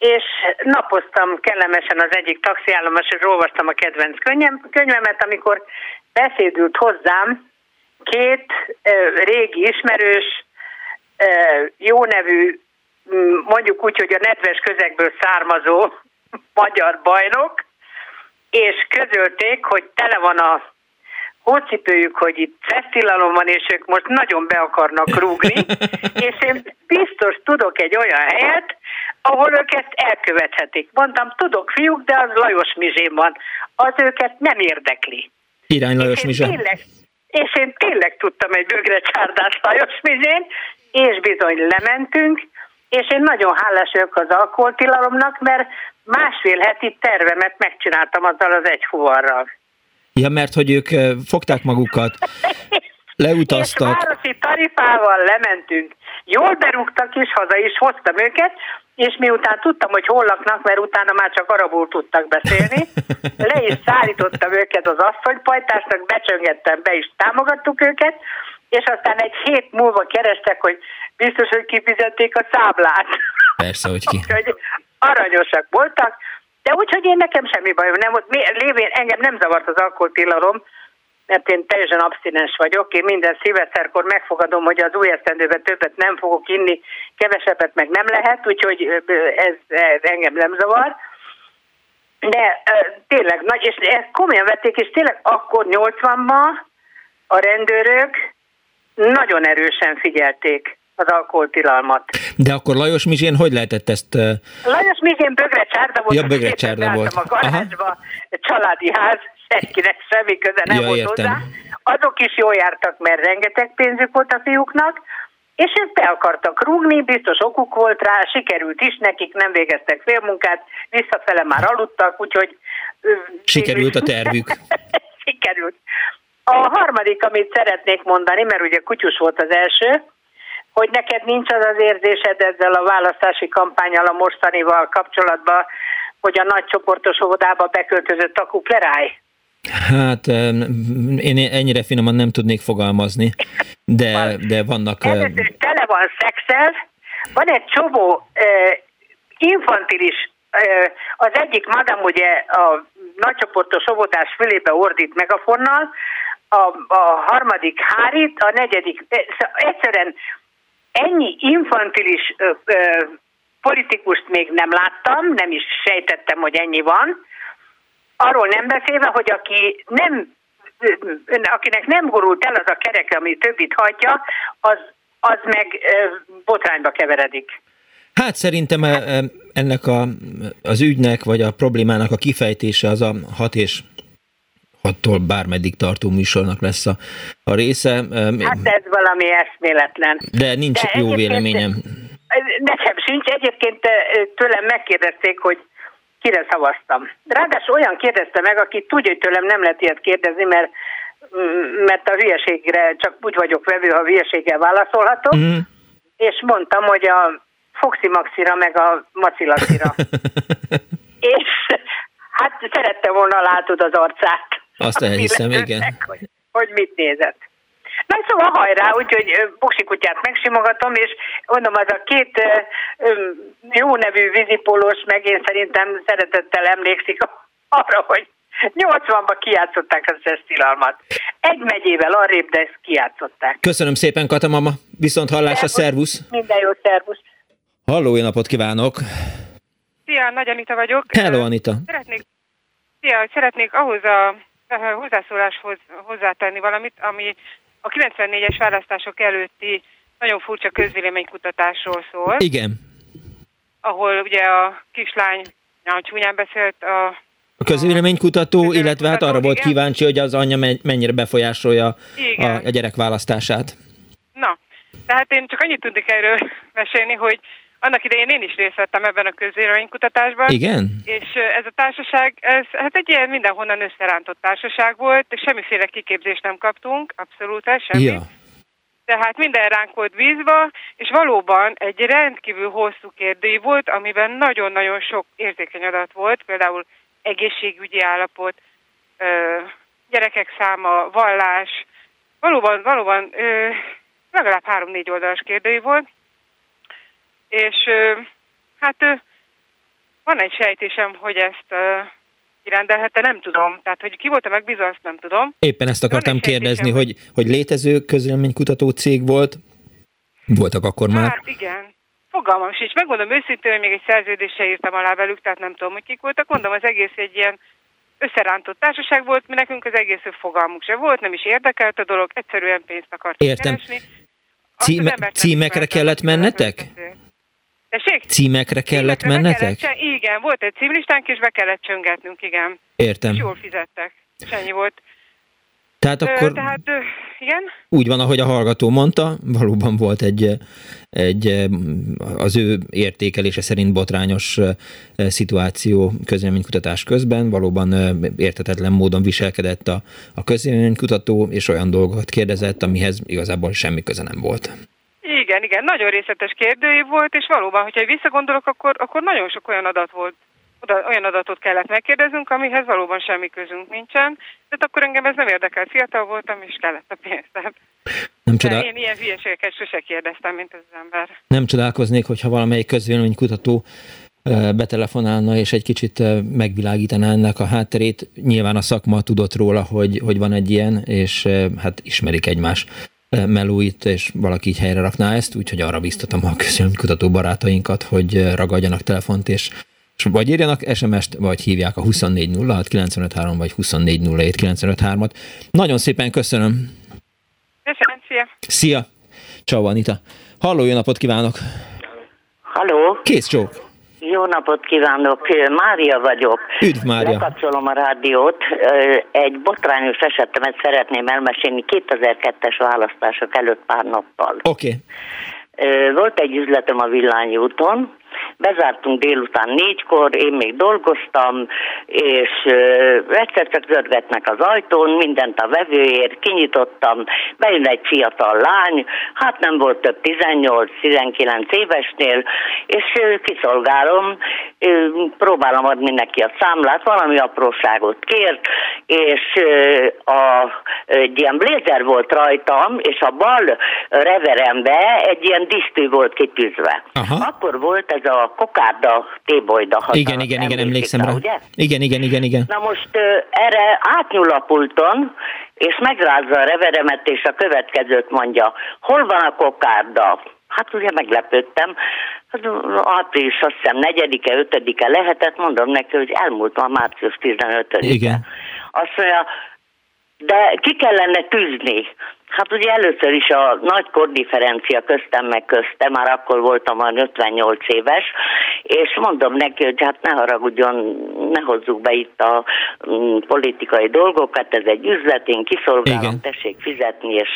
és napoztam kellemesen az egyik taxiállomás, és olvastam a kedvenc könyvem, könyvemet, amikor beszédült hozzám két ö, régi ismerős, ö, jó nevű, mondjuk úgy, hogy a nedves közegből származó magyar bajnok, és közölték, hogy tele van a hócipőjük, hogy itt fesztilalom van, és ők most nagyon be akarnak rúgni, és én biztos tudok egy olyan helyet, ahol ők ezt elkövethetik. Mondtam, tudok fiúk, de az Lajos Mizsén van. Az őket nem érdekli. Irány Lajos Mizse. Tényleg, és én tényleg tudtam egy bögre csárdás Lajos Mizsén, és bizony lementünk, és én nagyon hálás vagyok az alkoholtilalomnak, mert másfél heti tervemet megcsináltam azzal az egy fuvarral. Ja, mert hogy ők fogták magukat, leutaztak. És városi tarifával lementünk. Jól berúgtak és haza is hoztam őket, és miután tudtam, hogy hol laknak, mert utána már csak arabul tudtak beszélni, le is szállítottam őket az asszonypajtásnak, becsöngettem be is támogattuk őket, és aztán egy hét múlva kerestek, hogy biztos, hogy kifizették a számlát. Persze, hogy ki. Úgyhogy aranyosak voltak, de úgyhogy én nekem semmi bajom nem volt. Lévén engem nem zavart az alkoholtilalom, mert én teljesen abszinens vagyok. Én minden szilveszterkor megfogadom, hogy az új esztendőben többet nem fogok inni, kevesebbet meg nem lehet, úgyhogy ez, ez engem nem zavar. De tényleg nagy, és ezt komolyan vették, és tényleg akkor 80-ban a rendőrök nagyon erősen figyelték az alkoholtilalmat. De akkor Lajos Mizsén hogy lehetett ezt... eh, Lajos Mizsén bögre csárda volt, Ja, bögre csárda volt. a garázsba, családi ház, senkinek semmi köze nem Ja, volt értem. hozzá. Azok is jól jártak, mert rengeteg pénzük volt a fiúknak, és ezt be akartak rúgni, biztos okuk volt rá, sikerült is nekik, nem végeztek félmunkát, visszafele már aludtak, úgyhogy... Sikerült a tervük. sikerült. A harmadik, amit szeretnék mondani, mert ugye kutyus volt az első, hogy neked nincs az az érzésed ezzel a választási kampányal a mostanival kapcsolatban, hogy a nagy csoportos óvodába beköltözött a kupleráj? Hát eh, én ennyire finoman nem tudnék fogalmazni, de, de vannak... eh, Először tele van szexel, van egy csomó uh, infantilis, az egyik madam ugye a nagycsoportos óvodás fülébe ordít megafonnal, a, a harmadik hárít, a negyedik, eh, szóval egyszerűen ennyi infantilis ö, ö, politikust még nem láttam, nem is sejtettem, hogy ennyi van. Arról nem beszélve, hogy aki nem, akinek nem gurult el az a kerek, ami többit hagyja, az, az meg botrányba keveredik. Hát szerintem ennek a, az ügynek, vagy a problémának a kifejtése az a hat és hattól bármeddig tartó műsornak lesz a, a része, Hát ez valami eszméletlen. de nincs de jó véleményem. Nekem sincs. Egyébként tőlem megkérdezték, hogy kire szavaztam. Ráadásul olyan kérdezte meg, aki tudja, hogy tőlem nem lehet ilyet kérdezni, mert, mm, mert a hülyeségre csak úgy vagyok vevő, ha hülyeséggel válaszolhatok, Mhm. és mondtam, hogy a Foxy Maxira meg a Maci és hát szerette volna látod az arcát. Azt elhiszem, igen. Hogy, hogy mit nézett. Na szóval hajrá, úgyhogy buksi kutyát megsimogatom, és mondom, az a két jó nevű vízipólós, meg én szerintem szeretettel emlékszik arra, hogy 80-ban kijátszották az esztilalmat. Egy megyével arrébb, de ezt kijátszották. Köszönöm szépen, Katamama. Viszont hallásra, szervusz. Minden jó, szervusz. Halló, jó napot kívánok. Szia, Nagy Anita vagyok. Hello, Anita. Szeretnék, szia, szeretnék ahhoz a a hozzászóláshoz hozzátenni valamit, ami a 94-es választások előtti nagyon furcsa közvéleménykutatásról szól. Igen. Ahol ugye a kislány, nagyon csúnyán beszélt, a, A közvéleménykutató, illetve hát arra volt igen. kíváncsi, hogy az anyja me- mennyire befolyásolja a, Igen. a gyerek választását. Na, tehát én csak annyit tudnék erről mesélni, hogy annak idején én is részt vettem ebben a közvéleménykutatásban. Igen? És ez a társaság, ez hát egy ilyen mindenhonnan összerántott társaság volt, és semmiféle kiképzést nem kaptunk, abszolút semmi. Ja. Tehát minden ránk volt bízva, és valóban egy rendkívül hosszú kérdői volt, amiben nagyon-nagyon sok érzékeny adat volt, például egészségügyi állapot, gyerekek száma, vallás. Valóban, valóban legalább három-négy oldalas kérdői volt, és hát van egy sejtésem, hogy ezt kirendelhette, nem tudom. Tehát, hogy ki volt a megbízva, azt nem tudom. Éppen ezt akartam kérdezni, hogy, hogy létező közvéleménykutató cég volt? Voltak akkor már? Hát igen. Fogalmam sincs. Megmondom őszintén, hogy még egy szerződéssel írtam alá velük, tehát nem tudom, hogy kik voltak. Mondom, az egész egy ilyen összerántott társaság volt, mi nekünk az egész fogalmuk se volt, nem is érdekelt a dolog, egyszerűen pénzt akartak Értem. keresni. Azt Címe, címekre kellett mennetek? Tessék? Címekre kellett Címekre mennetek? kellett igen, volt egy címlistánk, és be kellett csöngetnünk, igen. Értem. És jól fizettek. És ennyi volt. Tehát Ö, akkor tehát, ö, igen? úgy van, ahogy a hallgató mondta, valóban volt egy, egy az ő értékelése szerint botrányos szituáció közvéleménykutatás közben, valóban értetetlen módon viselkedett a, a közvéleménykutató, és olyan dolgokat kérdezett, amihez igazából semmi köze nem volt. Igen, igen, nagyon részletes kérdőív volt, és valóban, hogyha visszagondolok, akkor, akkor nagyon sok olyan adat volt, oda, olyan adatot kellett megkérdeznünk, amihez valóban semmi közünk nincsen. Tehát akkor engem ez nem érdekelt, fiatal voltam, és kellett a pénz. Tehát Nem, csodál, én ilyen hülyeségeket sose kérdeztem, mint az ember. nem csodálkoznék, hogyha valamelyik közvéleménykutató betelefonálna, és egy kicsit megvilágítaná ennek a hátterét. Nyilván a szakma tudott róla, hogy, hogy van egy ilyen, és hát ismerik egymás eh, melóit, és valaki így helyre rakná ezt, úgyhogy arra biztatom a közvéleménykutató barátainkat, hogy ragadjanak telefont, és és vagy írjanak SMS-t, vagy hívják a 2406 953 vagy 2407 953-at. Nagyon szépen köszönöm. Köszönöm, szia! Szia! Ciao, Anita. Halló, jó napot kívánok! Halló, Kész csók! Jó napot kívánok, Mária vagyok. Üdv, Mária. Lekapcsolom a rádiót. Egy botrányos esetemet szeretném elmesélni 2002-es választások előtt pár nappal. Oké. Ö, Volt egy üzletem a Villányi úton, bezártunk délután négykor, én még dolgoztam, és egyszer csak zörgetnek az ajtón, mindent a vevőért, kinyitottam, bejön egy fiatal lány, hát nem volt több 18-19 évesnél, és kiszolgálom, próbálom adni neki a számlát, valami apróságot kért, és a, egy ilyen blazer volt rajtam, és a bal reverembe egy ilyen disztű volt kitűzve. Aha. Akkor volt ez a kokárda, tébolyda hasonlat. Igen, igen, igen, emlékszem rá. Ugye? Igen, igen, igen, igen. Na most erre átnyúl a pulton, és megrázza a reveremet, és a következőt mondja, hol van a kokárda? Hát ugye meglepődtem, hát április azt hiszem negyedike, ötödike lehetett, mondom neki, hogy elmúlt már március 15-e. Igen. Azt mondja, de ki kellene tűzni. Hát ugye először is a nagy kordifferencia köztem meg közte, már akkor voltam már 58 éves, és mondom neki, hogy hát ne haragudjon, ne hozzuk be itt a mm, politikai dolgokat, ez egy üzlet, én kiszolgálom, Igen. tessék fizetni, és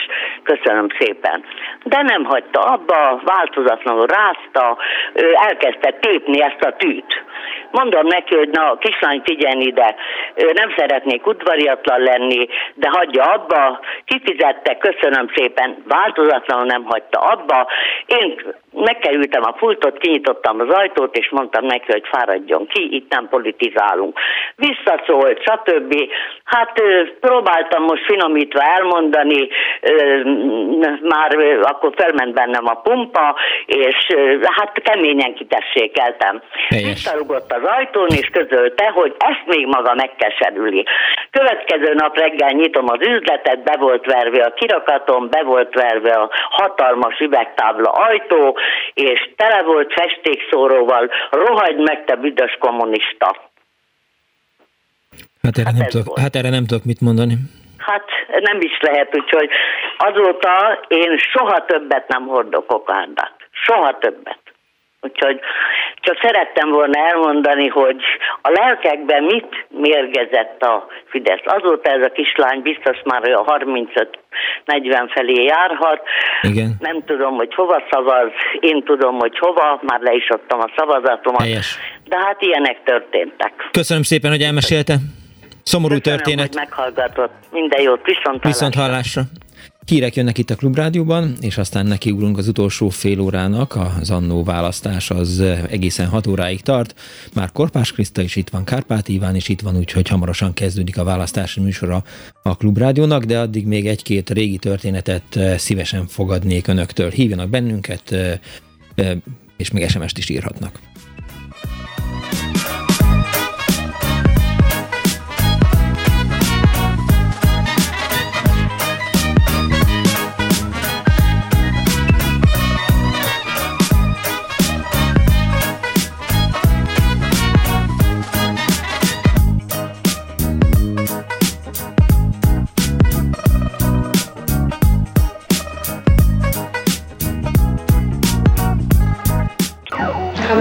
köszönöm szépen. De nem hagyta abba, változatlanul rázta, ő elkezdte tépni ezt a tűt. Mondom neki, hogy na, kislány, figyelj ide, nem szeretnék udvariatlan lenni, de hagyja abba, kifizette, köszönöm szépen, változatlanul nem hagyta abba. Én megkerültem a pultot, kinyitottam az ajtót, és mondtam neki, hogy fáradjon ki, itt nem politizálunk. Visszaszólt, stb. Hát próbáltam most finomítva elmondani, már akkor felment bennem a pumpa, és hát keményen kitessékeltem. Visszarugott az ajtón, és közölte, hogy ezt még maga megkeserüli. Következő nap reggel nyitom az üzletet, be volt verve a kirakatom, be volt verve a hatalmas üvegtábla ajtó, és tele volt festékszóróval, rohagy meg, te büdös kommunista. Hát erre, nem tudok, hát erre nem tudok mit mondani. Hát nem is lehet, úgyhogy Azóta én soha többet nem hordok kokárdát. Soha többet. Úgyhogy csak szerettem volna elmondani, hogy a lelkekben mit mérgezett a Fidesz. Azóta ez a kislány biztos már olyan 35-40 felé járhat. Igen. Nem tudom, hogy hova szavaz, én tudom, hogy hova, már le is adtam a szavazatomat. Helyes. De hát ilyenek történtek. Köszönöm szépen, hogy elmesélte. Szomorú Köszönöm, történet. hogy meghallgatott. Minden jót, viszont Viszont hallásra. Hírek jönnek itt a Klubrádióban, és aztán nekiugrunk az utolsó fél órának. Az annó választás az egészen 6 óráig tart. Már Korpás Kriszta is itt van, Kárpát Iván is itt van, úgyhogy hamarosan kezdődik a választási műsora a Klubrádiónak, de addig még egy-két régi történetet eh, szívesen fogadnék önöktől. Hívjanak bennünket, eh, eh, és még SMS-t is írhatnak.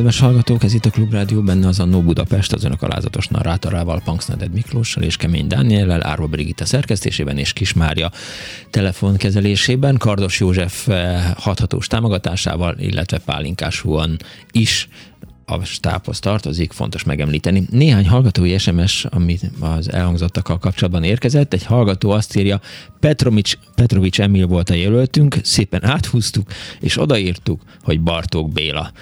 Kedves hallgatók! Ez itt a Klubrádió, benne az a No Budapest, az önök alázatos narrátorával, Punksneded Miklóssal és Kemény Dániellel, Árva Brigitta szerkesztésében és Kismária telefonkezelésében, Kardos József eh, hathatós támogatásával, illetve Pálinkás is a stábhoz tartozik, fontos megemlíteni. Néhány hallgatói SMS, ami az elhangzottakkal kapcsolatban érkezett. Egy hallgató azt írja, Petrovics, Petrovics Emil volt a jelöltünk, szépen áthúztuk, és odaírtuk, hogy Bartók Béla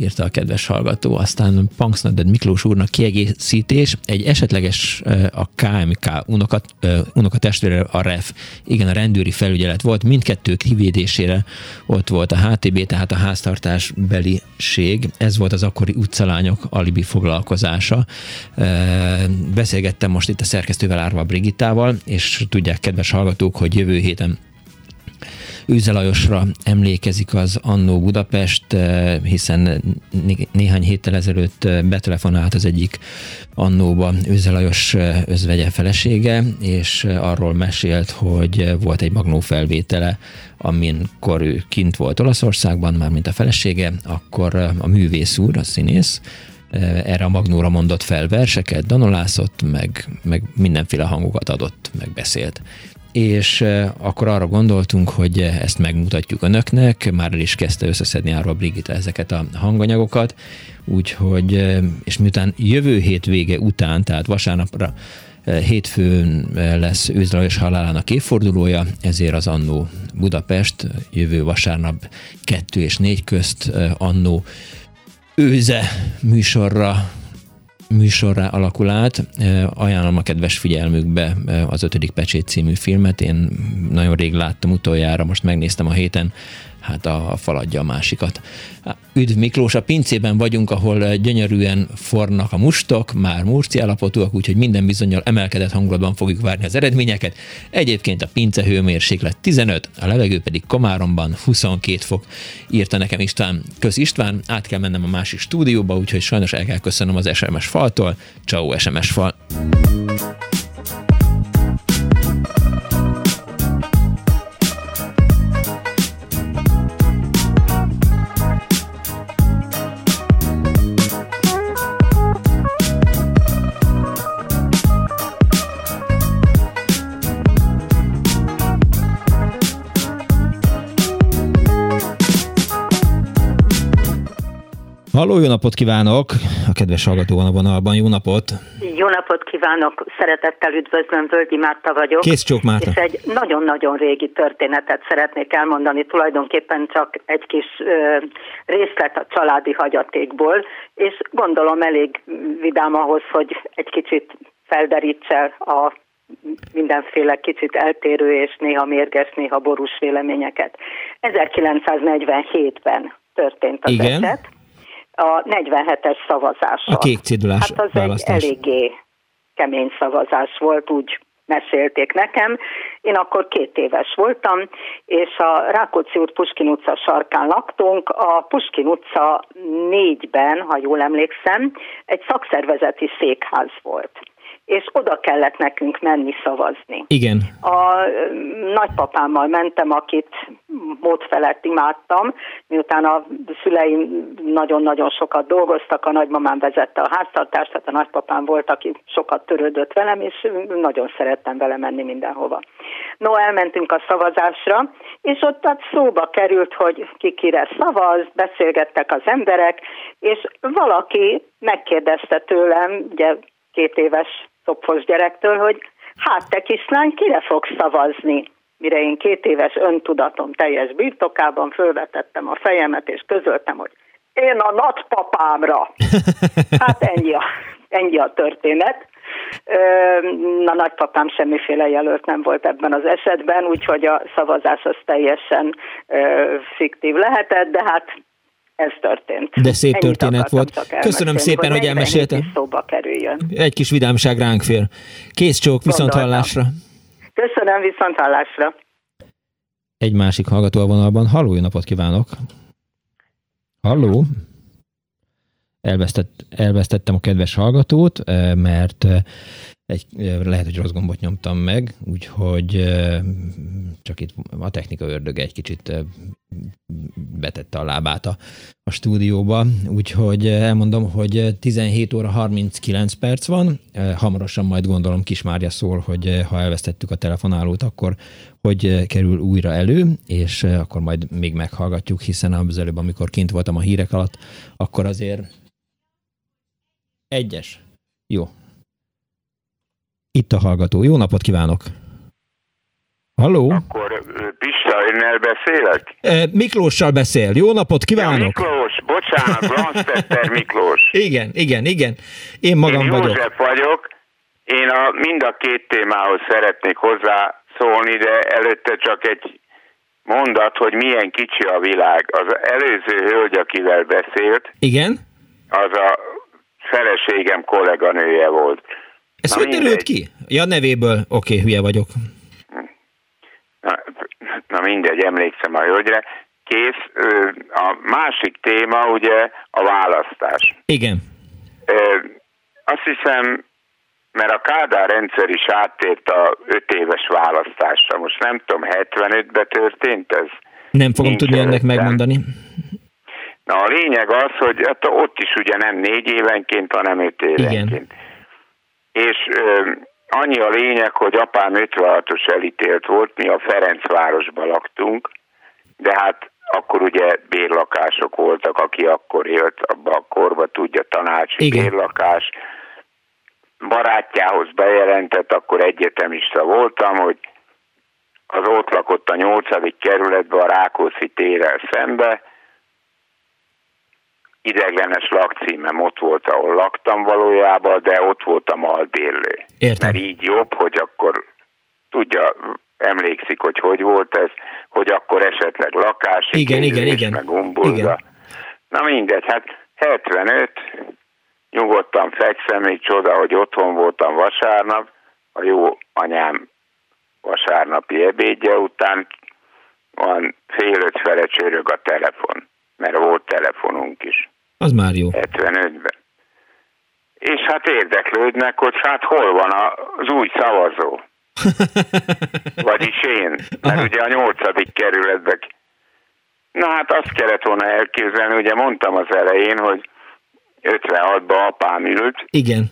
írta a kedves hallgató. Aztán Punksnaded Miklós úrnak kiegészítés, egy esetleges a KMK unokat, eh, unoka testvére a REF. Igen, a rendőri felügyelet volt, mindkettő kivédésére ott volt a HTB, tehát a háztartás beliség. Ez volt az akkori utcalányok alibi foglalkozása. Beszélgettem most itt a szerkesztővel Árva Brigittával, és tudják, kedves hallgatók, hogy jövő héten Őze Lajosra emlékezik az Annó Budapest, eh, hiszen né- néhány héttel ezelőtt eh, betelefonált az egyik Annóba Őze Lajos eh, özvegye felesége, és arról mesélt, hogy volt egy magnó felvétele, amikor ő kint volt Olaszországban, már mint a felesége, akkor a művész úr, a színész, erre a magnóra mondott fel verseket, danolászott, meg, meg mindenféle hangokat adott, meg beszélt és akkor arra gondoltunk, hogy ezt megmutatjuk önöknek, már el is kezdte összeszedni arra a Brigitta ezeket a hanganyagokat, úgyhogy, és miután jövő hét vége után, tehát vasárnapra hétfőn lesz Őzlajos halálának évfordulója, ezért az Annó Budapest jövő vasárnap 2 és 4 közt Annó őze műsorra műsorra alakul át. Ajánlom a kedves figyelmükbe az ötödik pecsét című filmet. Én nagyon rég láttam utoljára, most megnéztem a héten, hát a faladja a másikat. Üdv Miklós, a pincében vagyunk, ahol gyönyörűen fornak a mustok, már murci állapotúak, úgyhogy minden bizonyal emelkedett hangulatban fogjuk várni az eredményeket. Egyébként a pince hőmérséklet 15, a levegő pedig Komáromban 22 fok, írta nekem István. Kösz István, át kell mennem a másik stúdióba, úgyhogy sajnos el kell köszönöm az SMS faltól. Ciao SMS fal. Halló, jó napot kívánok! A kedves hallgató van a vonalban, jó napot! Jó napot kívánok! Szeretettel üdvözlöm, Völgyi Márta vagyok. Kész csók Márta. És egy nagyon-nagyon régi történetet szeretnék elmondani, tulajdonképpen csak egy kis ö, részlet a családi hagyatékból, és gondolom elég vidám ahhoz, hogy egy kicsit felderítse a mindenféle kicsit eltérő és néha mérges, néha borús véleményeket. 1947-ben történt az Igen. eset a 47-es szavazás. A kék cédulás Hát az választás. egy eléggé kemény szavazás volt, úgy mesélték nekem. Én akkor két éves voltam, és a Rákóczi út Puskin utca sarkán laktunk. A Puskin utca négyben, ha jól emlékszem, egy szakszervezeti székház volt és oda kellett nekünk menni szavazni. Igen. A ö, nagypapámmal mentem, akit mód felett imádtam, miután a szüleim nagyon-nagyon sokat dolgoztak, a nagymamám vezette a háztartást, tehát a nagypapám volt, aki sokat törődött velem, és nagyon szerettem vele menni mindenhova. No, elmentünk a szavazásra, és ott hát szóba került, hogy ki kire szavaz, beszélgettek az emberek, és valaki megkérdezte tőlem, ugye két éves szopfos gyerektől, hogy hát te kislány, kire fogsz szavazni? Mire én két éves öntudatom teljes birtokában fölvetettem a fejemet, és közöltem, hogy én a nagypapámra. Hát ennyi a, ennyi a történet. A nagypapám semmiféle jelölt nem volt ebben az esetben, úgyhogy a szavazás az teljesen fiktív lehetett, de hát ez történt. De szép Ennyit történet volt. Köszönöm szépen, hogy 47 elmesélte. is szóba kerüljön. Egy kis vidámság ránk fér. Kész csók, viszont Gondoltam. hallásra. Köszönöm, viszont hallásra. Egy másik hallgató a vonalban. Halló, jó napot kívánok! Halló! Elvesztett, elvesztettem a kedves hallgatót, eh, mert eh, egy, eh, lehet, hogy rossz gombot nyomtam meg, úgyhogy csak itt a technika ördöge egy kicsit betette a lábát a, a stúdióba, úgyhogy elmondom, hogy eh, 17 óra 39 perc van, hamarosan majd gondolom Kismárja szól, hogy ha elvesztettük a telefonálót, akkor hogy kerül újra elő, és akkor majd még meghallgatjuk, hiszen az előbb, amikor kint voltam a hírek alatt, akkor azért egyes. Jó. Itt a hallgató. Jó napot kívánok! Halló? Akkor ö, Pista, önnel beszélek? Miklóssal beszél. Jó napot kívánok! Miklós, bocsánat, Blanstetter Miklós. Igen, igen, igen. Én magam Én vagyok. József vagyok. Én a, mind a két témához szeretnék hozzá szólni, de előtte csak egy mondat, hogy milyen kicsi a világ. Az előző hölgy, akivel beszélt, Igen? az a feleségem kolléganője volt. Ez Na hogy derült mindegy. ki? Ja, nevéből. Oké, okay, hülye vagyok. Na, na mindegy, emlékszem a hölgyre. Kész. A másik téma ugye a választás. Igen. Azt hiszem, mert a Kádár rendszer is áttért a öt éves választásra. Most nem tudom, 75-ben történt ez? Nem fogom Nincs tudni ennek megmondani. Na a lényeg az, hogy hát ott is ugye nem négy évenként, hanem öt évenként. Igen. És annyi a lényeg, hogy apám 56-os elítélt volt, mi a Ferencvárosban laktunk, de hát akkor ugye bérlakások voltak, aki akkor élt abba a korba, tudja, tanácsi Igen. bérlakás. Barátjához bejelentett, akkor egyetemista voltam, hogy az ott lakott a nyolcadik kerületben a Rákóczi térrel szembe, ideglenes lakcímem ott volt, ahol laktam valójában, de ott voltam albérlő. Értem. Mert így jobb, hogy akkor tudja, emlékszik, hogy hogy volt ez, hogy akkor esetleg lakás, Igen, igen, igen. meg umburga. Igen. Na mindegy, hát 75, nyugodtan fekszem, még csoda, hogy otthon voltam vasárnap, a jó anyám vasárnapi ebédje után van fél öt fele csörög a telefon, mert volt telefonunk is. Az már jó. 75-ben. És hát érdeklődnek, hogy hát hol van az új szavazó. Vagyis én. Mert ugye a nyolcadik kerületben. Na hát azt kellett volna elképzelni, ugye mondtam az elején, hogy 56-ban apám ült, Igen.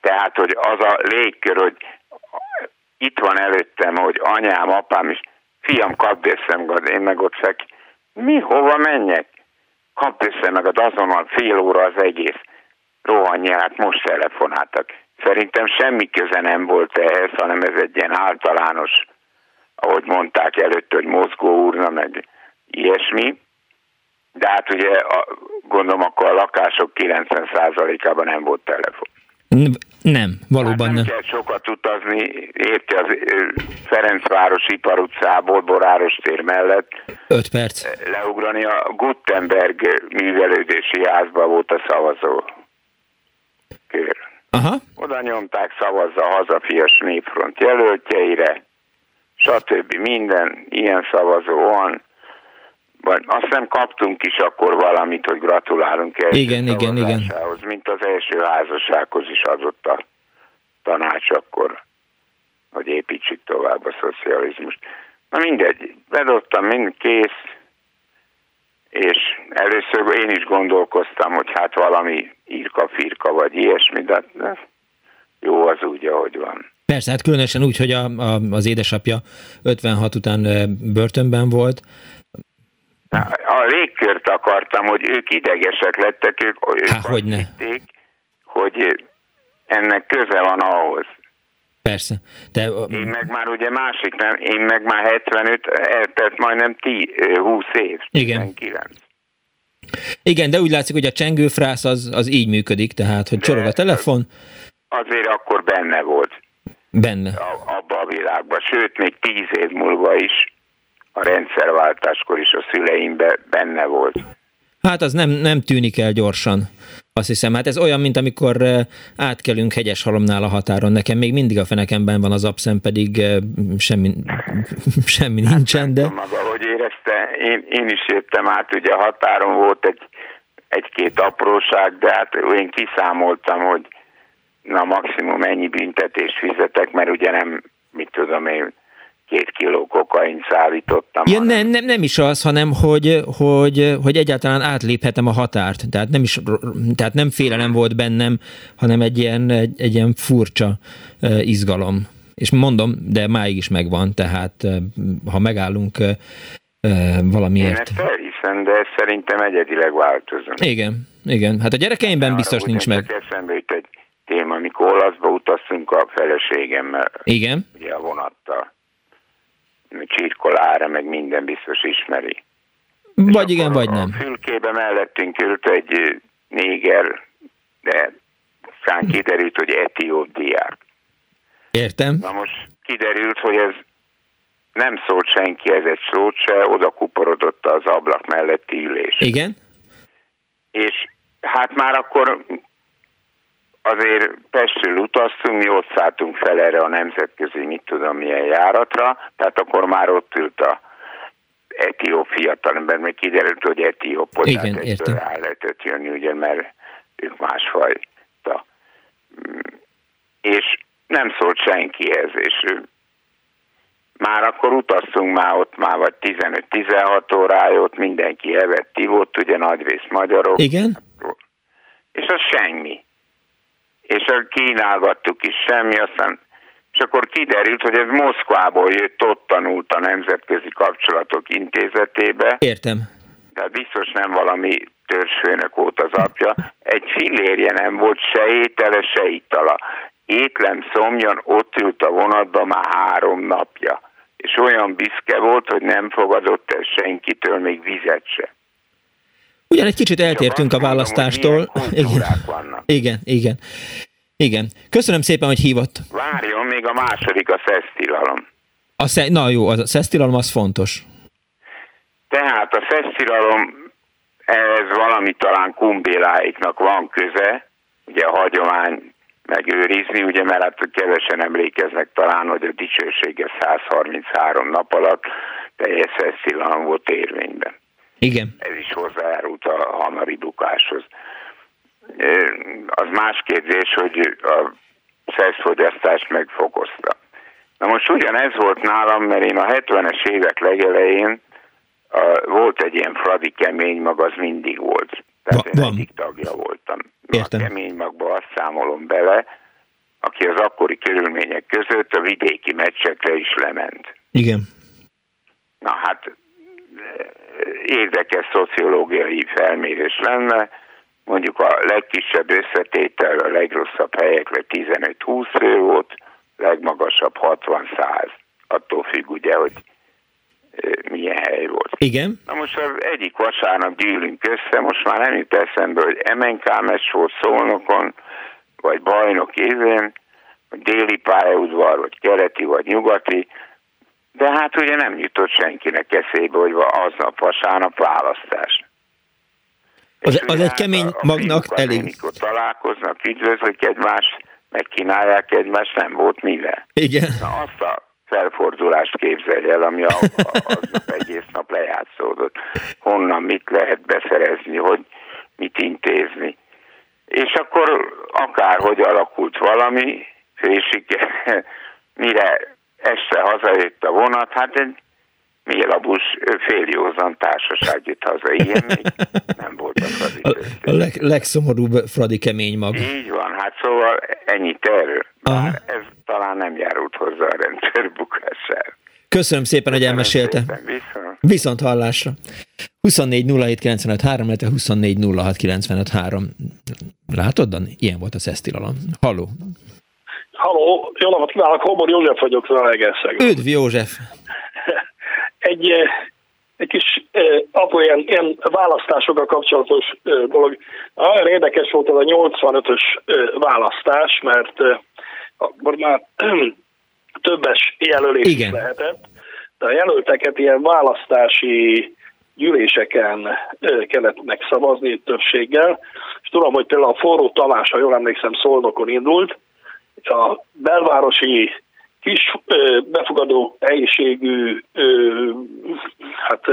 tehát, hogy az a légkör, hogy itt van előttem, hogy anyám, apám is, fiam, kapd én meg ott fek. Mi, hova menjek? Kap össze meg a azonnal fél óra az egész. Rohanja, hát most telefonáltak. Szerintem semmi köze nem volt ehhez, hanem ez egy ilyen általános, ahogy mondták előtt, hogy mozgó úrna, meg ilyesmi. De hát ugye a, gondolom akkor a lakások 90%-ában nem volt telefon. Nem, valóban hát nem. Nem kell sokat utazni, érti az Ferencváros Ipar utcából, Boráros tér mellett. Öt perc. Leugrani a Gutenberg művelődési házba volt a szavazó. Kér. Aha. Oda nyomták szavazza a hazafias népfront jelöltjeire, stb. Minden ilyen szavazó van vagy azt nem kaptunk is akkor valamit, hogy gratulálunk el. Igen, igen, igen. Mint az első házassághoz is adott a tanács akkor, hogy építsük tovább a szocializmust. Na mindegy, bedottam, mind kész, és először én is gondolkoztam, hogy hát valami írka-firka vagy ilyesmi, de jó az úgy, ahogy van. Persze, hát különösen úgy, hogy a, a, az édesapja 56 után börtönben volt, a légkört akartam, hogy ők idegesek lettek, ők, ők Há, hogy ne. Hitték, hogy ennek köze van ahhoz. Persze. De, én meg már ugye másik, nem, én meg már 75, eltelt majdnem 10, 20 év. Igen. 19. Igen, de úgy látszik, hogy a csengőfrász az, az így működik, tehát, hogy csorog a telefon. Azért akkor benne volt. Benne. A, abba a világban. Sőt, még tíz év múlva is a rendszerváltáskor is a szüleimbe benne volt. Hát az nem, nem tűnik el gyorsan. Azt hiszem, hát ez olyan, mint amikor átkelünk hegyes halomnál a határon. Nekem még mindig a fenekemben van az abszem, pedig semmi, semmi nincsen, de... Hát, maga, hogy érezte, én, én is jöttem át, ugye a határon volt egy, egy-két apróság, de hát én kiszámoltam, hogy na maximum ennyi büntetést fizetek, mert ugye nem, mit tudom én, két kiló kokain szállítottam. Ja, nem, nem, nem is az, hanem hogy, hogy, hogy egyáltalán átléphetem a határt. Tehát nem, is, tehát nem félelem volt bennem, hanem egy ilyen, egy, egy ilyen furcsa izgalom. És mondom, de máig is megvan, tehát ha megállunk valamiért. Én elhiszem, de ez szerintem egyedileg változó. Igen, igen. Hát a gyerekeimben biztos nincs meg. Eszembe jut egy téma, amikor olaszba utaztunk a feleségemmel. Igen. Ugye a vonattal csirkolára, meg minden biztos ismeri. Vagy igen, vagy nem. A fülkébe mellettünk ült egy néger, de aztán kiderült, hogy etióp diák. Értem. Na most kiderült, hogy ez nem szólt senki, ez egy szót se, oda kuporodott az ablak melletti ülés. Igen. És hát már akkor azért Pestről utaztunk, mi ott szálltunk fel erre a nemzetközi, mit tudom, milyen járatra, tehát akkor már ott ült a etióp fiatalember, meg kiderült, hogy etiópot, Igen, értem. rá lehetett jönni, ugye, mert ők másfajta. És nem szólt senkihez, és már akkor utaztunk már ott már vagy 15-16 órája, ott mindenki evett, ivott, ugye nagyrészt magyarok. Igen. És az semmi és kínálgattuk is semmi, aztán és akkor kiderült, hogy ez Moszkvából jött, ott tanult a Nemzetközi Kapcsolatok Intézetébe. Értem. Tehát biztos nem valami törzsfőnök volt az apja. Egy fillérje nem volt, se étele, se itala. Étlem szomjan ott ült a vonatban már három napja. És olyan büszke volt, hogy nem fogadott el senkitől még vizet se. Ugyan egy kicsit eltértünk a választástól. Igen. igen, igen. Igen. Köszönöm szépen, hogy hívott. Várjon, még a második a szesztilalom. A sze- Na jó, a szesztilalom az fontos. Tehát a szesztilalom, ez valami talán kumbéláiknak van köze, ugye a hagyomány megőrizni, ugye, mert hát kevesen emlékeznek talán, hogy a dicsősége 133 nap alatt teljes szesztilalom volt érvényben. Igen. Ez is hozzájárult a hamari bukáshoz. Az más kérdés, hogy a szeszfogyasztást megfokozta. Na most ugyanez volt nálam, mert én a 70-es évek legelején a, volt egy ilyen Fradi kemény mag, az mindig volt. Tehát Va, én van. egyik tagja voltam. Értem. A kemény magba azt számolom bele, aki az akkori körülmények között a vidéki meccsekre is lement. Igen. Na hát érdekes szociológiai felmérés lenne, mondjuk a legkisebb összetétel a legrosszabb helyekre 15-20 fő volt, legmagasabb 60-100. Attól függ ugye, hogy milyen hely volt. Igen. Na most az egyik vasárnap gyűlünk össze, most már nem jut eszembe, hogy MNK meccs volt Szolnokon, vagy bajnok évén, vagy déli pályaudvar, vagy keleti, vagy nyugati, de hát ugye nem jutott senkinek eszébe, hogy aznap vasárnap választás. Az, az egy kemény a, a magnak elég. Amikor találkoznak, üdvözlik egymást, megkínálják egymást, nem volt mivel. Igen. Na azt a felfordulást képzelj el, ami a, a, aznap egész nap lejátszódott. Honnan mit lehet beszerezni, hogy mit intézni. És akkor akárhogy alakult valami, félsiker, mire este hazajött a vonat, hát egy mélabus féljózan társaság itt haza. Ilyen még nem volt a Fradi A, a leg, legszomorúbb Fradi kemény mag. Így van, hát szóval ennyit erről. Ez talán nem járult hozzá a rendszer bukására. Köszönöm szépen, hogy elmesélte. Szépen, viszont. viszont hallásra. 24 07 95 3, illetve 24 06 95 3. Látod, Dan? Ilyen volt a szesztilalom. Halló. Halló, jó napot kívánok, Homor József vagyok, Zalaegerszeg. Üdv József! egy, egy kis apró ilyen, ilyen választásokkal kapcsolatos dolog. Nagyon érdekes volt az a 85-ös választás, mert akkor már többes jelölés Igen. lehetett, de a jelölteket ilyen választási gyűléseken kellett megszavazni többséggel, és tudom, hogy például a Forró Tamás, ha jól emlékszem, Szolnokon indult, a belvárosi kis befogadó helyiségű hát,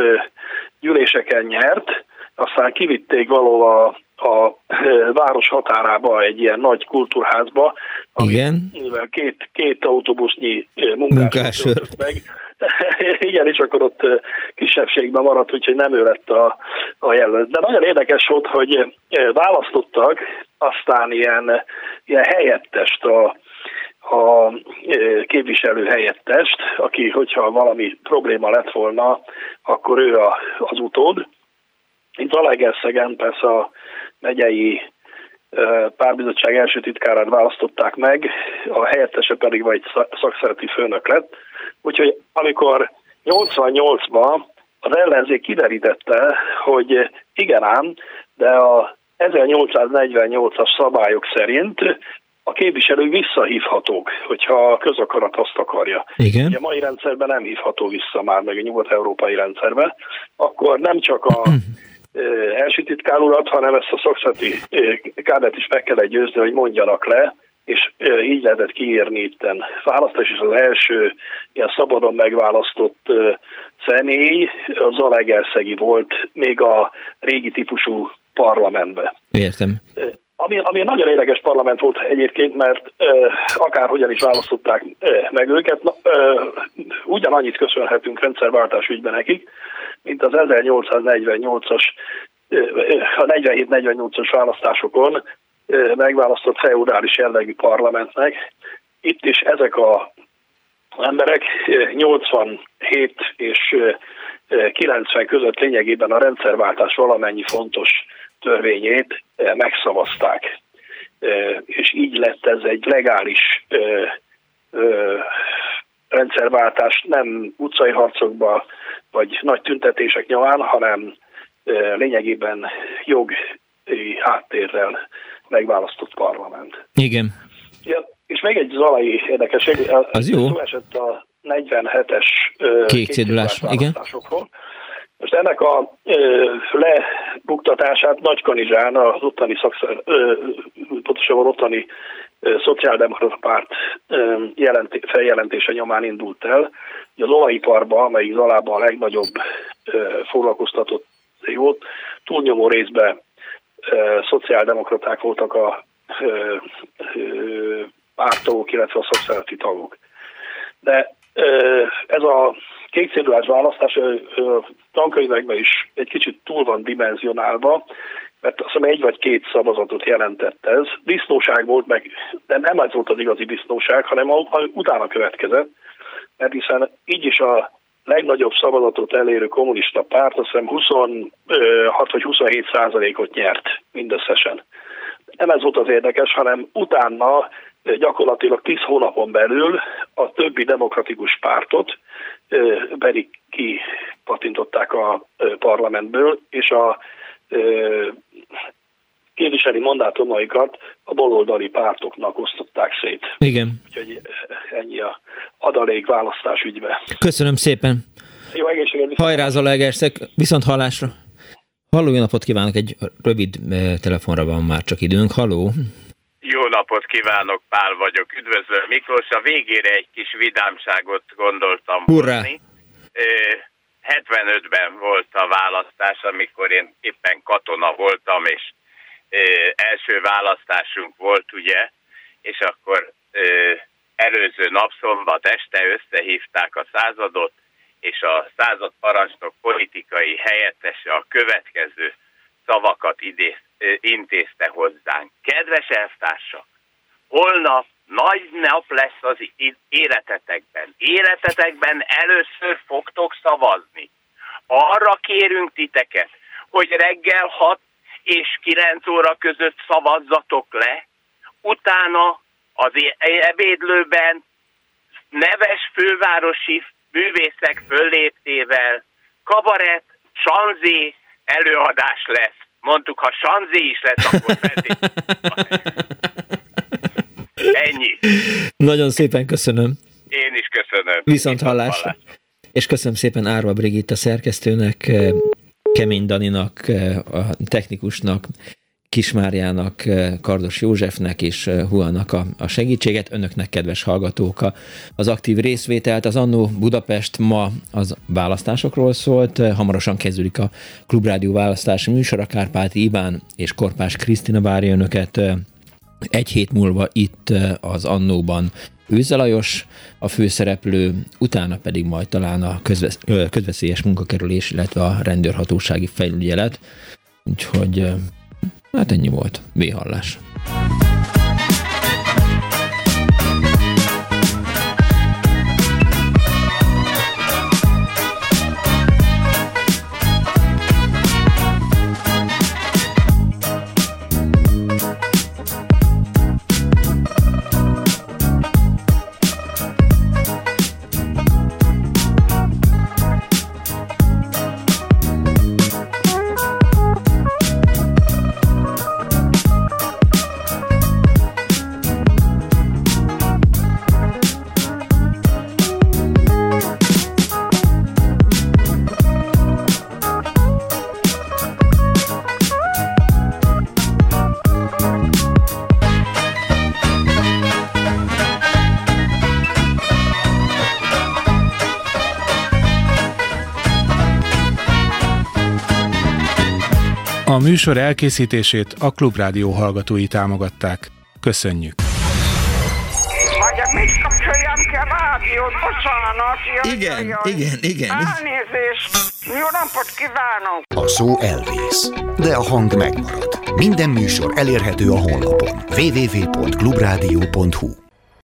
gyűléseken nyert, aztán kivitték valóban a város határába egy ilyen nagy kultúrházba, Igen. mivel két, két autóbusznyi munkás meg. Igen, és akkor ott kisebbségben maradt, úgyhogy nem ő lett a, a jelölt. De nagyon érdekes volt, hogy választottak aztán ilyen, ilyen helyettest a, a képviselő helyettest, aki, hogyha valami probléma lett volna, akkor ő a, az utód. Itt Zalaegerszegen persze a megyei párbizottság első titkárát választották meg, a helyettese pedig vagy szakszereti főnök lett. Úgyhogy amikor 88-ban az ellenzék kiderítette, hogy igen ám, de a 1848-as szabályok szerint a képviselők visszahívhatók, hogyha a közakarat azt akarja. Igen. Ugye a mai rendszerben nem hívható vissza már, meg a nyugat-európai rendszerben, akkor nem csak a első titkár urat, hanem ezt a szokszati kádet is meg kell győzni, hogy mondjanak le, és így lehetett kiírni itten választás, és az első ilyen szabadon megválasztott személy az Zalaegerszegi volt, még a régi típusú parlamentbe. Értem. Ami, ami nagyon érdekes parlament volt egyébként, mert e, akárhogyan is választották e, meg őket, na, e, ugyanannyit köszönhetünk rendszerváltás ügyben nekik, mint az 1848-as, e, a 47-48-as választásokon megválasztott feudális jellegű parlamentnek. Itt is ezek a emberek 87 és 90 között lényegében a rendszerváltás valamennyi fontos törvényét megszavazták. És így lett ez egy legális rendszerváltás nem utcai harcokba vagy nagy tüntetések nyomán, hanem lényegében jog háttérrel megválasztott parlament. Igen. Ja, és még egy zalai érdekesség. Az jó. Szó esett a 47-es kék cédulás, igen. Most ennek a ö, lebuktatását Nagy Kanizsán, az ottani szakszer, ö, pontosabban ottani ö, szociáldemokrata párt ö, jelenti, feljelentése nyomán indult el. hogy az olajiparban, amelyik Zalában a legnagyobb ö, foglalkoztatott volt, túlnyomó részben ö, szociáldemokraták voltak a ö, ö, pártagok, illetve a szociálati tagok. De ez a kék cédulás választás tankönyvekben is egy kicsit túl van dimenzionálva, mert azt hiszem egy vagy két szavazatot jelentett ez. Disznóság volt meg, de nem ez volt az igazi disznóság, hanem utána következett, mert hiszen így is a legnagyobb szavazatot elérő kommunista párt, azt hiszem 26 vagy 27 százalékot nyert mindösszesen. Nem ez volt az érdekes, hanem utána gyakorlatilag 10 hónapon belül a többi demokratikus pártot pedig kipatintották a parlamentből, és a képviseli mandátumaikat a baloldali pártoknak osztották szét. Igen. Úgyhogy ennyi a adalék választás ügybe. Köszönöm szépen. Jó egészséget. Hajrá Zalaegerszeg, viszont hallásra. Halló, jó napot kívánok, egy rövid telefonra van már csak időnk. Halló. Jó napot kívánok, Pál vagyok. Üdvözlöm Miklós. A végére egy kis vidámságot gondoltam Hurrá. hozni. 75-ben volt a választás, amikor én éppen katona voltam, és első választásunk volt, ugye, és akkor előző napszombat este összehívták a századot, és a század parancsnok politikai helyettese a következő szavakat idéz, intézte hozzánk. Kedves elvtársak, holnap nagy nap lesz az életetekben. Életetekben először fogtok szavazni. Arra kérünk titeket, hogy reggel 6 és 9 óra között szavazzatok le, utána az ebédlőben neves fővárosi művészek fölléptével kabarett, sanzé előadás lesz. Mondtuk, ha sanzé is lesz, akkor Ennyi. Nagyon szépen köszönöm. Én is köszönöm. Viszont hallásra. És köszönöm szépen Árva Brigitta szerkesztőnek, Kemény Daninak, a technikusnak, Kismáriának, Kardos Józsefnek és Huanak a, a segítséget, önöknek kedves hallgatók az aktív részvételt. Az Annó Budapest ma az választásokról szólt, hamarosan kezdődik a Klubrádió választási műsora, Kárpáti Iván és Korpás Krisztina várja önöket egy hét múlva itt az Annóban Őzelajos a főszereplő, utána pedig majd talán a közvesz, közveszélyes munkakerülés, illetve a rendőrhatósági felügyelet. Úgyhogy hát ennyi volt. Véhallás. A műsor elkészítését a Klubrádió hallgatói támogatták. Köszönjük! Vagy mit kapcsoljam ki a rádiót? Bocsánat! Jaj, igen, jaj. igen, igen. Elnézést! Jó napot kívánok! A szó elvész, de a hang megmarad. Minden műsor elérhető a honlapon www.clubradio.hu